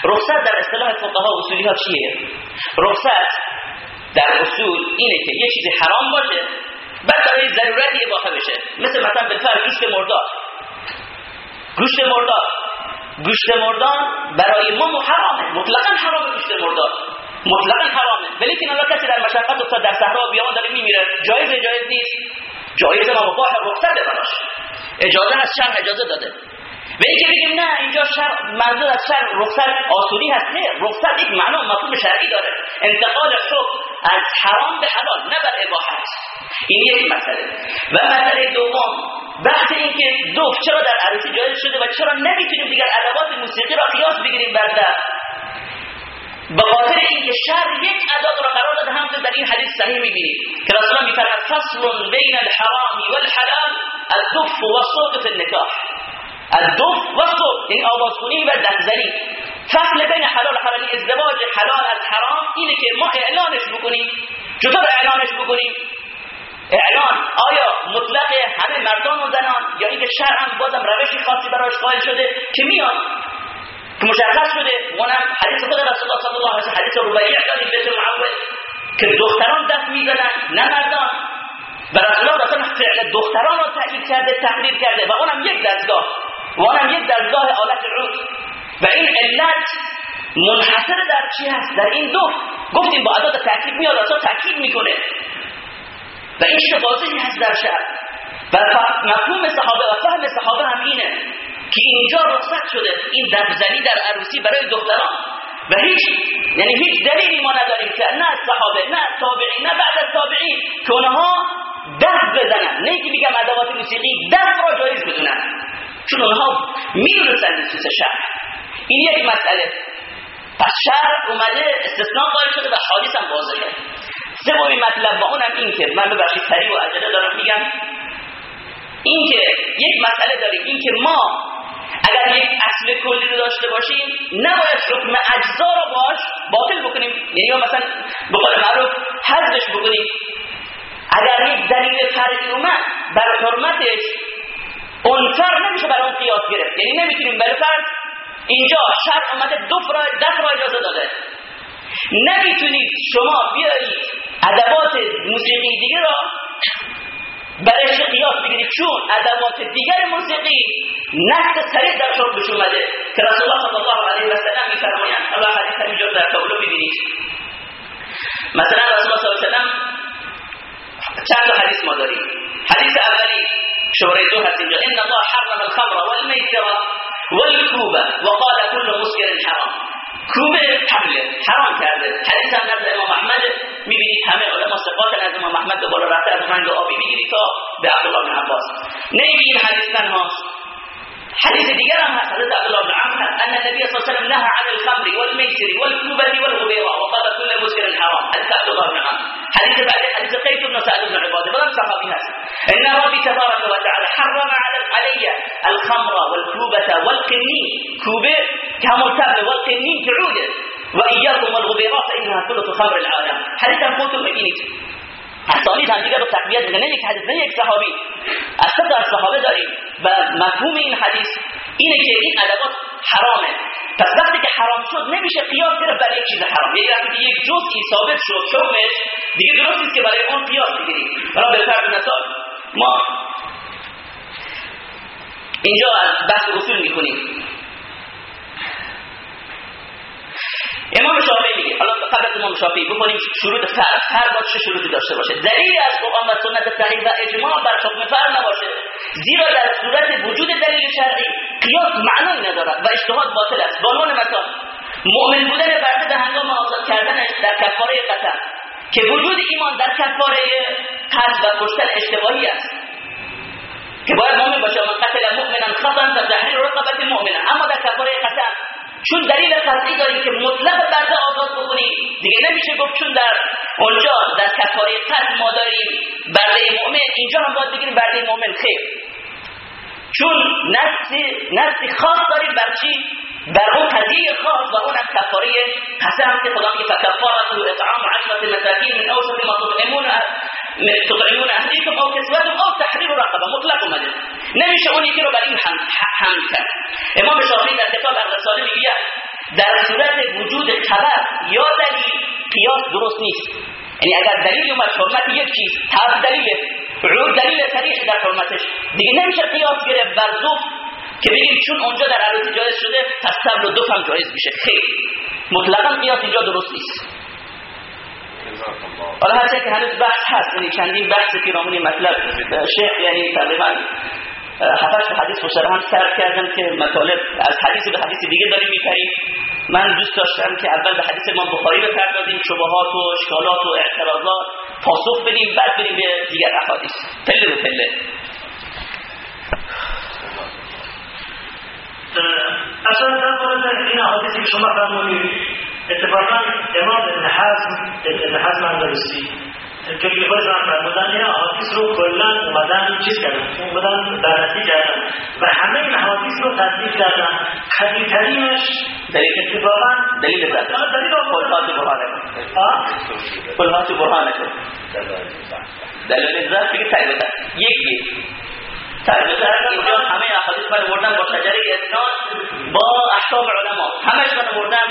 رخصت در اصطلاح فقها و اصولی ها چیه؟ رخصت در اصول اینه که یه چیزی حرام باشه بعد برای ضرورتی اباحه بشه. مثل مثلا بالفعل گوشت مردار. گوشت مردار. گوشت مردار برای ما حرامه. مطلقا حرام گوشت مردار. مطلقا حرامه. ولی که الله کسی در مشقت افتاد در صحرا و بیابان داره میمیره. جایز جایز نیست؟ جایز ما مباح رخصت براش اجازه از شرع اجازه داده. و اینکه بگیم نه اینجا شرع منظور از شرع رخصت آسونی هست. نه رخصت یک معنا مفهوم شرعی داره. انتقال حکم از حرام به حلال نه بر اباحت. این یک مسئله. و مسئله دوم بحث این که دوف چرا در عروسی جایز شده و چرا نمی‌تونیم دیگر ادوات موسیقی را قیاس بگیریم بر به خاطر اینکه شر یک عدد را قرار داده هم در این حدیث صحیح می‌بینید که رسول الله میفرماد فصل بین الحرام والحلال الدف والصوت في النکاح. الدف والصوت یعنی آوازخونی و دنزلی فصل بین حلال و حرام ازدواج حلال از حرام اینه که ما اعلانش بکنیم. چطور اعلانش بکنیم. اعلان آیا مطلق همه مردان و زنان یا اینکه شرع بازم روشی خاصی برایش قائل شده که میان که مشخص شده؟ اونم حدیث خود رسول الله صلی الله علیه و حدیث ربیع داریم بیت معول که دختران دست می‌زنن نه مردان. و رسول الله اصلا فعل دختران رو تأکید کرده تحریر کرده. و اونم یک دستگاه. و اونم یک دستگاه آلت عود. و این علت منحصر در چی هست؟ در این دو. گفتیم با عدد تاکید میاد اصلا تاکید می‌کنه. و این چیز واضحی هست در شهر. و مفهوم صحابه و فهم صحابه هم اینه که اینجا رخصت شده. این دفزنی در عروسی برای دختران. و هیچ یعنی هیچ دلیلی ما نداریم که نه صحابه نه تابعین نه بعد از تابعین. که اونها دست بزنن. نه که بگم ادوات موسیقی دست را جایز بدونن. چون اونها می‌دونستن سوس شهر. این یک مسئله. پس شهر اومده استثناء قائل شده و حادث هم واضحه سومین مطلب و اونم این که من ببخشید سریع و عجله دارم میگم. این که یک مسئله داریم. این که ما اگر یک اصل کلی رو داشته باشیم نباید حکم اجزا رو باش باطل بکنیم. یعنی مثلا به قول معروف حذفش بکنیم. اگر یک دلیل فرعی اومد بر حرمتش اونفر نمیشه برای اون قیاس گرفت. یعنی نمی‌تونیم برای فرض اینجا شرط اومده دو فرای ده فرای اجازه داده. نمی‌تونید شما بیایید ادوات موسیقی دیگه را برای قیاس بگیرید چون ادوات دیگر موسیقی نقد سریع در شرطش اومده که رسول الله صلی الله علیه و سلم میفرمایند. الله حدیث همینجا در تابلو ببینید مثلا رسول الله صلی الله علیه و چند حدیث ما داریم. حدیث اولی شماره دو هست اینجا. ان الله حرم الخمر والمیسر والكوبه وقال كل مسكر حرام. کوبه حمله حرام کرده. حدیث هم نزد امام احمد. می‌بینید همه علما ثقات از امام احمد به بالا رفته از رنگ آبی. می‌گیرید تا به عبدالله بن عباس. نمیگی این حدیث تنها حديث ديجرا حديث عبد الله بن عمرو أن النبي صلى الله عليه وسلم نهى عن الخمر والميسر والكوبة والغبيرة وقال كل مسكر حرام حديث عبد الله بن عمرو حديث بعد حديث قيس بن سعد بن عباده بل صحابي هذا إن ربي تبارك وتعالى حرم على علي الخمر والكوبة والقنين. كوبة كمرتب والقنين تعود وإياكم والغبيرات فانها ثلث خمر العالم. حديث قلت المدينة اسانید دیگه رو تقویت می‌کنه یک حدیث نه یک صحابی. اصلا از صحابه داریم. و مفهوم این حدیث اینه که این ادوات حرامه. پس وقتی که حرام شد نمیشه قیاس گرفت برای یک چیز حرام. یعنی وقتی یک جزئی ثابت شد حکمش دیگه درست نیست که برای اون قیاس بگیریم. برای به فرض مثال ما اینجا از بحث اصول می‌کنیم امام شافعی میگه. حالا قبل از امام شافعی بکنیم شروط فرق. هر با چه شروطی داشته باشه. دلیل از قرآن و سنت صحیح و اجماع بر حکم فرق نباشه. زیرا در صورت وجود دلیل شرعی قیاس معنی ندارد و اجتهاد باطل است. به عنوان مثال مؤمن بودن برده به هنگام آزاد کردنش در کفاره قتل. که وجود ایمان در کفاره قتل و کشتن اشتباهی است. که باید مؤمن باشه. من قتل مؤمنا خطا فتحریر رقبه مؤمنا اما در کفاره قتل چون دلیل قطعی داریم که مطلق برده آزاد بکنیم دیگه نمیشه گفت چون در اونجا در کفاره قتل ما داریم برده مؤمن. اینجا هم باید بگیریم برده مؤمن. خیر. چون نفسی خاص داریم بر چی؟ بر اون قضیه خاص و اون کفاره قسم که خدا میگه فکفارت اطعام عشرة مساکین من اوسط ما تطعمون. تطعمون اهلیکم او کسوتم او تحریر رقبه مطلق اومده. نمیشه اون یکی رو بر این حمل کرد. امام شافعی در کتاب الرساله میگه در صورت وجود خبر یا دلیل قیاس درست نیست. یعنی اگر دلیل اومد حرمت یک چیز تا دلیل عود دلیل صریح در حرمتش. دیگه نمیشه قیاس گرفت بر زوف که بگیم چون اونجا در عروضی جایز شده پس تبل و دوف هم جایز میشه. خیر. مطلقا قیاس اینجا درست نیست. حالا هرچه که هنوز بحث هست یعنی چندین بحث پیرامونی مطلب شیخ یعنی تقریبا هفتش حدیث مشتره هم سر کردن که مطالب از حدیث به حدیث دیگه داریم میپریم. من دوست داشتم که اول به حدیث ما بخاری بپردازیم شبهات و اشکالات و اعتراضات پاسخ بدیم بعد بریم به دیگر احادیث. پله به پله. اصلا در مورد این احادیثی که شما فرمودید اتفاقا امام ابن حزم ابن حزم اندلسی که که خود زن فرمودن این احادیث رو کلا اومدن چیز کردن؟ اومدن بررسی کردن. و همه این احادیث رو تدریف کردن. قوی ترینش دلیل اتفاقا دلیل ذات دلیل قلهات برهانکم قلهات برهانکم دلیل ذات بگید تقریبا یک بید تقریبا اینجا همه احادیث من بردن با شجره اسناد با احکام علما. همش من بردن.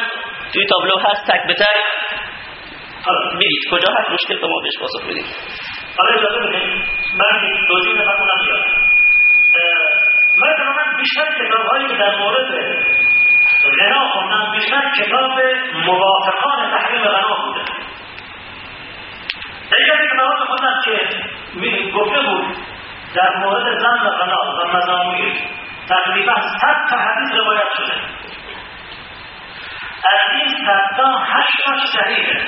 توی تابلو هست تک به تک. بگید کجا هست مشکل به ما بهش پاسخ بدید. حالا اجازه بدید من توضیح نکنم بیاد من تماما بیشتر کتاب هایی که در مورد غنا خوندن بیشتر کتاب موافقان تحریم غنا بوده. دیگر کتابات خوندن که گفته بود در مورد زن و غنا و مزامیر تقریبا صد تا حدیث روایت شده. از این صد تا هشتاش صحیحه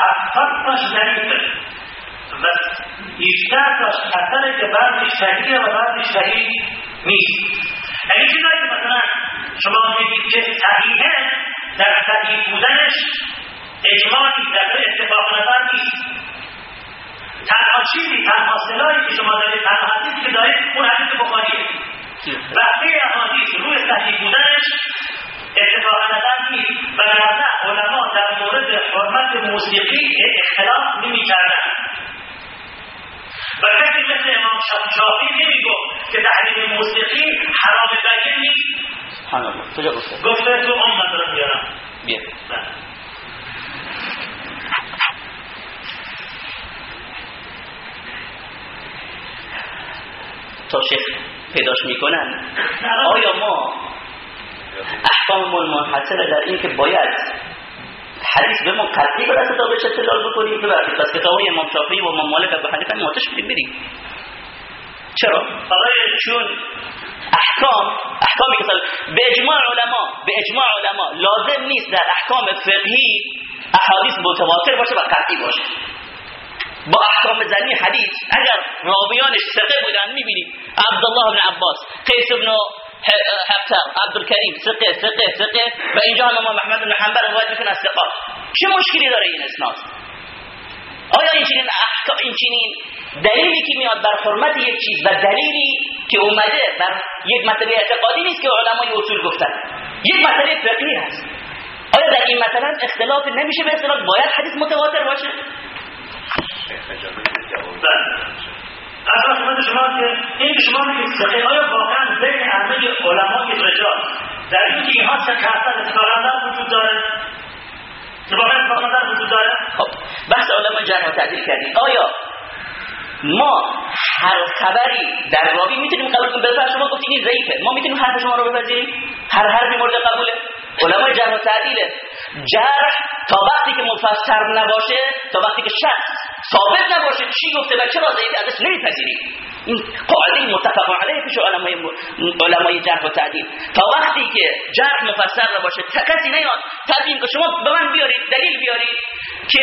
هفتاد تاش ضعیفه و بیشتر تاش اثره که بعضی صحیحه و بعضی صحیح نیست. یعنی چیزایی که مثلا شما میگید که صحیحه در صحیح بودنش اجماعی در اتفاق نظر نیست. تنها چیزی تنها سلاحی که شما دارید تنها حدیثی که دارید اون حدیث بخاریه بقیه احادیث روی صحیح بودنش اتفاق نظر نیست و نه علما در مورد حرمت موسیقی اختلاف نمی کردن و کسی مثل امام شافعی نمی‌گفت که تحریم موسیقی حرام بگیر نیست. گفته؟ تو ام دارم بیارم بیا. تا شیخ پیداش می‌کنن. آیا ما احکام منحصره در این که باید حدیث به ما قطعی به دست بهش استدلال بکنیم؟ ببخشید پس کتاب امام شافعی و امام مالک ابو حنیفه بدیم بریم. چرا؟ برای چون احکام احکامی که به اجماع علما به اجماع علما لازم نیست در احکام فقهی احادیث متواتر باشه و قطعی باشه. با احکام زنی حدیث اگر راویانش ثقه بودن می‌بینید عبدالله بن عباس قیس بن حفتر عبدالکریم ثقه ثقه ثقه و اینجا هم امام محمد بن حنبل روایت می‌کنه از ثقات چه مشکلی داره این اسناد آیا این چنین احکام این دلیلی که میاد بر حرمت یک چیز و دلیلی که اومده بر یک مسئله اعتقادی نیست که علمای اصول گفتن یک مسئله فقهی هست آیا در این مثلا اختلاف نمیشه به اصطلاح باید حدیث متواتر باشه از خدمت شما که این شما میگید صحیح آیا واقعا بین همه علمای رجال در این که اینها چه کسر اتفاقا وجود داره خب بحث علما جرح و تعدیل کردیم. آیا ما هر خبری در راوی می‌تونیم قبول کنیم بلکه شما گفتید این ضعیفه. ما می‌تونیم حرف شما رو بپذیریم؟ هر حرفی مورد قبوله. علمای جرح و تعدیله جرح تا وقتی که مفسر نباشه تا وقتی که شخص ثابت نباشه چی گفته و چرا ضعیف ازش نمیپذیریم این قاعده متفق علیه پیش علمای علمای جرح و تعدیل. تا وقتی که جرح مفسر نباشه کسی نیاد تبیین که شما به من بیارید دلیل بیارید که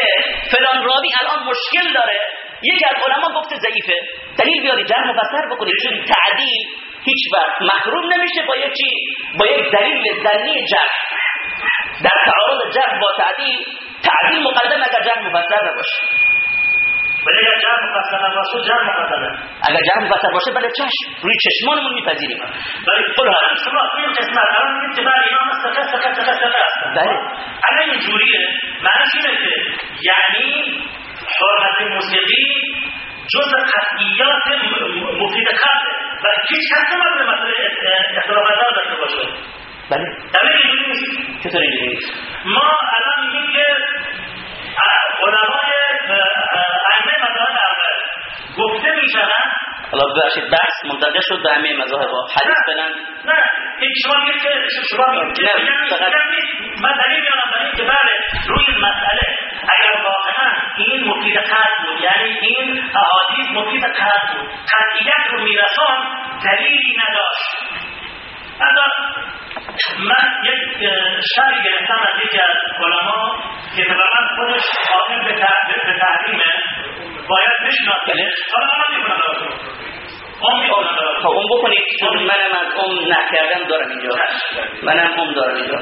فلان راوی الان مشکل داره یکی از علما گفته ضعیفه. دلیل بیارید جرح مفسر بکنید. چون تعدیل هیچ وقت محروم نمیشه با یک با یک دلیل زنی جرح. در تعارض جرح با تعدیل تعدیل مقدم اگر جرح مفسر نباشه. ولی اگر جرح مفسر نباشه جرح مقدمه اگر جرح مفسر باشه بله چشم روی چشمانمون میپذیریم. ولی قول شما توی این قسمت الان میگید که بله اینا مثل سکه سکه سکه هستن. بله. الان این جوریه. معنیش اینه که یعنی حرمت موسیقی جز قطعیات مفید خلقه و هیچ کس نمید به مسئله اختلاف نظر داشته باشه. بله. در اینجوری نیست. چطور اینجوری نیست ما الان میگیم که علمای ائمه مذاهب اول گفته میشن حالا ببخشید بحث منتقل شد به همه مذاهب. حدیث بلند نه. این شما میگید که شما میگید. که نه فقط من دلیل میارم برای اینکه بله روی مسئله اگر واقعا این مفید قلب بود یعنی این احادیث مفید قلب بود قطعیت رو میرسان دلیلی نداشت. حتی من یک شرعی گرفتم از یکی از علما که طبعا خودش حاکم به تحریمه باید بشناسه. حالا من می‌کنم براتون خب اون بکنید چون منم از اون نه کردم دارم اینجا. منم اون دارم اینجا.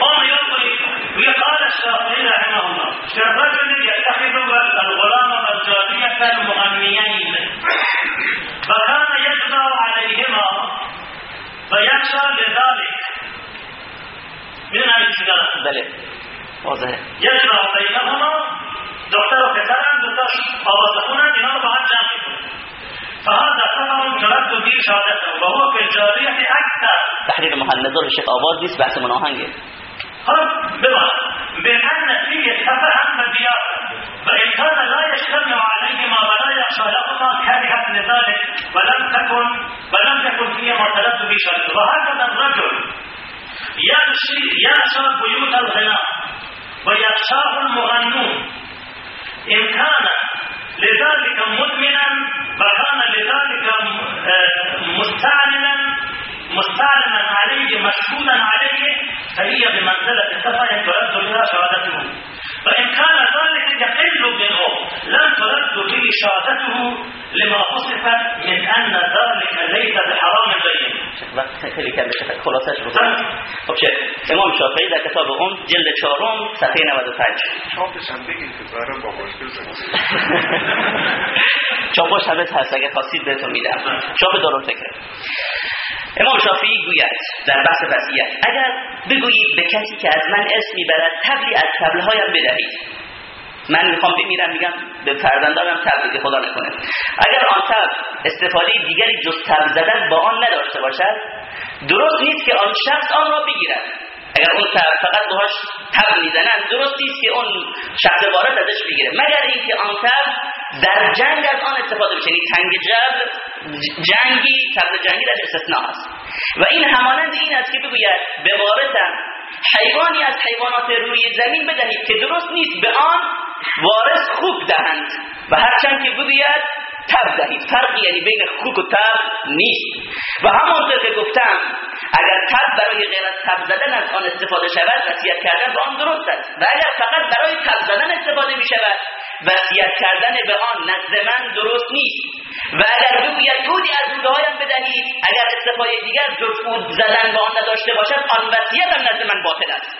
ما یاد کنید وی قال الشافعی رحمه الله. که رجل یتخذ الغلام والجارية مغنيين فكان يجمع عليهما ويخشى لذلك من هذه بله. واضحه. يجمع بينهما دكتور وفتران دكتور أو وصفونا دينار بعد جامد فهذا سبب جربت به شهادته وهو في الجارية أكثر تحرير محل نظر الشيخ أباضي سبعت من أهنجل قد بضع بأن فيه الحفاء عن الديار فإن كان لا يجتمع عليهما ولا يخشى لهما كرهت لذلك ولم تكن ولم تكن فيه مرتبة بشر وهكذا الرجل يعشى يعشى بيوت الغناء ويخشاه المغنون. إن كان لذلك مدمنا وكان لذلك آه، مستعلنا مستعلنا عليه مشهودا عليه فهي بمنزلة السفر ترد بها شهادته. فإن كان ذلك يقل منه لم ترد به شهادته لما وصف من أن ذلك ليس بحرام بين. وقت خیلی کم بشه. خلاصش بکنم. خب چه؟ امام شافعی در کتاب اون جلد چهارم صفحه 95 چاپش هم بگین که برام با چاپش همه هست اگه خواستید بهتون میدم. چاپ دارم فکر امام شافعی گوید در بحث وصیت اگر بگویید به کسی که از من اسم می‌برد تبلی از تبلهایم بدهید. من می‌خوام بمیرم میگم به فرزندانم تبل خدا نکنه. اگر آن تبل استفاده دیگری جز تبل زدن با آن نداشته باشد درست نیست که آن شخص آن را بگیرد. اگر اون فقط باهاش تبل می‌زنن درست نیست که اون شخص وارد ازش بگیره. مگر اینکه آن تبل در جنگ از آن استفاده بشه یعنی تنگ جبل جنگی تبل جنگی در استثناء است. و این همانند این است که بگوید به وارثم حیوانی از حیوانات روی زمین بدهید که درست نیست به آن وارث خوب دهند. و هرچند که بگوید تب دهید. فرقی یعنی بین خوک و تب نیست. و همانطور که گفتم اگر تب برای غیر از تب زدن از آن استفاده شود وصیت کردن به آن درست است. و اگر فقط برای تب زدن استفاده می شود وصیت کردن به آن نزد من درست نیست. و اگر بگوید دودی از هایم بدهید اگر استفاده دیگر جز بود زدن به آن نداشته باشد آن وصیت هم نزد من باطل است.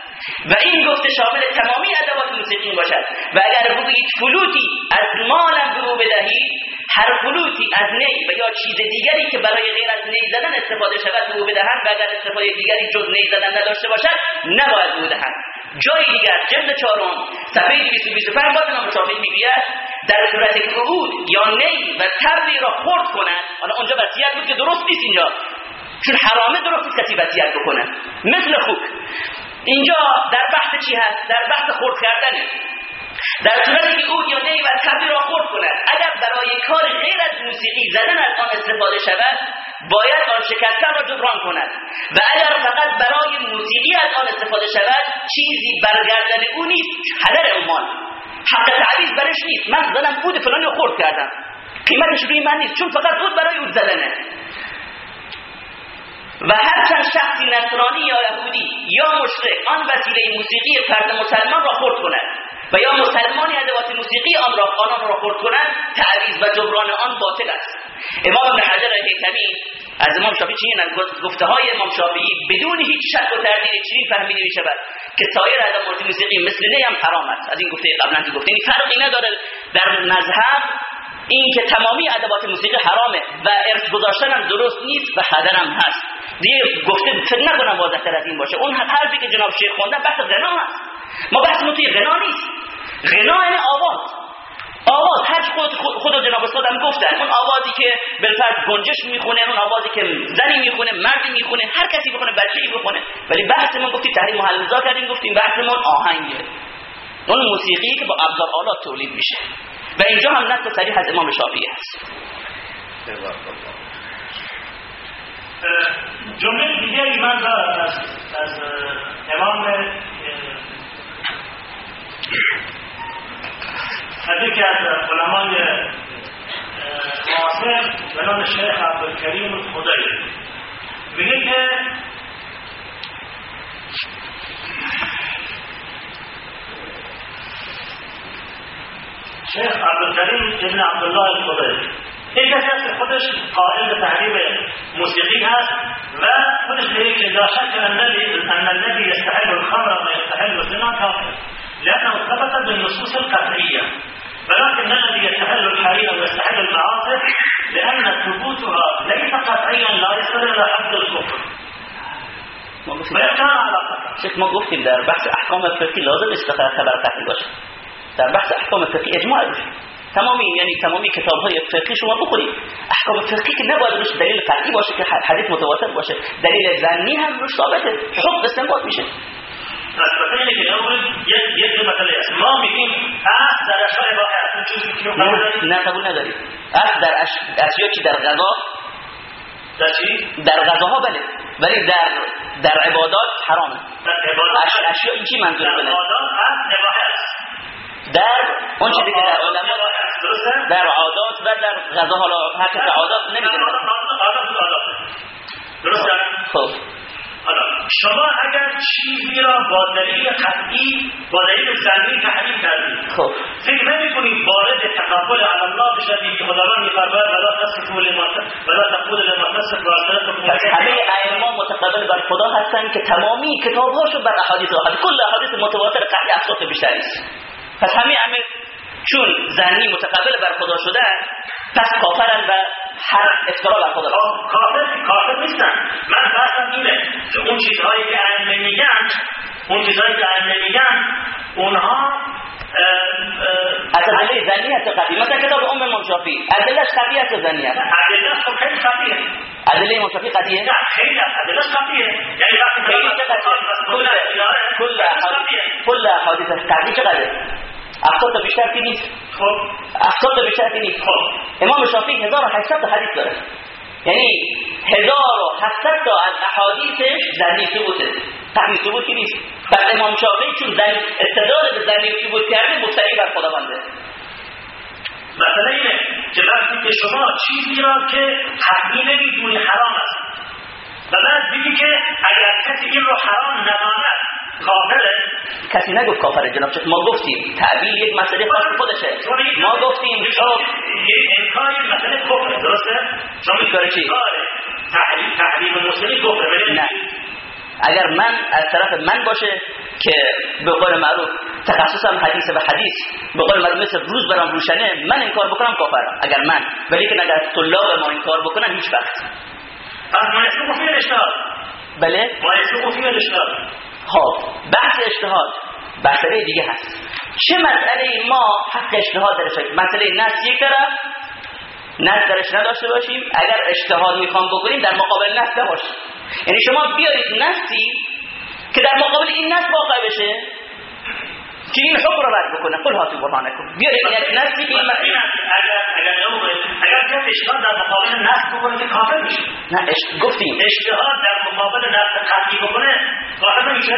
و این گفته شامل تمامی ادوات موسیقی باشد. و اگر بگویید فلوتی از مالم به او بدهید هر فلوتی از نی و یا چیز دیگری که برای غیر از نی زدن استفاده شود به او بدهند و اگر استفاده دیگری جز نی زدن نداشته باشد نباید به دهند جای دیگر جلد چهارم صفحه 225 باز امام شافعی می‌گوید در صورت که عود یا نی و تبلی را خرد کند. حالا اونجا وصیت بود که درست نیست اینجا. چون حرامه درست نیست کسی وصیت بکنه. مثل خوک. اینجا در بحث چی هست؟ در بحث خرد کردنه. در صورتی که او یا نی و تبلی را خورد کند. اگر برای کار غیر از موسیقی زدن از آن استفاده شود باید آن شکستن را جبران کند. و اگر فقط برای موسیقی از آن استفاده شود چیزی برگردن او نیست هدر امان حق تعویز برش نیست. من زدم بود فلانی رو خورد کردم. قیمتش روی من نیست چون فقط بود برای او زدنه. و هرچند شخصی نصرانی یا یهودی یا مشرک آن وسیله موسیقی فرد مسلمان را خورد کند. و یا مسلمانی ادوات موسیقی آن را آنان را خورد کنند تعویض و جبران آن باطل است. امام ابن حجر هیثمی از امام شافعی چنین گفته های امام شافعی بدون هیچ شک و تردید چنین فهمیده می شود که سایر ادوات موسیقی مثل نی هم حرام است. از این گفته قبلا که گفته فرقی نداره در مذهب این که تمامی ادوات موسیقی حرامه و ارث گذاشتن هم درست نیست و حدر هم هست. دیگه گفته فکر نکنم واضح از این باشه. اون حرفی که جناب شیخ خوندن بحث غنا هست ما بحثمون توی غنا نیست. غنا یعنی آواز آواز هر خود خود جناب استاد هم گفتن. اون آوازی که بالفرض گنجش می‌خونه اون آوازی که زنی می‌خونه مردی می‌خونه هر کسی بخونه بچه‌ای بخونه. ولی بحثمون گفتیم تحریم محلزا کردیم گفتیم بحثمون آهنگه. اون موسیقی که با ابزار آلات تولید میشه. و اینجا هم نص صریح از امام شافعی هست. جمله دیگری من از, از امام از یکی از علمای معاصر به نام شیخ عبدالکریم الخدایی میگه که شیخ عبدالکریم ابن عبدالله الخدایی این کسی که خودش قائل به تحریم موسیقی هست و خودش میگه که لا شک ان الذي يستحل الخمر ويستحل الزنا كافر لأنه ثبت بالنصوص القطعية ولكن الذي يستحل الحرير ويستحل المعاصي لأن ثبوتها ليس قطعيا لا يصل إلى حد الكفر. شيخ ما گفتیم در بحث احکام فقهی لازم است خبر قطعی باشه. در بحث احکام فقهی اجماع تمامی یعنی تمامی کتاب های فقهی شما بخونید. احکام فقهی که نباید روش دلیل قطعی باشه که حدیث متواتر باشه. دلیل زنی هم روش ثابته. حکم استنباط میشه. البته اینه که یک یک مسئله است ما میگیم اصل در اشیاء است اون چیزی که قبول داریم نه قبول نداری اصل در اش... اشیا چی در غذا در چی در غذاها بله ولی در در عبادات حرامه در عبادات اش... اشیا این چی منظور بله در اون چیزی که در علما در عادات و در غذا حالا هر کس عادات نمی‌دونه عادات عادات درسته خب حالا شما اگر چیزی را با دلیل قطعی با دلیل زنی تحریم کردید خب. فکر نمی‌کنید وارد تقبل علی الله بشوید که خداوند می‌فرماید ولا تصفوا لما ولا تقولوا لما تصف پس السنتكم همه ائمه متقبل بر خدا هستن که تمامی کتابهاشو بر احادیث احاد کل احادیث متواتر قطعی اساس بیشتری است پس همه همه چون زنی متقبل بر خدا شده پس کافرن و هر افترا بر خدا کا- کافر کافر نیستن. من بحثم اینه که اون چیزهایی که ائمه میگن اون چیزهایی که ائمه میگن اونها از ادله زنی هست قطعی مثلا کتاب ام امام شافعی. ادلهش قطعی هست و زنی هست ادله خب خیلی خطیه ادله امام شافعی قطعیه؟ نه خیلی از ادله خطیه یعنی وقتی خیلی طرف چقدر کل کل کل کل احادیث قطعی چقدره؟ هفتاد تا بیشتر نیست. خب. هفتاد تا بیشتر نیست. خب. امام شافعی 1800 تا حدیث داره. یعنی 1700 تا از احادیثش زنی ثبوته. قطعی ثبوت که نیست. پس امام شافعی چون زن استدلال به زنی ثبوت کرده مستقیم بر خداونده. مسئله اینه که وقتی که شما چیزی را که قطعی نمی‌دونی حرام است. و بعد بگی که اگر کسی این رو حرام نداند کافره کسی نگفت کافر جناب ما گفتیم تعبیر یک مسئله خاص خودشه. ما گفتیم یک انکار یک مسئله کفر درسته؟ شما چی؟ تحریم تحریم مسلمی کفر ولی نه. اگر من از طرف من باشه که به قول معروف تخصصم حدیث و حدیث به قول معروف مثل روز برام روشنه من انکار بکنم کافرم. اگر من ولی که اگر طلاب ما انکار بکنن هیچ وقت. پس ما يسوق فيه الاشتهاد بله؟ ما يسوق فيه الاشتهاد خب بحث اجتهاد مسئله دیگه هست. چه مسئله ما حق اجتهاد درش؟ مسئله نص یک طرف نص درش نداشته باشیم. اگر اجتهاد می‌خوام بکنیم در مقابل نص نباشه یعنی شما بیارید نصی که در مقابل این نص واقع بشه. که این حکم رو رد بکنه قل هاتو برهانکم یک نصی که این مسئله است که اگر اگر اگر کسی اشتهاد در مقابل نفس بکنه که کافر میشه نه اش- گفتیم اجتهاد در مقابل نفس قطعی بکنه کافر نمیشه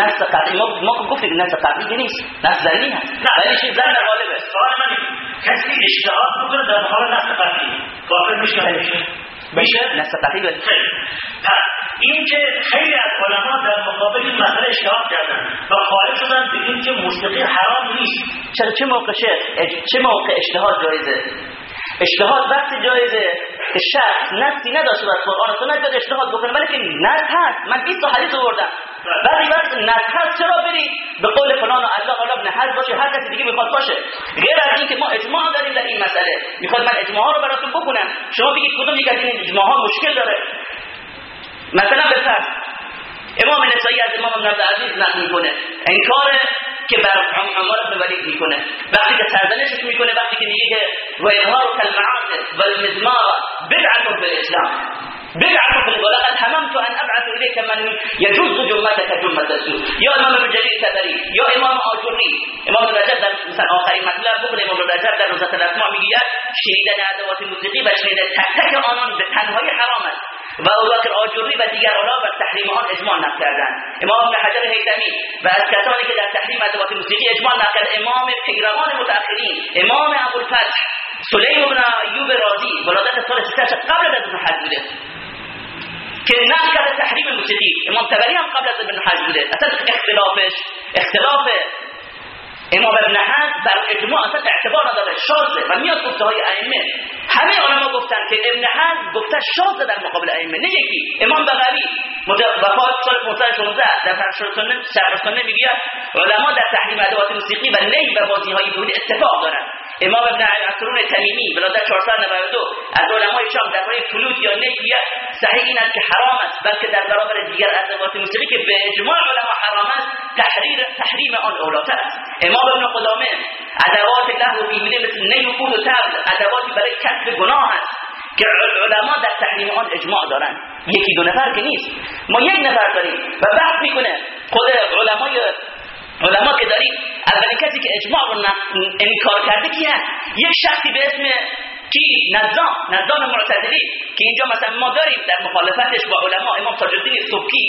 نص قطعی ما, گفتیم نص قطعی نیست نص زنی هست ولی چیز زن در غالبه سوال من. کسی اجتهاد بکنه در مقابل نفس قطعی کافر میشه نص قطعی ولی خیلی. پس این که خیلی از علما در مقابل این مسئله اجتهاد کردن و قائل شدن به این که موسیقی حرام نیست. چرا؟ چه موقع؟ چه موقع اجتهاد جایزه؟ اجتهاد وقتی جایزه که شخص نصی نداشته بر قرآن سنت بیاد اجتهاد بکنه ولی که نص هست. من 20 تا حدیث آوردم بعضی وقت نص هست چرا بری؟ به قول فلان و الله حالا ابن باشه هر کسی دیگه می‌خواد باشه. غیر از این که ما اجماع داریم در این مسئله. می‌خواد من اجماع رو براتون بکنم شما بگید کدوم یک از این اجماع ها مشکل داره؟ مثلا بفرض امام نسائی از امام ابن عبدالعزیز نقل می‌کنه. انکار که بر عم- عمر بن ولید می‌کنه. وقتی که سرزنشش می‌کنه وقتی که میگه که و اظهار کالمعاصر والمزمار بدعة في الاسلام بدعة في الاسلام ولقد هممت ان ابعث اليك من يجوز جمتك جمة السوء. یا امام ابن جرير تبری یا امام آجوری امام رجب در مثلا آخرین مطلب بخونه. امام رجب در نزهت الاسماء میگه شنیدن ادوات موسیقی و شنیدن تک تک آنان به تنهایی حرام است. و ابوبکر آجوری و دیگر علما بر تحریم آن اجماع نقل کردند. امام ابن حجر هیثمی و از کسانی که در تحریم ادوات موسیقی اجماع نقل کرد امام پیروان متأخرین امام ابوالفتح سلیم بن ایوب رازی ولادت سال 600 قبل از ابن حجر بوده. که نقل کرده تحریم موسیقی. امام تبری هم قبل از ابن حجر بوده. اصلا اختلافش اختلاف امام ابن حزم بر اجماع اصلا اعتبار نداره شاذه و میاد گفته های ائمه. همه علما گفتن که ابن حزم گفته شاذه در مقابل ائمه نه یکی. امام بغوی وفات سال 516 در فرش سنه شرح سنه میگه علما در تحریم ادوات موسیقی و نی و بازی های فولی اتفاق دارن امام ابن عصرون تمیمی ولادت 492 از علمای شام درباره فلوت یا نی میگه صحیح این است که حرام است بلکه در برابر دیگر ادوات موسیقی که به اجماع علما حرام است تحریر تحریم آن اولاتر است. امام ابن قدامه ادوات لهو بیهوده مثل نی و و تبل ادواتی برای کسب گناه است که علما در تحریم آن اجماع دارن یکی دو نفر که نیست. ما یک نفر داریم و بحث می‌کنه خود علمای علما که داری اولین کسی که اجماع رو انکار کرده کیه یک شخصی به اسم کی؟ نظام نظام معتدلی که اینجا مثلا ما داریم در مخالفتش با علما امام تاج الدین سبکی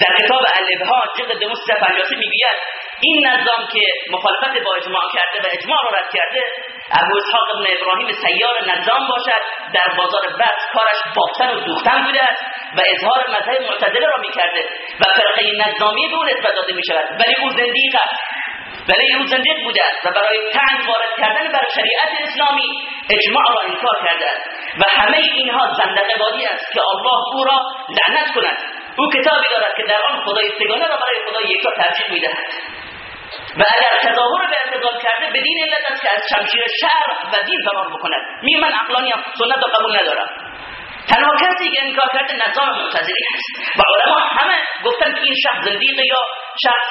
در کتاب الابهاج جلد دوم 353 می‌گوید این نظام که مخالفت با اجماع کرده و اجماع را رد کرده ابو اسحاق ابن ابراهیم سیار نظام باشد. در بازار بس کارش بافتن و دوختن بوده است و اظهار مذهب معتدله را می‌کرده و فرقه نظامی به او نسبت داده می‌شود. ولی او زندیق است. ولی او زندیق بوده است و برای تنگ وارد کردن بر شریعت اسلامی اجماع را انکار کرده است و همه اینها زندقه است که الله او را لعنت کند. او کتابی دارد که در آن خدای سگانه را برای خدای یکتا ترجیح می‌دهد. و اگر تظاهر به اعتقاد کرده بدین علت است که از شمشیر شرع و دین فرار بکند. می من عقلانی سنت قبول ندارم. تنها کسی که انکار کرده نظام معتزلی است. و علما همه گفتن که این شخص زندیق یا شخص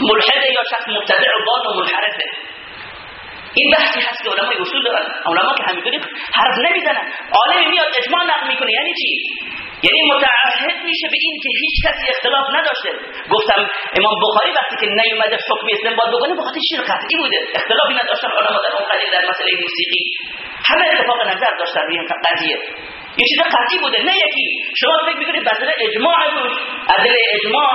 ملحده یا شخص مبتدع و ضال و منحرفه. این بحثی هست که علمای اصول دارن. علما که همینطوری حرف نمی‌زنن. عالمی میاد اجماع نقل می‌کنه. یعنی چی؟ یعنی متعهد میشه به این که هیچ کسی اختلاف نداشته. گفتم امام بخاری وقتی که نیومده حکم استنباط بکنه بخاطر شیر قطعی بوده. اختلافی نداشتن. علما در اون قضیه در مسئله موسیقی همه اتفاق نظر داشتن. روی این قضیه این چیز قطعی بوده. نه یکی. شما فکر می‌کنید مسئله اجماع بود. ادله اجماع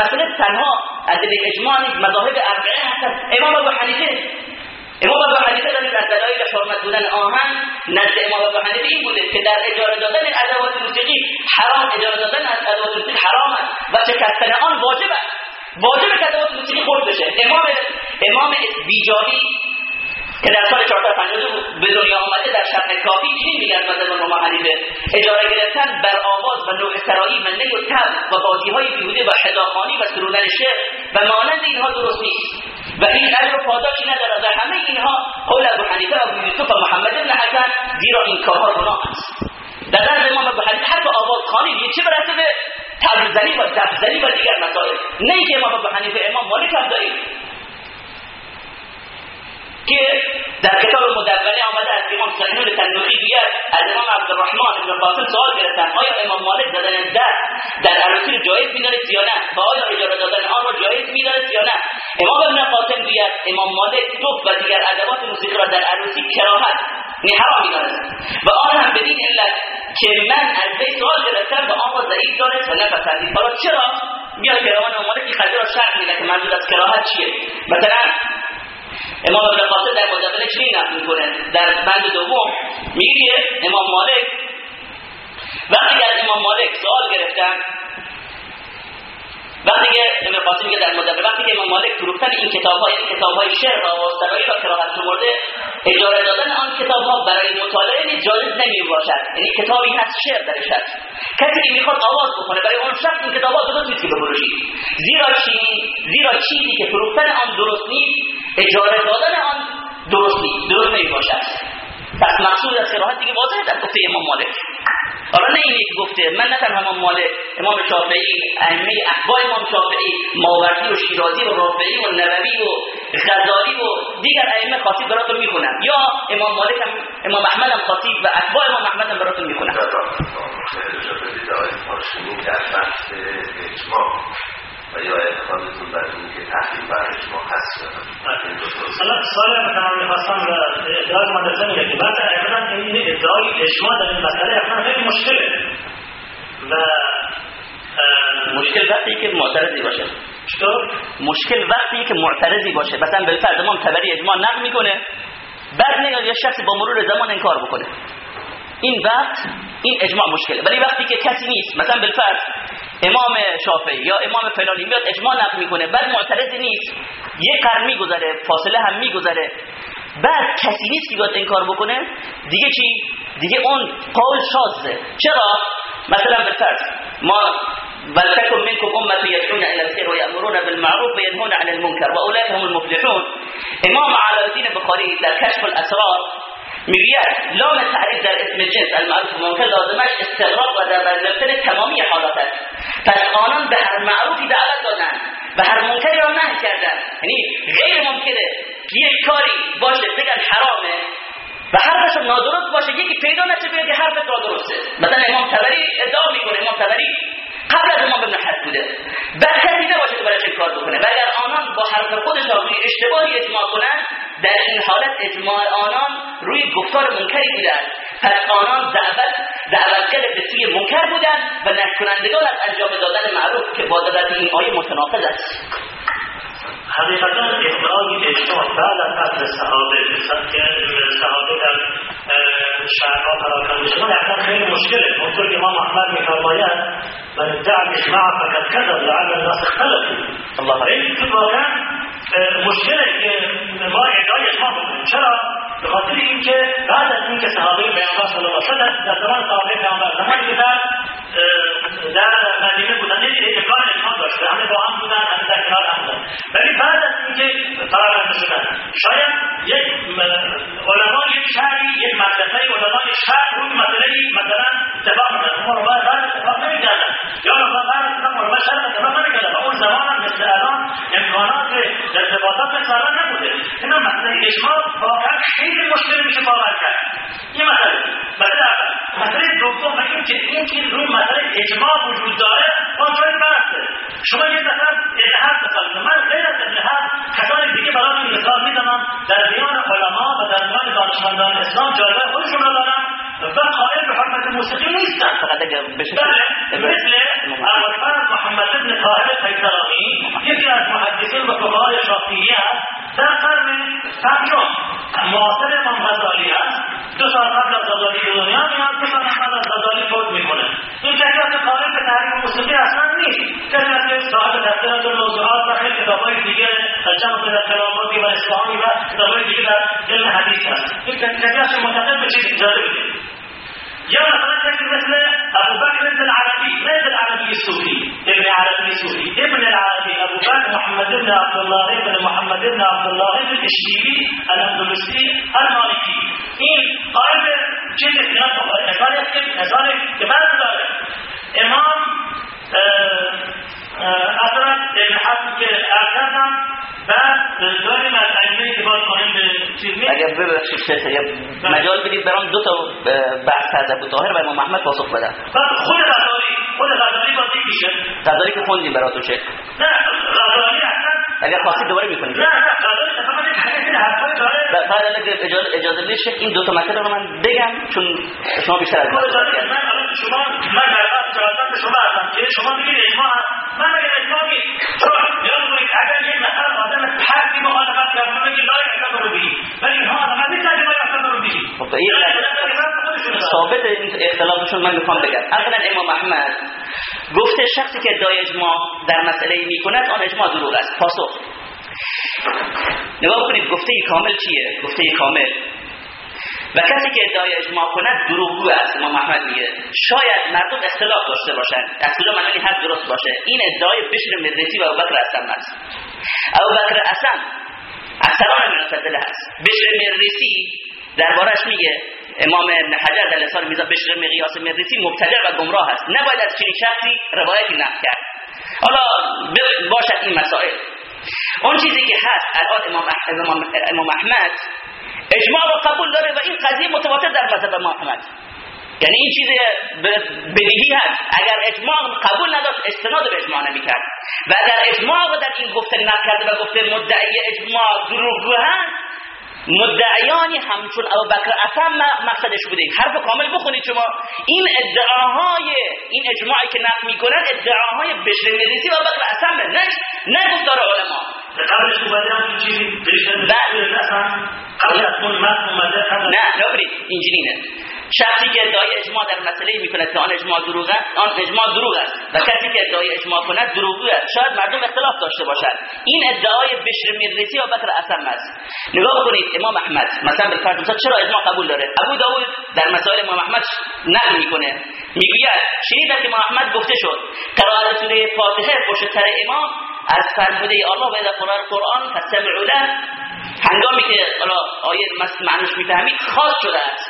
مسئله تنها. ادله اجماع نیست. مذاهب اربعه هستن. امام ابو حنیفه امام ابو حنیفه دارید از دلایل حرمت بودن آهن نزد امام ابو حنیفه این بوده که در اجاره دادن ادوات موسیقی حرام اجاره دادن از ادوات موسیقی حرام است و شکستن آن واجب است. واجب که ادوات موسیقی خورد بشه. امام امام بیجاوی که در سال 452 به دنیا آمده در شرح کافی چی میگن مذهب امام حنیفه اجاره گرفتن بر آواز و نوع سرایی و نی و تب و بازی های بیهوده و حداخانی و سرودن شعر و مانند اینها درست نیست. و این اجر و پاداشی نداره و همه اینها قول ابو حنیفه ابو یوسف و محمد بن حسن زیرا این کارها گناه است. در نظر امام ابو حنیفه حتی آواز خانی دیگه چه برسه به تبرزنی و دفزنی و دیگر مسائل. نه که امام ابو حنیفه امام مالک هم داریم که در کتاب مدونه آمده از امام صحیحون تنوخی بیاد از امام عبدالرحمن ابن قاسم سوال گرفتن آیا امام مالک دادن دست در عروسی رو جایز میداره یا نه و آیا اجاره دادن آن رو جایز میداره یا نه امام ابن قاسم بیاد امام مالک دف و دیگر ادوات موسیقی را در عروسی کراهت نی حرام می‌دانست و آن هم بدین علت که من از وی سوال گرفتم و آن را ضعیف دارد و چرا میاد که امام مالک این قضیه را شرح میده که منظور از کراهت چیه مثلا امام ابن قاسم در مدبنه چی نقل می‌کنه؟ در بند دوم میگه امام مالک. وقتی از امام مالک سوال گرفتن وقتی که ابن قاسم میگه در مدبنه وقتی که امام مالک فروختن این کتاب این کتاب های شعر و سرایی را کراهت شمرده اجاره دادن آن کتاب ها برای مطالعه جایز نمی باشد یعنی کتابی هست شعر درش هست. کسی که می‌خواد آواز بکنه برای اون شخص این کتاب ها درست نیست که بفروشی. زیرا چی؟ زیرا چیزی که فروختن آن درست نیست اجاره دادن آن درست نیست درست نمی پس مقصود از قرائت دیگه واضحه در گفته امام مالک. حالا نه اینی که گفته من نه تنها امام مالک امام شافعی ائمه اتباع امام شافعی ماوردی و شیرازی و رافعی و نووی و غزالی و دیگر ائمه خاطیب براتون می‌کنن یا امام مالک هم امام احمد هم خاطیب و اتباع امام احمد هم براتون اجماع. و یا اعتقادتون بر این که تحریم بر اجماع هست حالا سوال مثلا می‌خواستم و ادعای مدرسه میگه که بعد اقلا این ادعای اجماع در این مسئله اقلا خیلی مشکله. و مشکل وقتی که معترضی باشه. چطور؟ مشکل وقتی که معترضی باشه. مثلا بالفرض امام تبری اجماع نقل می‌کنه. بعد نگاه یه شخص با مرور زمان انکار بکنه. این وقت این اجماع مشکله. ولی وقتی که کسی نیست مثلا بالفرض امام شافعی یا امام فلانی میاد اجماع نقل می‌کنه بعد معترضی نیست. یه قرن میگذره فاصله هم میگذره. بعد کسی نیست که بیاد انکار بکنه دیگه چی؟ دیگه اون قول شازه چرا؟ مثلا بالفرض ما بل تكن منكم أمة يدعون إلى الخير ويأمرون بالمعروف وينهون عن المنكر وأولئك هم المفلحون. امام على الدين البخاري در كشف الأسرار می‌گوید لام تعریف در اسم جنس المعروف ممکن لازمش استغراق و در برگرفتن تمامی حالات است. پس آنان به هر معروفی دعوت دادن و هر منکری را نهی کردن یعنی غیر ممکنه یک کاری باشه بگن حرامه و حرفش نادرست باشه. یکی پیدا نشه بگه حرف نادرسته. مثلا امام تبری ادعا می‌کنه. امام تبری قبل از امام ابن حد بوده. بر نباشه که چه کار بکنه. وگر آنان با حرف خودش روی اشتباهی اجماع کنند در این حالت اجماع آنان روی گفتار منکری بوده است پس آنان دعوت دعوتگر به سوی منکر بودند و نکنندگان از انجام دادن معروف که با این آیه متناقض است. حقیقتا ادعای اجماع بعد از عصر صحابه که صحابه در شهرها پراکنده شدن أصلا خیلی مشکله. اونطور که امام احمد میفرماید من ادعا الاجماع فقد کذب لعل الناس اختلفوا الله این واقعا مشکله که ما ادعای اجماع بکنیم. چرا؟ به خاطر اینکه بعد از اینکه صحابه پیامبر صلی الله علیه و در زمان صحابه پیامبر زمانی که در در مدینه بودن یعنی اعتقاد اجماع داشته همه با هم بودن همه در کنار هم بودن. ولی بعد از اینکه پراکنده شدن شاید یک علما یک شهری یک مدرسه علمای شهر روی مسئله مثلا اتفاق می‌کردن اما بعد بعد اتفاق نمی‌کردن یا مثلا بعد اتفاق علمای شهر اتفاق نمی‌کردن اون زمان هم مثل الان امکانات ارتباطات مثل الان نبوده. اینا مسئله اجماع واقعا خیلی مشکل میشه باور کرد. این مسئله. مسئله اول. مسئله دوم و اینکه اینکه روی مسئله اجماع وجود داره با جای شما یک مثلا اتحاد مثال من غیر از اتحاد کسان دیگه برای مثال می‌زنم در میان علما و در میان دانشمندان اسلام جایگاه خودشون رو دارن اگر بشه بله مثل ابوالفرد محمد بن طاهر قیصرانی یکی از محدثین و فقهای شافعی است در قرن پنجم معاصر امام غزالی است دو سال قبل از غزالی به دنیا میاد سال قبل از غزالی فوت میکنه این کسی از قائل به تحریم موسیقی أصلا نیست. کسی از صاحب تفسیرات الموضوعات و خیلی کتابهای دیگه جمع در کلاماتی و اصفهانی و کتابهای دیگه در علم حدیث هست. این کسی از معتقد به چیز اجازه مثلا کسی مثل أبو بکر ابن العربي. ما ابن العربي الصوفي ابن العربي الصوفي ابن العربي أبو بكر محمد بن عبد الله ابن محمد بن عبد الله ابن الإشبيلي الأندلسي المالكي. این قائل چیز مثال است که مثال که بعد داره امام حضرت ابن حسن که ارکزم بعد داریم از ائمه که باز کنیم به چیز اگر ببخشید شیخ اگر مجال بدید برام. دو تا بحث از ابو طاهر و امام احمد پاسخ بدم بعد خود غزالی خود غزالی باز میشه. غزالی که خوندیم براتون شیخ. نه غزالی اصلا اگر خواستید دوباره می‌کنید نه نه فقط اگر اجازه اجازه بدید شیخ این دو تا مسئله رو من بگم چون شما بیشتر از من غزالی من شما من در جواب شما هستم. که شما میگید اجماع من اگر اجماع نیست چون یاد کنید اگر یک نفر آدم حرفی مخالفت کرد میگه لا یعتبر به ولی اینها آدم نیستن که لا یعتبر به خب ثابت این اختلافشون من می‌خوام بگم. اولا امام احمد گفته شخصی که ادعای اجماع در مسئله می‌کند آن اجماع دروغ است. پاسخ. نگاه کنید گفته کامل چیه؟ گفته کامل. و کسی که ادعای اجماع کند دروغگو است امام احمد میگه. شاید مردم اختلاف داشته باشند از کجا منوی حق درست باشه. این ادعای بشر مرسی و ابوبکر اسم است. ابوبکر اسم اکثران معتزله هست. بشر مرسی دربارش میگه امام ابن حجر در لسان میزان بشر مقیاس مرسی مبتدع و گمراه است. نباید از چنین شخصی روایتی نقل کرد. حالا باشد این مسائل. اون چیزی که هست الان امام, امام, احمد اجماع رو قبول داره و این قضیه متواتر در مذهب امام احمد. یعنی این چیز بدیهی هست. اگر اجماع قبول نداشت استناد به اجماع نمی‌کرد. و اگر اجماع رو در این گفته نکرده و گفته مدعی اجماع دروغگو هست مدعیانی همچون ابو بکر اصلا مقصدش بوده. حرف کامل بخونید شما. این ادعاهای این اجماعی که نقل می‌کنن ادعاهای بشر مریسی و بکر اصلا نه نه گفتار علما. قبلش اومده هم چیزی قبل از اون متن اومده نه نبرید اینجوری نه. شخصی که ادعای اجماع در مسئله می کند که آن اجماع دروغ است آن اجماع دروغ است و کسی که ادعای اجماع کند دروغگو است. شاید مردم اختلاف داشته باشند. این ادعای بشر می‌رسی و بکر اسم است. نگاه کنید امام احمد مثلا بالفرض مثلا چرا اجماع قبول داره؟ ابو داود در مسائل امام احمد نقل می‌کنه. می‌گوید شنیدم که امام احمد گفته شد قرائت سوره فاتحه پشت امام از فرموده الله و قرآن قرآن فاستمعوا له. هنگامی که آیه معنیش می‌فهمید خاص شده است.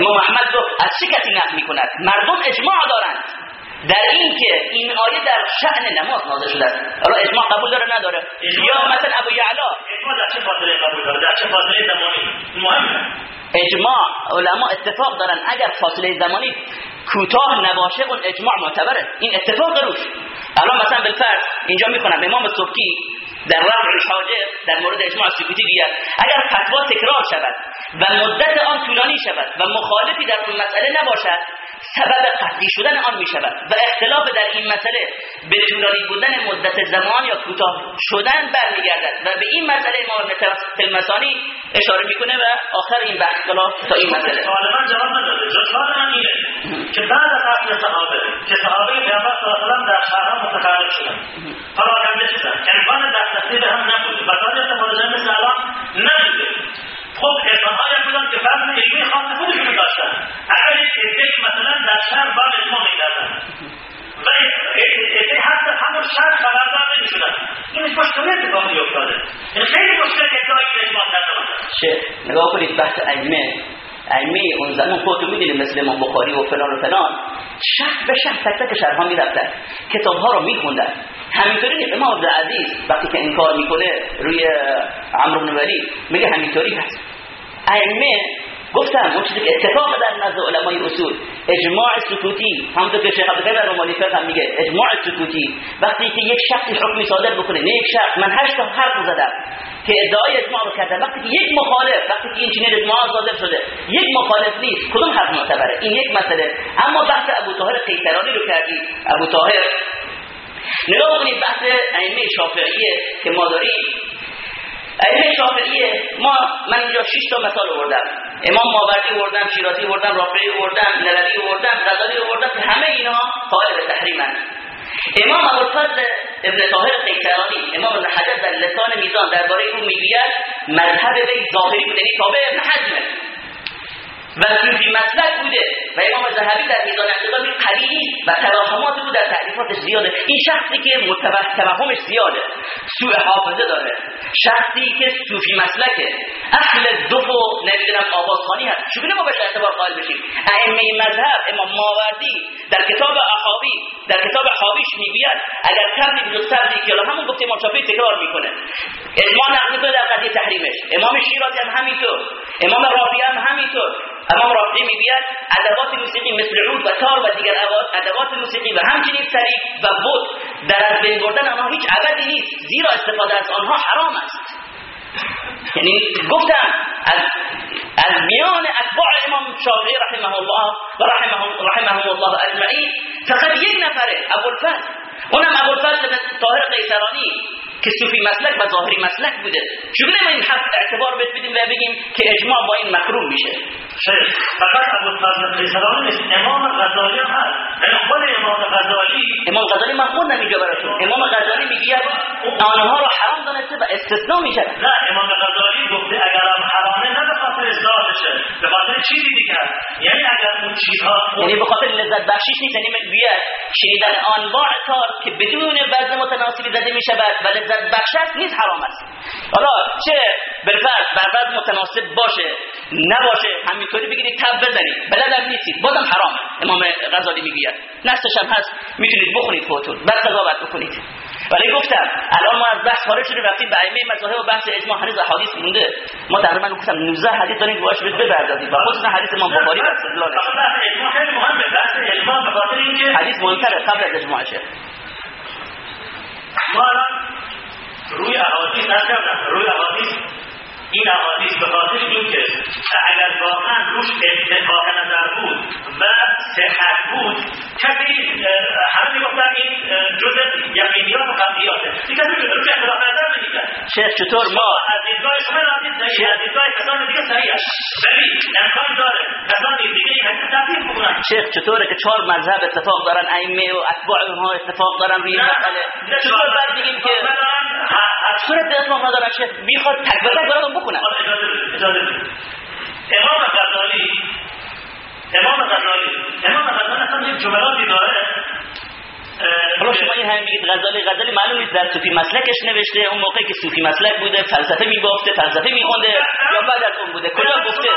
امام احمد گفت از چه کسی نقل می‌کند؟ مردم اجماع دارند. در این که این آیه در شأن نماز نازل شده است. حالا اجماع قبول داره نداره؟ یا مثلا ابو یعلا؟ اجماع در چه فاصله قبول داره؟ در چه فاصله زمانی؟ مهمه اجماع علما اتفاق دارن. اگر فاصله زمانی کوتاه نباشه اون اجماع معتبره. این اتفاق روش. الان مثلا بالفرض اینجا می‌خونم امام صبحی در رفع الحاجه در مورد اجماع سکوتی بیاد. اگر فتوا تکرار شود و مدت آن طولانی شود و مخالفی در اون مسئله نباشد سبب قطعی شدن آن می شود و اختلاف در این مسئله به طولانی بودن مدت زمان یا کوتاه شدن برمیگردد و به این مسئله ما تلمسانی اشاره می‌کنه و آخر این بحث تا این مسئله. سوال من جواب نداده. جو سوال من اینه که بعد از اصل صحابه که صحابه پیامبر صلی الله علیه و در شهرها متخلف شدن. پراکنده شدن امکان دسترسی به هم نبود بساط استفاده مثل الان نبوده. خب انسانهایی بودن که فهم علمی خاص خودشون داشتن. اگر عده مثلا در شهر با اجماع می‌کردن و عده حتی همون شهر خبردار نمی‌شدن. این مشکل اتفاق میافتاده این خیلی مشکل ادعای اجماع کرده نگاه کنید بحث ائمه ائمه اون زمان خودتون می‌دونید مثل امام بخاری و فلان و فلان شهر به شهر تک تک شهرها می‌رفتن کتاب ها رو میخوندن. همینطوری امام عبدالعزیز وقتی که انکار می‌کنه روی عمرو بن ولید میگه همینطوری هست. ائمه گفتم اون چیزی که اتفاق در نزد علمای اصول. اجماع سکوتی همونطور که شیخ عبدالقادر رومانی هم میگه اجماع سکوتی. وقتی که یک شخصی حکمی صادر بکنه نه یک شخص من هشت تا حرف زدم که ادعای اجماع رو کرده وقتی که یک مخالف وقتی که این چنین اجماع صادر شده یک مخالف نیست کدوم حرف معتبره؟ این یک مسئله. اما بحث ابو طاهر قیصرانی رو کردی. ابو طاهر نگاه کنید بحث ائمه شافعیه که ما داریم. ائمه شافعیه ما من اینجا 6 تا مثال آوردم. امام ماوردی آوردم شیرازی آوردم رافعی آوردم نلوی آوردم غزالی آوردم همه اینها قائل به تحریمن امام ابوالفضل ابن طاهر قیصرانی امام ابن حجر در لسان میزان درباره او می‌گوید مذهب وی ظاهری بوده یعنی تابع ابن حجمه. و صوفی مسلک بوده. و امام ذهبی در میزان اعتقادی قوی و تراحمات بود در تعریفاتش زیاده. این شخصی که توهمش زیاده. سوء حافظه داره. شخصی که صوفی مسلکه. اهل دف و نمی‌دونم آوازخانی هست. چگونه ما بهش اعتبار قائل بشیم؟ ائمه مذهب امام ماوردی در کتاب احاوی در کتاب حاویش می‌گوید اگر کردی جز سردی که همون گفت امام شافعی تکرار می‌کنه. اجماع نقل در قضیه تحریمش. امام شیرازی هم همینطور. امام رافعی هم همینطور. امام رافعی می‌گوید ادوات موسیقی مثل عود و تار و دیگر ادوات موسیقی و همچنین سری و بود در از بین بردن آنها هیچ عبدی نیست زیرا استفاده از آنها حرام است. یعنی گفتم از از میان اتباع امام شافعی رحمه الله و رحمه رحمه الله اجمعین فقط یک نفره ابوالفضل. اونم ابوالفضل طاهر قیصرانی که صوفی مسلک و ظاهری مسلک بوده. چگونه ما این حرف اعتبار بدیم و بگیم که اجماع با این مکروه میشه؟ شیخ فقط ابو الفضل قیصرانی نیست. امام غزالی هم هست. یعنی خود امام غزالی امام غزالی من خوندم اینجا براتون امام غزالی میگه آنها رو حرام دانسته و استثناء میشه نه امام غزالی گفته اگر هم حرامه نه به خاطر ذاتشه به خاطر چیزی دیگه یعنی اگر اون چیزها یعنی به خاطر لذت بخشیش نیست. یعنی میگه شنیدن انواع کار که بدون وزن متناسبی زده می‌شود و لذت بخشت نیست حرام است. حالا چه بالفرض بر متناسب باشه نباشه همینطوری بگیرید تب بزنید بلدم نیستید بازم حرامه. امام غزالی می‌گوید. نستش هم هست. می‌تونید بخونید خودتون. بعد قضاوت بکنید. ولی گفتم الان ما از بحث خارج شدیم رفتیم به ائمه مذاهب و بحث اجماع. هنوز حدیث مونده. ما تقریبا گفتم 19 حدیث داریم که باش بپردازید. و خصوصا حدیث امام بخاری و استدلالش اجماع خیلی مهمه. بحث اجماع به خاطر اینکه حدیث مهمتره. قبل از اجماعشه. ما الان روی احادیث نکردم. روی احادیث این احادیث به خاطر اینکه اگر واقعا روش اتفاق نظر بود و صحت بود کسی همه می‌گفتن این جزء یقینیات و قطعیاته این کسی روش اتفاق نظر نمی‌کرد. شیخ چطور؟ ما از دیدگاه شما حدیث صحیح از دیدگاه کسان دیگه صحیح است. ولی امکان داره کسان دیگه این حدیث تطبیق بکنن. شیخ چطوره که چهار مذهب اتفاق دارن؟ ائمه و اتباع اونها اتفاق دارن روی این مسئله. چطور بعد بگیم که صورت اتفاق ندارن شیخ. می‌خواد تک به تک براتون بکنن امام غزالی امام غزالی امام غزالی اصلا یک جملاتی داره. حالا شما این همه میگید غزالی غزالی معلوم نیست در صوفی مسلکش نوشته اون موقعی که صوفی مسلک بوده فلسفه میبافته فلسفه میخونده یا بعد از اون بوده. کجا گفته؟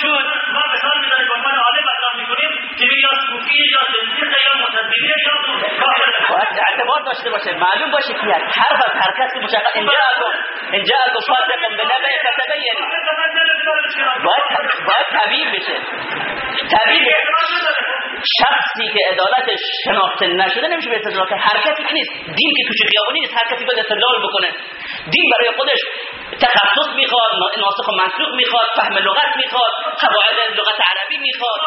چون ما مثال می‌زنیم به عنوان عالم می‌کنیم که یا صوفی یا زندیق یا متدبیری یا باید اعتبار داشته باشه معلوم باشه که حرف از حرکت که مشخص اینجا اگو اینجا اگو صادق به نبع فتبین باید باید طبیب بشه. طبیب شخصی که عدالتش شناخته نشده نمیشه به استدلال کرد. حرکتی که نیست. دین که خیابونی نیست. هر کسی باید استدلال بکنه. دین برای خودش تخصص می‌خواد ناسخ و منسوخ می‌خواد فهم لغت می‌خواد قواعد لغت عربی می‌خواد.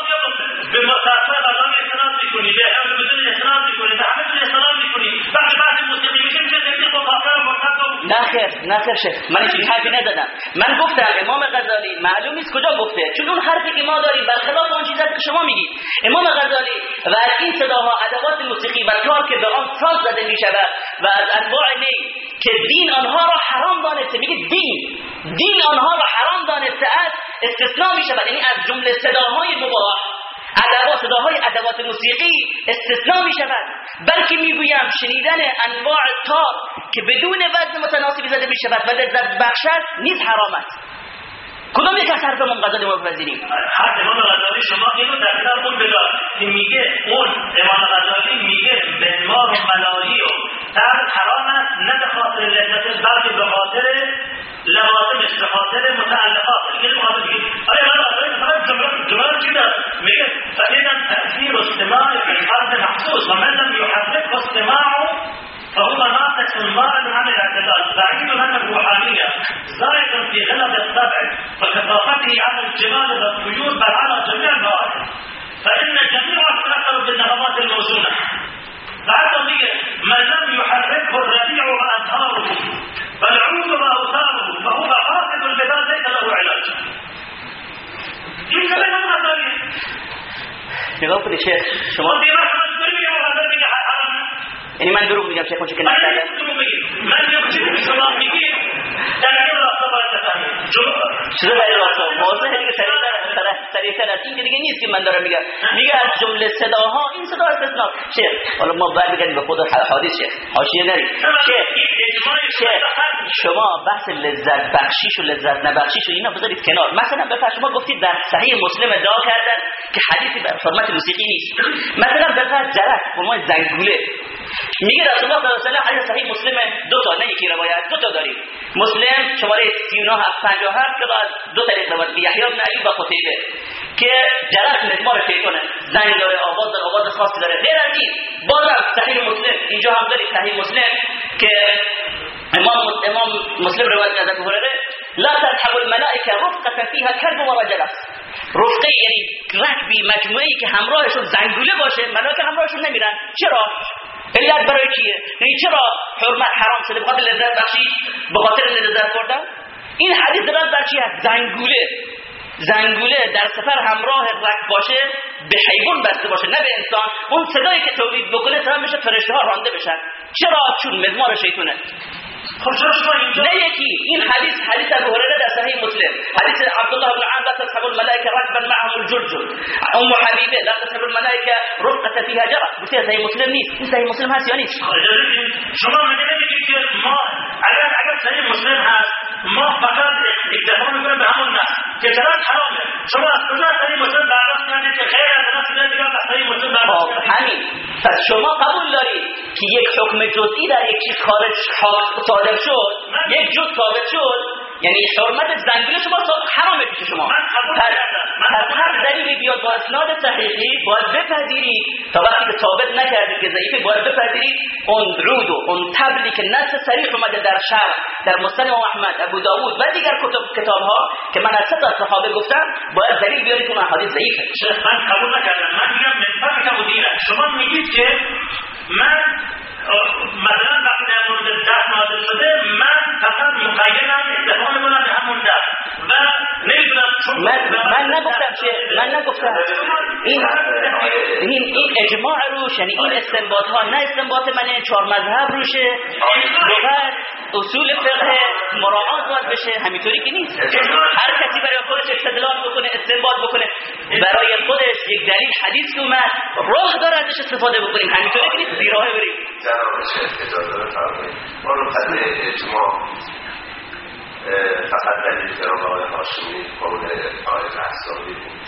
به متأثر الان اعتراض می‌کنی به اهل بدون اعتراض می‌کنی به همه اعتراض می‌کنی. وقتی بعد موسیقی میشه میشه دیگه با کافر و نه خیر نه خیر من این حرفی نزدم. من گفتم امام غزالی معلوم نیست کجا گفته. چون اون حرفی که ما داریم برخلاف اون چیزی که شما میگید. امام غزالی و از این صداها ادوات موسیقی و کار که به آن ساز زده می‌شود و از انواع نی که دین آنها را حرام دانسته. میگه دین. دین آنها را حرام دانسته است استثناء می‌شود. یعنی از جمله صداهای مباح. ادوات صداهای ادوات موسیقی استثناء می شود بلکه می‌گویم شنیدن انواع تار که بدون وزن متناسبی زده می شود و لذت بخشد نیز حرام است. کدام یک از حرف امام غزالی مپذیریم حرف امام غزالی شما اینو در کتاب خود بدار. که میگه اون امام غزالی میگه بنمار و ملالی و تر حرام است نه به خاطر لذت بلکه به خاطر لوازمش به خاطر متعلقات. دیگه به خاطر دیگه. آیا امام غزالی فقط جمله جمله چی داره میگه فإذا تأثیر استماع بالحرف محسوس ومن لم يحرك استماعه فهو ناقص ما عن الاعتدال بعيد عن الروحانية. زائد في غلب الطبع وكثافته على الجمال والطيور بل على جميع المواقف فإن جميع تأثر بالنهضات الموزونة. العالمية ما لم يحركه الربيع وأزهاره بل عود واوزاره فهو فاسد البلاد ليس له علاج. يمكن لنا هذا يغفر الشيخ شما الدنيا یعنی من دروغ میگم شیخ که نکرده من که شما میگی؟ در این راستا باید چرا این راستا واضحه دیگه سریعتر از این که دیگه نیست که من دارم میگم. میگه از جمله صداها این صدا استثناء. شیخ حالا ما برمیگردیم به خود حدیث شیخ. حاشیه نریم شیخ شیخ شما بحث لذت بخشیش و لذت نبخشیش و اینا بذارید کنار. مثلا بفرمایید شما گفتید در صحیح مسلم ادعا کردن که حدیثی بر حرمت موسیقی نیست. مثلا بفرمایید جرس فرمان زنگوله. میگه رسول الله صلی الله علیه و صحیح مسلم دو تا نه یکی روایت دو تا داریم مسلم شماره 39757 که از دو طریق روایت یحیی بن ایوب و قتیبه که جرس مزمار شیطانه زنگ داره آواز داره آواز خاصی داره. غیر از این صحیح مسلم اینجا هم داریم صحیح مسلم که امام امام مسلم روایت از ابو هریره لا تذهب الملائکه رفقه فيها كلب و رجل. رفقه یعنی رکبی مجموعی که همراهشون زنگوله باشه ملائکه همراهشون نمیرن. چرا؟ علت برای چیه؟ یعنی چرا حرمت حرام شده؟ بخاطر لذت بخشی؟ بخاطر لذت بردن این حدیث دارد بر چیه زنگوله. زنگوله در سفر همراه رک باشه به حیوان بسته باشه نه به انسان. اون صدایی که تولید بکنه سبب میشه فرشته ها رانده بشن. چرا؟ چون مزمار شیطونه. خب چرا شما اینجا نه یکی این حدیث حدیث أبو هریره در صحیح مسلم. حدیث عبدالله بن عباس تصحب الملائکه ركبا معهم الجرجل أم حبیبه لا تصحب الملائکه رفقه فيها جرس گفتی صحیح مسلم نیست این صحیح مسلم هست یا نیست. شما مگه نمیگید که ما. اگر اگر صحیح مسلم هست ما فقط اکتفا می‌کنیم به همون نه که جرات حرامه. شما از کجا صحیح مسلم برداشت کردید که غیر از نفس دیگه از صحیح مسلم خب برداشت کردید؟ همین. پس شما قبول دارید که یک حکم جزئی در یک چیز خارج خا- صادر شد؟ یک جز ثابت شد؟ یعنی حرمت زنگوله شما حرامه پیش شما. من قبول هر. دلیلی بیاد با اسناد صحیحی باید بپذیرید تا وقتی که ثابت نکردید که ضعیفه باید بپذیرید اون رود و اون تبلی که نص صریح اومده در شرع در مسلم احمد ابو داود و دیگر کتب کتاب ها که من از تا صحابه گفتم باید دلیل بیارید که اون احادیث ضعیفه. من قبول نکردم. من میگم نسبت شما میگید که من مثلا وقتی در مورد دست نازل شده من فقط مقیدم اتفاق می‌کنم به همون دست و نمی‌دونم من من نگفتم که من نگفتم. این این این اجماع روش یعنی این استنباط ها نه استنباط من چهار مذهب روشه. لغت اصول فقه مراعات باید بشه همینطوری که نیست. هر کسی برای خودش استدلال بکنه استنباط بکنه. برای خودش یک دلیل حدیث که اومد راه داره ازش استفاده بکنیم. همینطوری که نیست بیراه بریم. شیخ اجازه بفرمایید ما رو قدر اجماع فقط دلیل جناب آقای هاشمی قول آقای رحسانی بود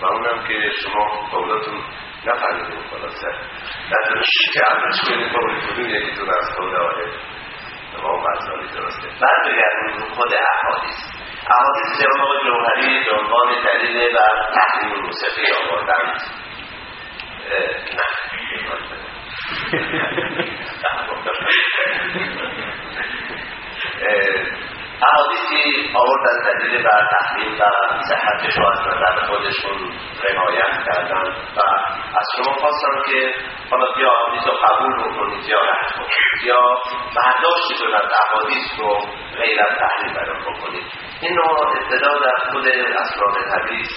و اونم که شما قولاتون نفهمیدیم خلاصه نداره که عملش کنید قول کدوم یکیتون از قول آقای امام غزالی درسته بعد بگردیم رو خود احادیث احادیث جناب آقای جوهری عنوان دلیل بر تحریم موسیقی آوردن احادیثی آوردن دلیل بر تحلیل و صحتش رو از نظر خودشون روایت کردن و از شما خواستم که حالا یا احادیث رو قبول بکنید یا رد کنید یا برداشتی کنید از احادیث رو غیر از تحلیل بیان بکنید این رو ابتدا در خود اسرار حدیث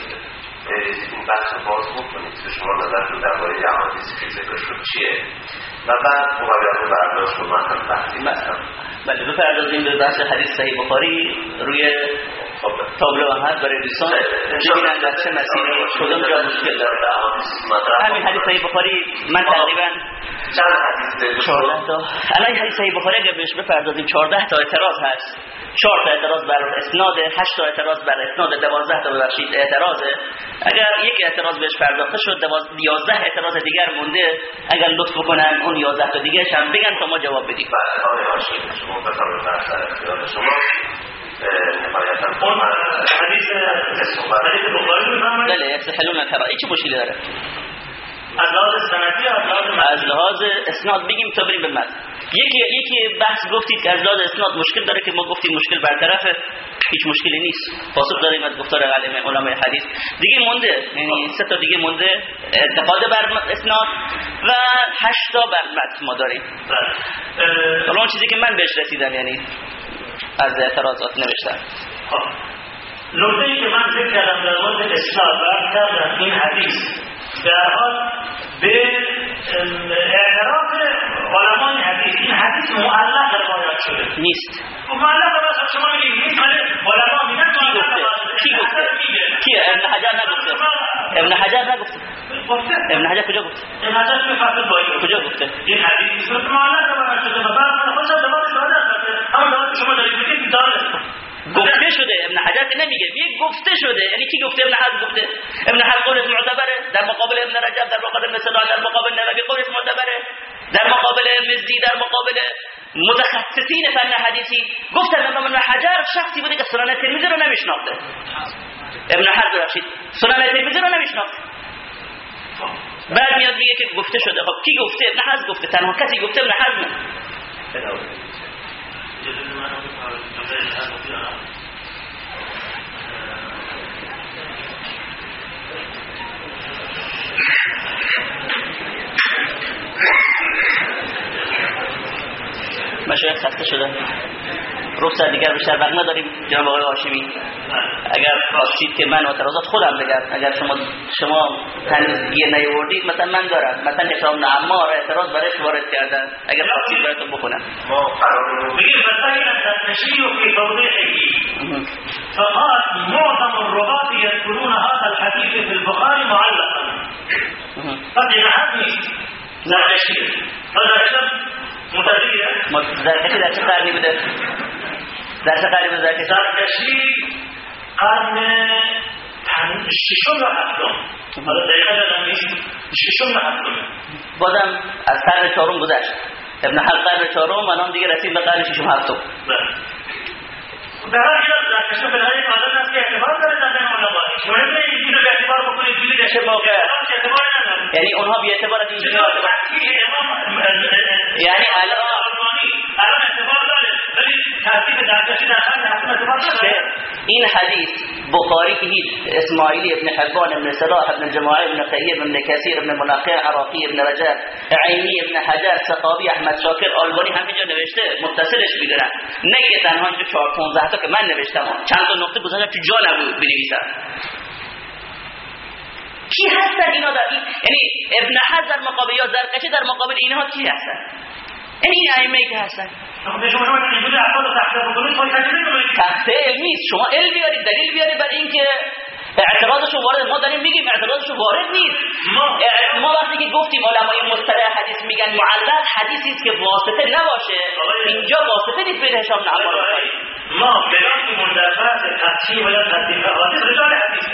این بحث رو باز بکنید که شما نظرتون درباره احادیثی که ذکر شد چیه و بعد مقابل برداشت رو من هم تحلیل بله بپردازیم به بحث حدیث صحیح بخاری روی تابلو هست برای دوستان ببینن در چه مسیری کدوم جا مشکل داره همین حدیث صحیح بخاری من تقریبا چند حدیث 14 تا الان حدیث صحیح بخاری اگه بهش بپردازیم 14 تا اعتراض هست 4 تا اعتراض بر اسناد 8 تا اعتراض بر اسناد 12 تا ببخشید اعتراضه اگر یک اعتراض بهش پرداخته شد 11 اعتراض دیگر مونده اگر لطف کنن اون 11 تا دیگه هم بگن تا ما جواب بدیم. بله اون حدیث بخاری بله یستحلون الحرائر چه مشکلی داره از لحاظ سندی از لحاظ از لحاظ اسناد بگیم تا بریم به متن یکی یکی بحث گفتید که از لحاظ اسناد مشکل داره که ما گفتیم مشکل برطرفه. هیچ مشکلی نیست. پاسخ داریم از گفتار علم علماء حدیث. دیگه مونده. یعنی سه تا دیگه مونده. اعتقاد بر اسناد و هشت تا بر متن ما داریم. بله. حالا اون چیزی که من بهش رسیدم یعنی از اعتراضات نوشتم. ای که من ذکر کردم در مورد اسناد و کردم این حدیث در حال به اعتراف علمان حدیث این حدیث معلق روایت شده. نیست. معلق روایت شما میگید نیست ولی علما میگن معلق روایت کی گفته؟ کیه ابن حجر نگفته. ابن حجر نگفته. گفته؟ ابن حجر کجا گفته؟ این حدیث به فتح بایی کجا گفته؟ این حدیث به معلق روایت شده و بعد من خودم دوباره کرده هم روایت شما دارید میگید داره گفته شده ابن حجر که نمیگه. میگه گفته شده. یعنی کی گفته؟ ابن حجر گفته. ابن حجر قولش معتبره. در مقابل ابن رجب در مقابل ابن صلاح در مقابل نووی قولش معتبره. در مقابل مزدی در مقابل متخصصین فن حدیثی. گفتن ابن حجر شخصی بوده که سنن ترمذی رو نمیشناخته. ابن حجر بخشید سنن ترمذی رو نمیشناخته. بعد میاد میگه که گفته شده خب کی گفته ابن حجر گفته تنها کسی گفته ابن حجر مشایخ خسته شدن رخصت دیگر بیشتر وقت نداریم جناب آقای هاشمی. اگر خواستید که من اعتراضات خودم بگم اگر شما شما تنزیه نیوردید مثلا من دارم. مثلا هشام بن عمار اعتراض برش وارد کردن. اگر خواستید براتون بکنم ما قرار رو بيجي فسائل التشيع في توضيحه فقال معظم الرواة يذكرون هذا الحديث في البخاري معلقا. قد ينحدني لا هذا كتاب زرکشی در چه قرنی بوده؟ در چه قرنی بوده زرکشی قرن پن- ششم و هفتم. حالا دقیقا یادم نیست. ششم و هفتم بازم از قرن چهارم گذشت. ابن حل قرن چهارم الان دیگه رسید به قرن ششم هفتم. بله. در هر به هر یک عادت است که اعتبار داره در بین علما مهم نیست به اعتبار دیگه در چه موقع؟ که اعتبار نداره. یعنی اونها بی اعتبار این چیزا یعنی الان این حدیث بخاری که هیچ اسماعیلی ابن حبان ابن صلاح ابن جماعه ابن قیم ابن کثیر ابن مناقع عراقی ابن رجب عینی ابن حجر سقاوی احمد شاکر آلبانی همینجا نوشته متصلش می‌دونن نه که تنها اینجا 4 15 تا که من نوشتم چند تا نقطه گذاشتم تو جا نبود بنویسم. کی هستن اینا در این یعنی ابن حجر مقابل یا زرکشی در مقابل اینها کی هستن؟ یعنی این ائمه که هستن. خب تخته علمی است شما علم بیارید دلیل بیارید برای اینکه اعتراضشو وارد ما داریم میگیم اعتراضشو وارد نیست. ما وقتی که گفتیم علمای مصطلح حدیث میگن معلق حدیثی است که واسطه نباشه. اینجا واسطه نیست بین هشام بخاری. ما برد مدافعات الحديث ولا الحديث حديث رجال. حديث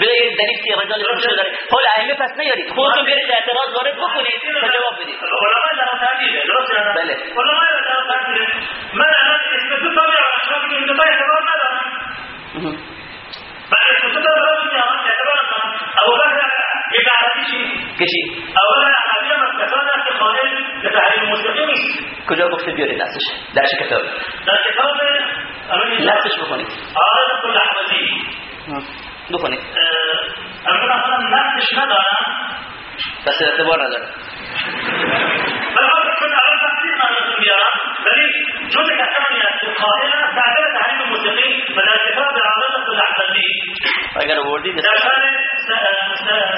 بيرد دلیل که رجال مشهور داره حالا ائمه پس نیارید خودتون برید اعتراض وارد بکنید تا جواب بدید علماء لهم تعبیر درست بله علماء لهم تعبیر من الان اسمت طبيعه اشرف من طبيعه اعتراض ندارم بعد اسمت طبيعه اعتراض ندارم أبو بكر عربی چی که چی؟ اولا احادیث مستفاد است که قائل به تحریم موسیقی نیست. کجا گفته بیارید نصش در چه کتاب؟ در کتاب نصش بکنید عادت الاحمدی بکنید الان اصلا نقدش ندارم. بس اعتبرها ده. جزء الثاني القاهره تعبير تعليم الموسيقي من ارتفاع بعاصمه الاحمديه. اگر وردی داشتن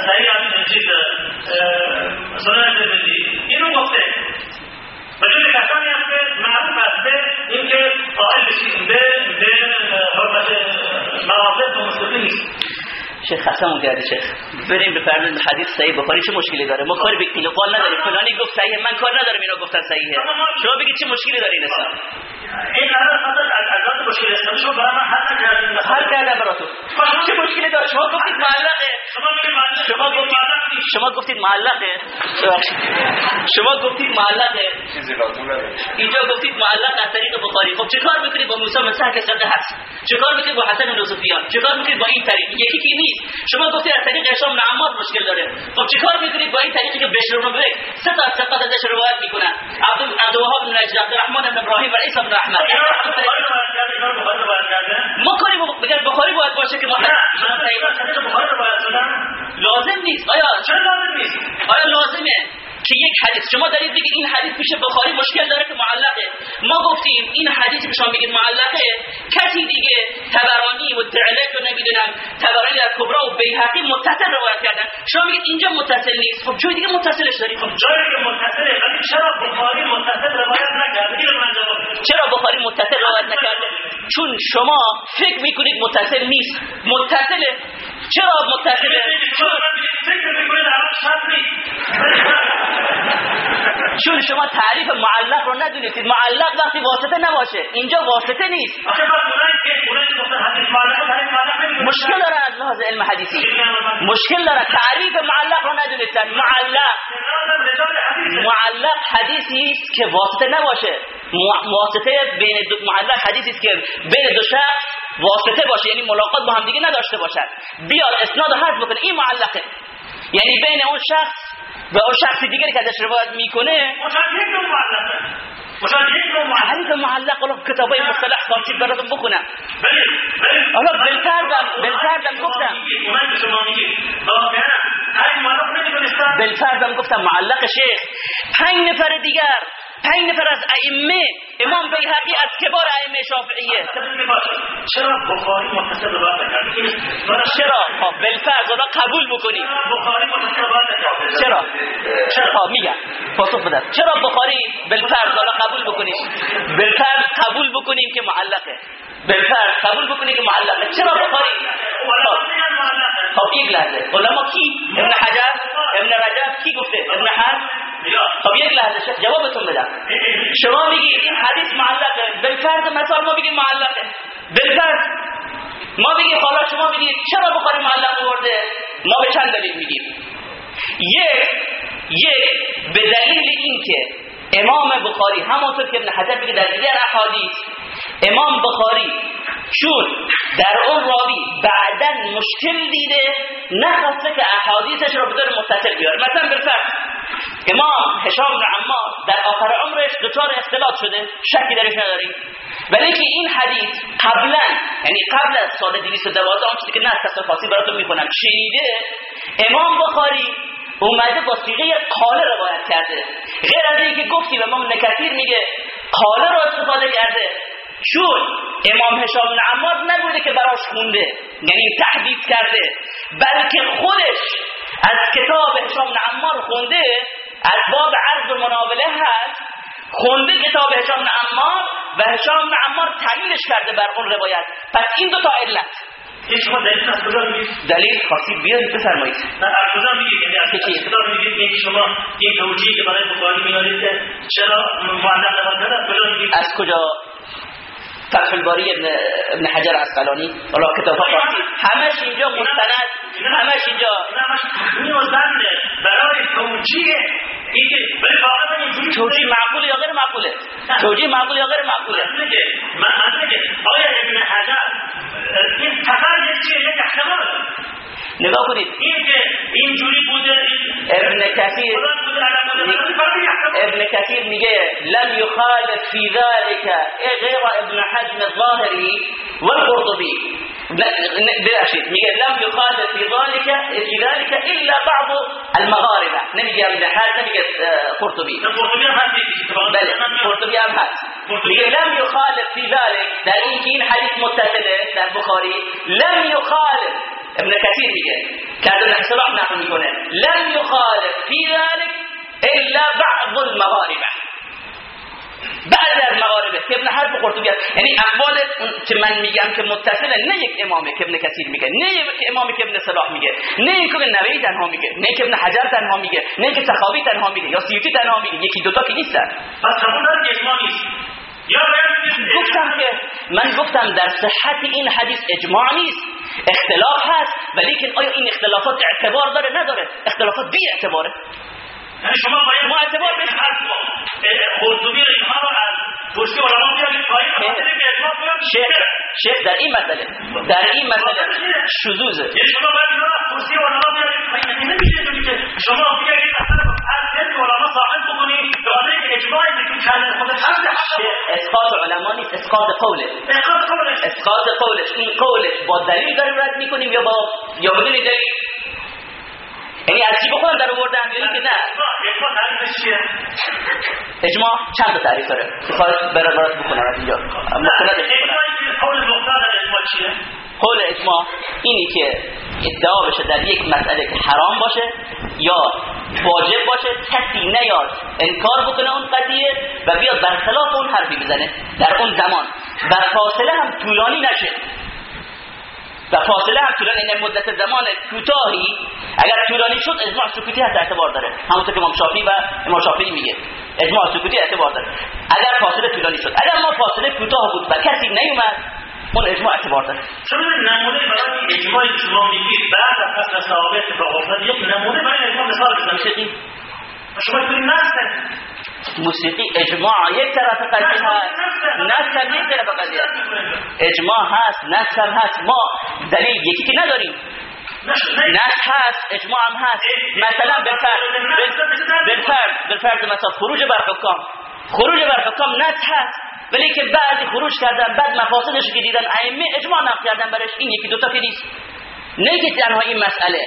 سریع جدا صناعه ملی اینو گفته فجزء الثاني معروف أسباب. يمكن قائل بشيء ده آه، ده آه، مناطق موسيقيه شیخ خسمون کرده شیخ. بریم به حدیث صحیح بخاری چه مشکلی داره؟ ما کاری به قیل و قال نداریم. فلانی گفت صحیحه من کار ندارم اینا گفتن صحیحه. شما بگید چه مشکلی داره این اسلام این قرار فقط از ازاد مشکل است. شما برای من حل نکردین. حل کردم براتون. چه مشکلی داره؟ شما گفتید معلقه. شما میگید معلق شما گفتید شما گفتید معلقه. شما گفتید معلقه. چیزی لازم اینجا گفتید معلق از طریق بخاری. خب چه کار می‌کنید با موسی مسح که صدق هست چه کار می‌کنید با حسن بن سفیان چه کار می‌کنید با این طریق؟ یکی کی نیست شما گفتید از طریق هشام بن عمار مشکل داره. خب چه کار می‌کنید با این طریقی که بشر بن بک سه تا از ثقات ازش روایت می‌کنن. عبد عبدالوهاب بن نجد عبدالرحمن بن ابراهیم و عیسی بن احمد. رو رو کرده ما کاری بگن بخاری باید باشه که ما رو لازم نیست. آیا چرا لازم نیست؟ آیا لازمه؟ که یک حدیث. شما دارید بگید این حدیث پیش بخاری مشکل داره که معلقه. ما گفتیم این حدیثی که شما میگید معلقه کسی دیگه تبرانی و تعلق و نمی‌دونم تبرانی در کبرا و بیهقی متصل روایت کردن. شما میگید اینجا متصل نیست. خب جای دیگه متصلش دارید. خب جایی که متصله ولی چرا بخاری متصل روایت نکرده؟ رو. چرا بخاری متصل روایت نکرده؟ چون شما فکر می‌کنید متصل نیست. متصله چرا من میگید فکر می‌کنید چون شما تعریف معلق رو ندونید معلق وقتی واسطه نباشه اینجا واسطه نیست. مشکل داره از لحاظ علم حدیثی. مشکل داره. تعریف معلق رو ندونستن. معلق. معلق حدیثی است که واسطه نباشه. واسطه بین دو معلق حدیثی است که بین دو شخص واسطه باشه. یعنی ملاقات با هم دیگه نداشته باشد بیاد اسناد حذف بکنه. این معلقه. یعنی بین اون شخص و اون شخص دیگری که ازش روایت می‌کنه مشاهد یک معلق. حالا کتابای مصطلح خاصی براتون بخونم. حالا بالفردم بالفردم گفتم. بالفردم گفتم معلق شیخ. پنج نفر دیگر پنج نفر از ائمه امام بیهقی از کبار ائمه شافعیه. چرا بخاری متصل روایت نکرد؟ این برای چرا؟ خب بالفرض حالا قبول بکنیم بخاری متصل روایت نکرد؟ چرا؟ چرا؟ میگم. پاسخ بدم. چرا بخاری بالفرض حالا قبول بکنیم بالفرض قبول بکنیم که معلقه. بالفرض قبول بکنیم که معلقه. چرا بخاری؟ خب. یک لحظه علما کی؟ ابن حجر؟ ابن رجب کی گفته؟ ابن حزم خب یک لحظه جوابتون بدم شما میگید این حدیث معلقه بالفرض مثال ما بگیم معلقه بالفرض ما بگیم حالا شما بگید چرا بخاری معلق آورده ما به چند دلیل میگیم یک یک به دلیل اینکه امام بخاری همونطور که ابن حجر میگه در دیگر احادیث امام بخاری چون در اون راوی بعدا مشکل دیده نخواسته که احادیثش رو به متصل بیاره مثلا بالفرض امام هشام بن عمار در آخر عمرش دچار اختلاط شده شکی درش نداریم ولی که این حدیث قبلا یعنی قبل از سال 212 اون چیزی که نه خاصی براتون می‌کنم شنیده؟ امام بخاری اومده با صیغه قاله روایت کرده. غیر از اینکه گفتیم امام نکثیر میگه قاله رو استفاده کرده. چون امام هشام بن عمار نبوده که براش خونده یعنی تحدیث کرده بلکه خودش از کتاب هشام بن عمار خونده از باب عرض و مناوله هست. خونده کتاب هشام بن عمار و هشام بن عمار تعلیلش کرده بر اون روایت. پس این دو تا علت. این شما دلیل از کجا میگید؟ دلیل خاصی بیارید بفرمایید. نه از کجا میگید؟ یعنی از کجا میگید؟ این شما این توجیه که برای بخاری میارید چرا معلق روایت از کجا؟ میگید از کجا؟ فتح الباری ابن, ابن حجر عسقلانی حالا کتاب خاصی همش اینجا مستند. همش اینجا. این همش تخمین و برای توجیه. این که ولی واقعا اینجوری توجیه معقول یا غیر معقوله؟ توجیه معقول یا غیر معقوله؟ من آیا ابن حجر این یک چیه؟ یک احتمال نگاه کنید. این که اینجوری بوده ابن کثیر ابن کثیر میگه لم يخالف في ذلك غير ابن حزم الظاهري والقرطبي ببخشید. میگه لم يخالف في ذلك في ذلك الا بعض المغاربه. نمیگه ابن حزم نمیگه قرطبي بله قرطبي هم هست. میگه لم يخالف في ذلك در این این حدیث متصله در بخاری لم يخالف ابن كثير میگه که از صلاح نقل می‌کنه. لم يخالف في ذلك الا بعض المغاربه. بعد از مغاربه که ابن حرب قرطبی یعنی اقوال که من میگم که متصله نه یک امامه که ابن کثیر میگه نه یک امامی که ابن صلاح میگه نه یک که نووی تنها میگه نه که ابن حجر تنها میگه نه که سخاوی تنها میگه یا سیوطی تنها میگه یکی دوتا که نیستن. پس قبول اجماع نیست یا گفتم که من گفتم در صحت این حدیث اجماع نیست. اختلاف هست ولی که آیا این اختلافات اعتبار داره؟ نداره. اختلافات بی اعتباره. یعنی شما باید ما اعتبار به حرف قرطبی رو اینها رو از پشتی علما بیارید پایین به خاطر اینکه اجماع بیارید شیخ شیخ در این مسئله در این مسئله شذوذه. یعنی شما باید اینا رو از پشتی علما بیارید پایین. یعنی نمیشه که شما بیارید مثلا از ذهن علما ثابت بکنید به خاطر اینکه اجماعی که تو کلمه خودت هست اسقاط علما نیست اسقاط قوله اسقاط قولش. اسقاط قولش. این قولش با دلیل داریم رد می‌کنیم یا با یا بدون دلیل؟ یعنی از چی بخونم در آوردن یا اینکه نه اجماع چند تا تعریف داره می‌خواد برات برات بکنم از اینجا که قول اجماع اینی که ادعا بشه در یک مسئله که حرام باشه یا واجب باشه کسی نیاد انکار بکنه اون قضیه و بیاد برخلاف اون حرفی بزنه در اون زمان و فاصله هم طولانی نشه و فاصله هم طولانی این یعنی مدت زمان کوتاهی اگر طولانی شد اجماع سکوتی هست اعتبار داره. همونطور که امام شافعی و امام شافعی میگه اجماع سکوتی اعتبار داره. اگر فاصله طولانی شد. اگر ما فاصله کوتاه بود و کسی نیومد اون اجماع اعتبار داره. چون نمونه برای اجماعی که شما میگید بعد از فصل صحابه اتفاق افتاد یک نمونه برای اجماع مثال بزنید. شما توی نفس موسیقی اجماع یک طرف قضیه هست هم یک طرف قضیه اجماع هست هم هست. ما دلیل یکی که نداریم. نفس هست اجماع هم هست. مثلا بالفرد بالفرد بالفرد مثلا خروج بر حکام خروج بر حکام نفس هست. ولی که بعد خروج کردن بعد مفاسدش که دیدن ائمه اجماع نقل کردن برش این یکی دوتا که نیست. نه که تنها این مسئله.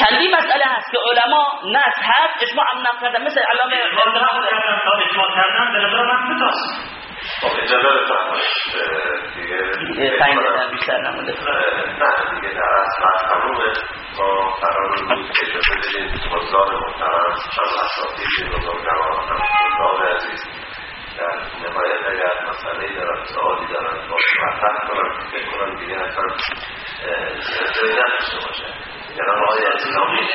چندی مسئله هست که علما نس هست اجماع هم نقل کردن مثل علامه اجماع کردن به نظر من کتاست خب اجازه بفرمایید دیگه تایم بدن بیشتر نمونده. نه دیگه در اصل از تمومه ما قرار بود که اجازه بدیم بزرگان محترم هم اساتید بزرگوار هم بزرگان عزیز در نهایت اگر مسئله دارن سوالی دارن با مطرح کنن فکر کنن دیگه اصلا نداشته باشه. جناب آقای اسلامی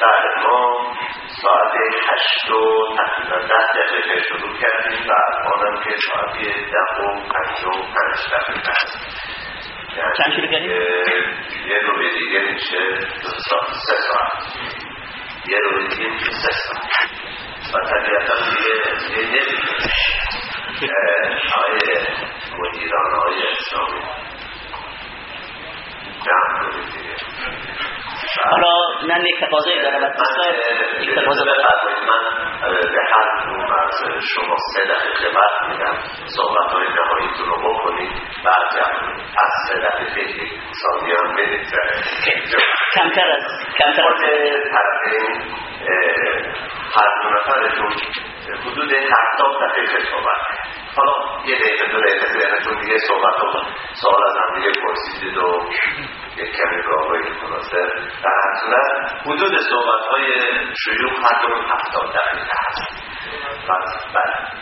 بعد ما ساعت هشت و تقریبا ده دقیقه شروع کردیم و الانم که ساعتی ده و پنج و پنج دقیقه چند؟ یه رو به دیگه میشه سه ساعت یه رو دیگه میشه سه ساعت و طبیعتا دیگه نمیشه آقای مدیران آقای اسلامی حالا من یک تقاضایی دارم. از دوستان یک تقاضا من به هر کدوم از شما سه دقیقه بعد میدم صحبت های نهاییتون رو بکنید. بعد از سه دقیقه یک ثانیه هم بدید. کمتر از کمتر از طرفین هر دو نفرتون حدود هفتاد دقیقه صحبت حالا یه دقیقه دو دقیقه ذهنتون دیگه صحبت و سوال از هم دیگه پرسیدید و یک کمی گاهایی خلاصه در صورت حدود صحبت های شیوخ هر دو هفتاد دقیقه هست پس بعد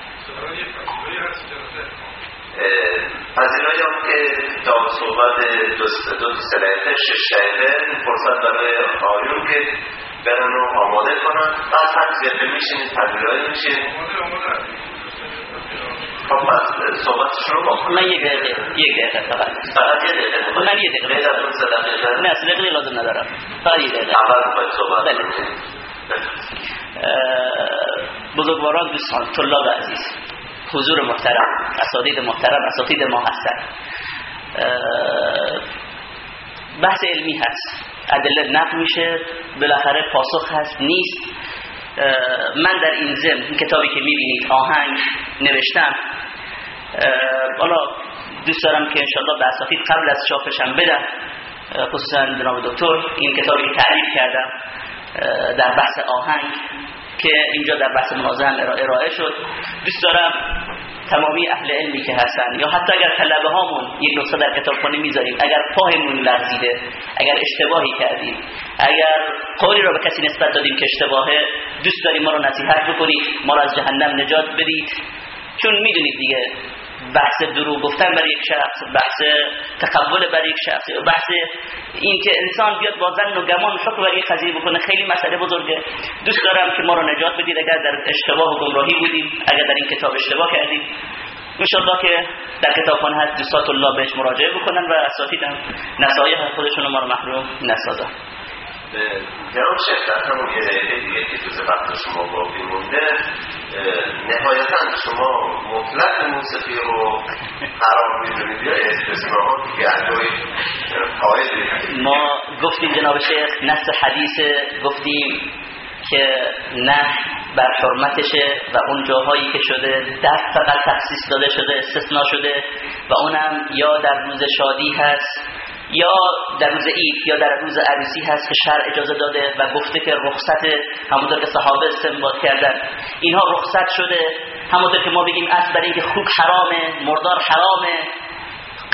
پذیرایی هم که تا صحبت دو دقیقه شش دقیقه فرصت برای آیون که برن رو آماده کنن. بعد میشینید پذیرایی میشین. خب پس صحبت من یک دقیقه یک دقیقه فقط فقط یه دقیقه من یه دقیقه غیر از اون سه دقیقه نه لازم ندارم فقط یه دقیقه اول باید صحبت بله. کنید بزرگواران دوستان طلاب عزیز حضور محترم اساتید محترم اساتید ما هستن بحث علمی هست ادله نقل میشه بالاخره پاسخ هست نیست من در این زم این کتابی که می‌بینید آهنگ نوشتم حالا دوست دارم که انشالله به اساتید قبل از چاپشم بدم. خصوصا جناب دکتر این کتابی تعریف کردم در بحث آهنگ. که اینجا در بحث مناظم ارائه شد. دوست دارم تمامی اهل علمی که هستن یا حتی اگر طلبه هامون یک نسخه در کتابخانه می‌ذاریم اگر پاهمون لرزیده اگر اشتباهی کردیم اگر قولی را به کسی نسبت دادیم که اشتباهه دوست داریم ما رو نصیحت بکنید ما رو از جهنم نجات بدید. چون می‌دونید دیگه بحث دروغ گفتن برای یک شخص بحث تقبل برای یک شخص بحث این که انسان بیاد با زن و گمان شکر برای قضیه بکنه. خیلی مسئله بزرگه. دوست دارم که ما رو نجات بدید اگر در اشتباه و گمراهی بودیم اگر در این کتاب اشتباه کردیم. انشاءالله که در کتابخانه هست دوستات الله بهش مراجعه بکنن و اساتیدم نصایح خودشون ما رو محروم نسازن. جناب در همون یه دقیقه دیگه که تو وقت شما باقی مونده نهایتا شما مطلق موسیقی رو حرام می‌دونید یا استثناءات که اجای قائل ما گفتیم جناب شیخ نص حدیث گفتیم که نه بر حرمتشه و اون جاهایی که شده دست فقط تخصیص داده شده استثناء شده و اونم یا در روز شادی هست یا در روز عید یا در روز عروسی هست که شرع اجازه داده و گفته که رخصت همونطور که صحابه استنباط کردن. اینها رخصت شده. همونطور که ما بگیم اصل برای اینکه خوک حرامه مردار حرامه.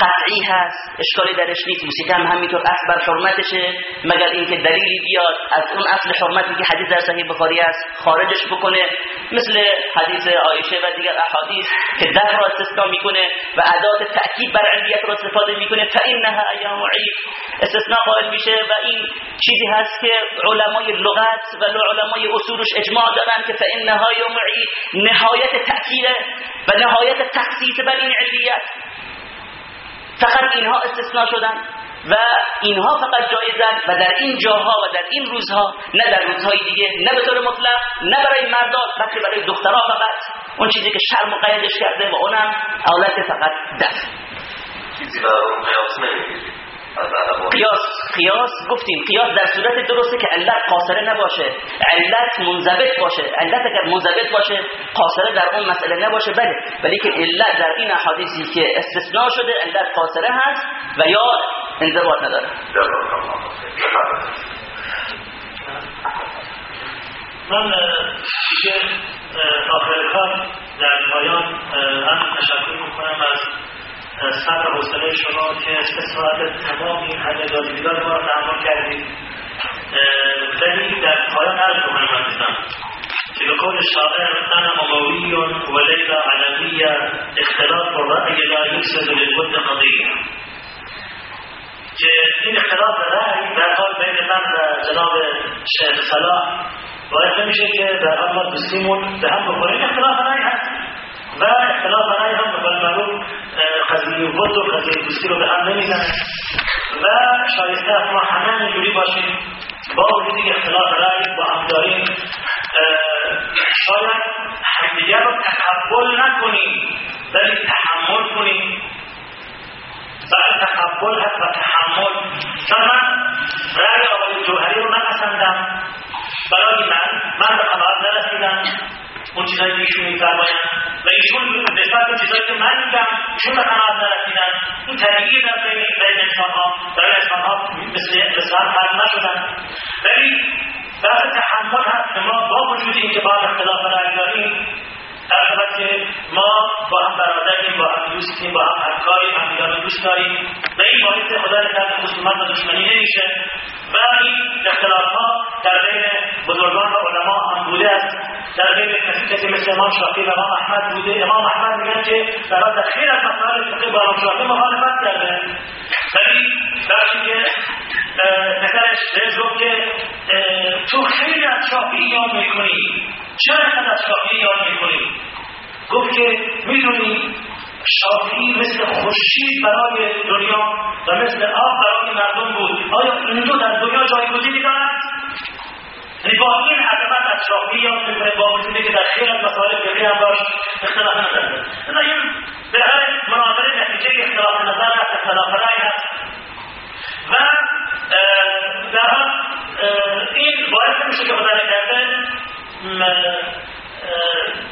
قطعی هست. اشکالی درش نیست. موسیقی هم همینطور اصل بر حرمتشه. مگر اینکه دلیلی بیاد از اون اصل حرمتی که حدیث در صحیح بخاری است خارجش بکنه. مثل حدیث عایشه و دیگر احادیث که در را استثناء می‌کنه و ادات تاکید بر علیت را استفاده می‌کنه. فانها ایام عید استثناء قائل میشه و این چیزی هست که علمای لغت و علمای اصولش اجماع دارن که فانها یوم عید نهایت تاکید و نهایت تخصیص بر این علیت فقط اینها استثناء شدن و اینها فقط جایزن و در این جاها و در این روزها نه در روزهای دیگه نه به طور مطلق نه برای مردان بلکه برای دخترها فقط. اون چیزی که شرم مقیدش کرده و اونم اولت فقط دست چیزی برای قیاس قیاس گفتیم قیاس در صورت درسته که علت قاصره نباشه. علت منضبط باشه. علت اگر منضبط باشه قاصره در اون مسئله نباشه. بله ولی که علت در این احادیثی که استثناء شده علت قاصره هست و یا انضباط نداره. من دیگه آخر کار در پایان هم تشکر می‌کنم از صبر حوصله شما که ساعت تمام این همه دادیدار ما رو تحمل کردید. ولی در پایان عرض کنم عزیزم که به قول شاعر انا اموی و لیلا علمیه اختلاف الرأی لا یفسد للود قضیه. که این اختلاف رأی در حال بین من و جناب شیخ صلاح باعث نمیشه که در حال ما دوستیمون به هم بخوریم. اختلاف رأی هست. و اختلاف رأی هم به معروف قضیه بود و قضیه دوستی رو به هم نمی‌زنه. و شایسته از ما همه اینجوری باشیم. با وجودی اختلاف رأی با هم داریم. شاید همدیگر رو تقبل نکنیم ولی تحمل کنیم. و تقبل هست و تحمل. چون من رأی آقای جوهری رو نپسندم برای من من به قناعت نرسیدم. اون چیزایی که ایشون میفرمایند. و ایشون نسبت به چیزایی که من میگم ایشون به قناعت نرسیدن این طبیعی در بین بین انسانها برای انسانها مثل فرق نشدن ولی بحث تحمل هست که ما با وجود اینکه با اختلاف رأی داریم در که ما با هم برادریم با هم دوستیم با هم همکاریم هم دیگر دوست داریم. و این باعث خدا کرد خصومت و دشمنی نمیشه. و این اختلاف ها در بین بزرگان و علما هم بوده است. در بین کسی مثل امام شافعی و امام احمد بوده. امام احمد میگن که در خیلی از مسائل فقه با امام شافعی مخالفت کرده. ولی وقتی که بهش گفت که شافعی یاد می‌کنی؟ چرا از شافعی یاد می‌کنی؟ گفت که می‌دونی شافعی مثل خورشید برای دنیا و مثل آب برای مردم بود. آیا این دو در دنیا جایگزینی دارند یعنی با این عظمت از شافعی یاد می‌کنه با وجودی که در خیلی از مسائل فقهی هم باش اختلاف نداره. این به هر مناظره نتیجه اختلاف نظر هست اختلاف رأی هست و در این باعث میشه که نکرده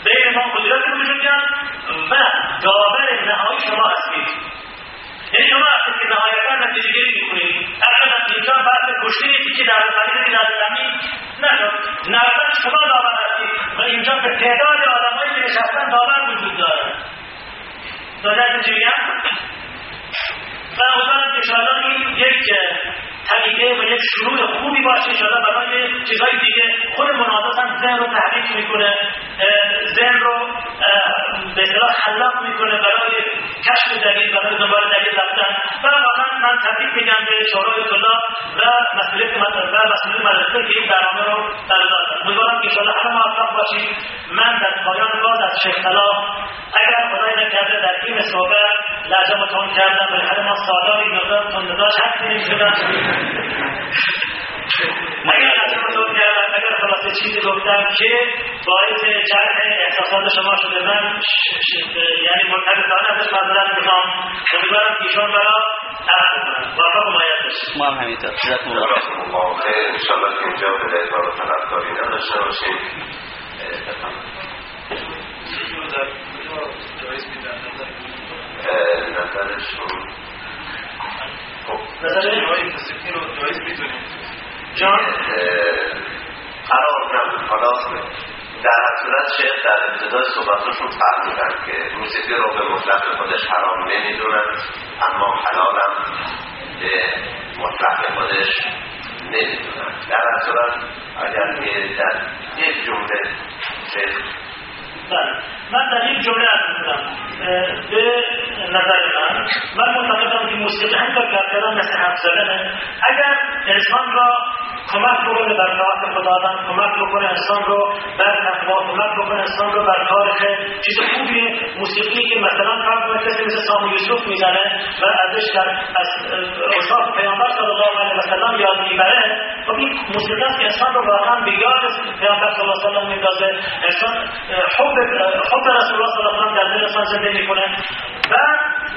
بین ما قدرت وجود بیاد و داور نهایی شما هستید. یعنی شما هستید که نهایتا نتیجه گیری می‌کنید. اگر اینجا بحث کشته که در مدینه در زمین نشد نهایتا شما داور هستید و اینجا به تعداد آدمایی که نشستن داور وجود داره. داده چی میگم و امیدوارم که انشاءالله یک طریقه و یک شروع خوبی باشه. انشاءالله برای چیزهای دیگه خود مناظرت هم ذهن رو تحریک می‌کنه ذهن رو به اصطلاح خلاق می‌کنه برای کشف دلیل برای دنبال دلیل رفتن. و واقعا من تبریک میگم به شورای طلاب و مسئولیت و مسئولیت مدرسه که این برنامه رو در دادن امیدوارم که انشاءالله همه موفق باشید من در پایان باز از شیخ اگر خدای نکرده در این صحبت لعجبتون کردم. بالاخره ما سالاری مقدار تندداش نمی‌شدن اگر لعجبتون کردم اگر خلاصه چیزی گفتم که باعث جرح احساسات شما شده من؟ یعنی مرتبطانه ازش مذارت می‌خوام. امیدوارم ایشان برا وفا حمایت بشه. ما هم همینطور. جزاکم الله خیر. انشاءالله که اینجا به اعتبار طلبکاری نداشته باشیم نظرشون خب جان قرار نبود حالا در صورت شیخ در ابتدای صحبتشون فرمودن که موسیقی رو به مطلق خودش حرام نمی‌دونن اما حلالم به مطلق خودش نمی‌دونن. در صورت اگر در یک جمله شیخ بله. من در یک جمله از به نظر من من معتقدم که موسیقی هم کار کردن مثل حرف زدنه. اگر انسان را کمک بکنه بر طاعت خداوند کمک بکنه انسان رو بر تقوا کمک بکنه انسان رو بر کار چیز خوبی موسیقی که مثلا فرض کنید کسی مثل سامو یوسف می‌زنه و ازش در از اوصاف پیامبر صلی الله علیه و سلم یاد می‌بره خب این موسیقی است که انسان رو واقعا به یاد پیامبر صلی الله علیه و سلم میندازه. انسان حب حب رسول الله صلی الله علیه و سلم در دل انسان زنده می‌کنه. و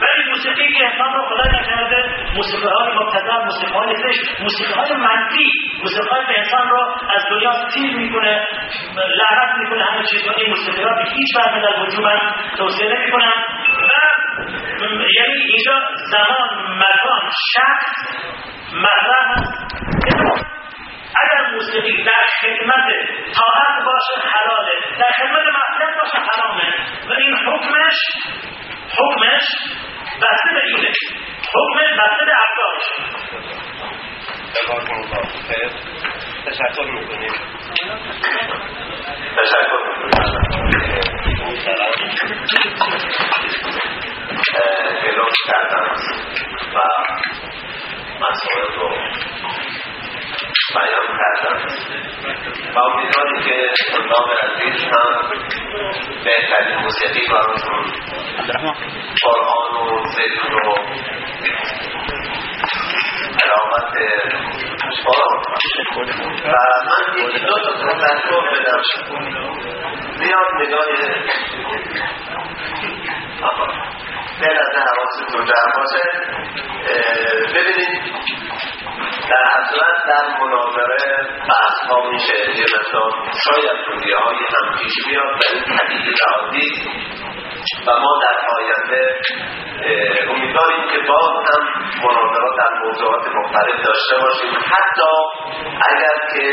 ولی موسیقی که انسان رو خدا نکرده موسیقی های مبتدا موسیقی های زشت موسیقی های منفی موسیقی که انسان رو از دنیا تیر می‌کنه لعنت می‌کنه همه چیزها این موسیقی ها به هیچ وجه در وجود نمی‌کنم و یعنی اینجا زمان مکان شخص مطرح اگر موسیقی در خدمت طاعت باشه حلاله در خدمت معصیت باشه حرامه. و این حکمش حکمش بسته به اینه حکم بسته به افکارش تشکر می‌کنیم. تشکر می‌کنیم. کردن و مسائل رو بیان کردن و امیدواریم که طلاب عزیز هم بهترین موسیقی براشون قرآن و ذکر و علامت قرآن و من یکی دو تا تذکر بدم. زیاد نگاه به نظر حواستون جمع باشه. ببینید در حضرت در مناظره بحث ها میشه یه مثلا شاید رویه های هم پیش بیاد و این حدیث عادی و ما در آینده امیدواریم که باز هم مناظرات در موضوعات مختلف داشته باشیم. حتی اگر که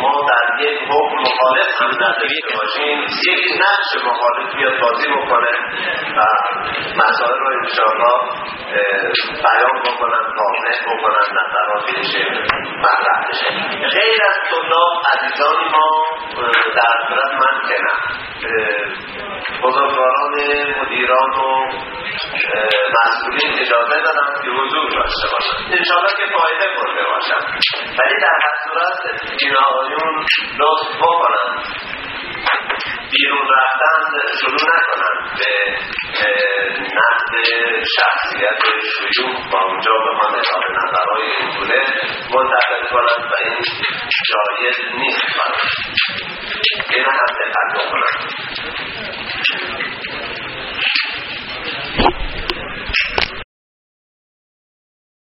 ما در یک حکم مخالف هم نداشته باشیم یک نقش مخالف بیاد بازی بکنه و مسائل رو انشاءالله بیان بکنن واضح بکنن نظرات مطرح بشه. غیر از طلاب عزیزان ما در صورت من کنم بزرگواران مدیران و مسئولین اجازه دادن که حضور داشته باشن. انشاءالله که فایده برده باشن. ولی در هر صورت این آقایون لطف بکنن. بیرون رفتن شروع نکنن به نقد شخصیت شیوخ با اونجا به ما نگاه نظرهای برای اینگونه منتقل کنن و این جایز نیست کنن این هم دقت بکنن.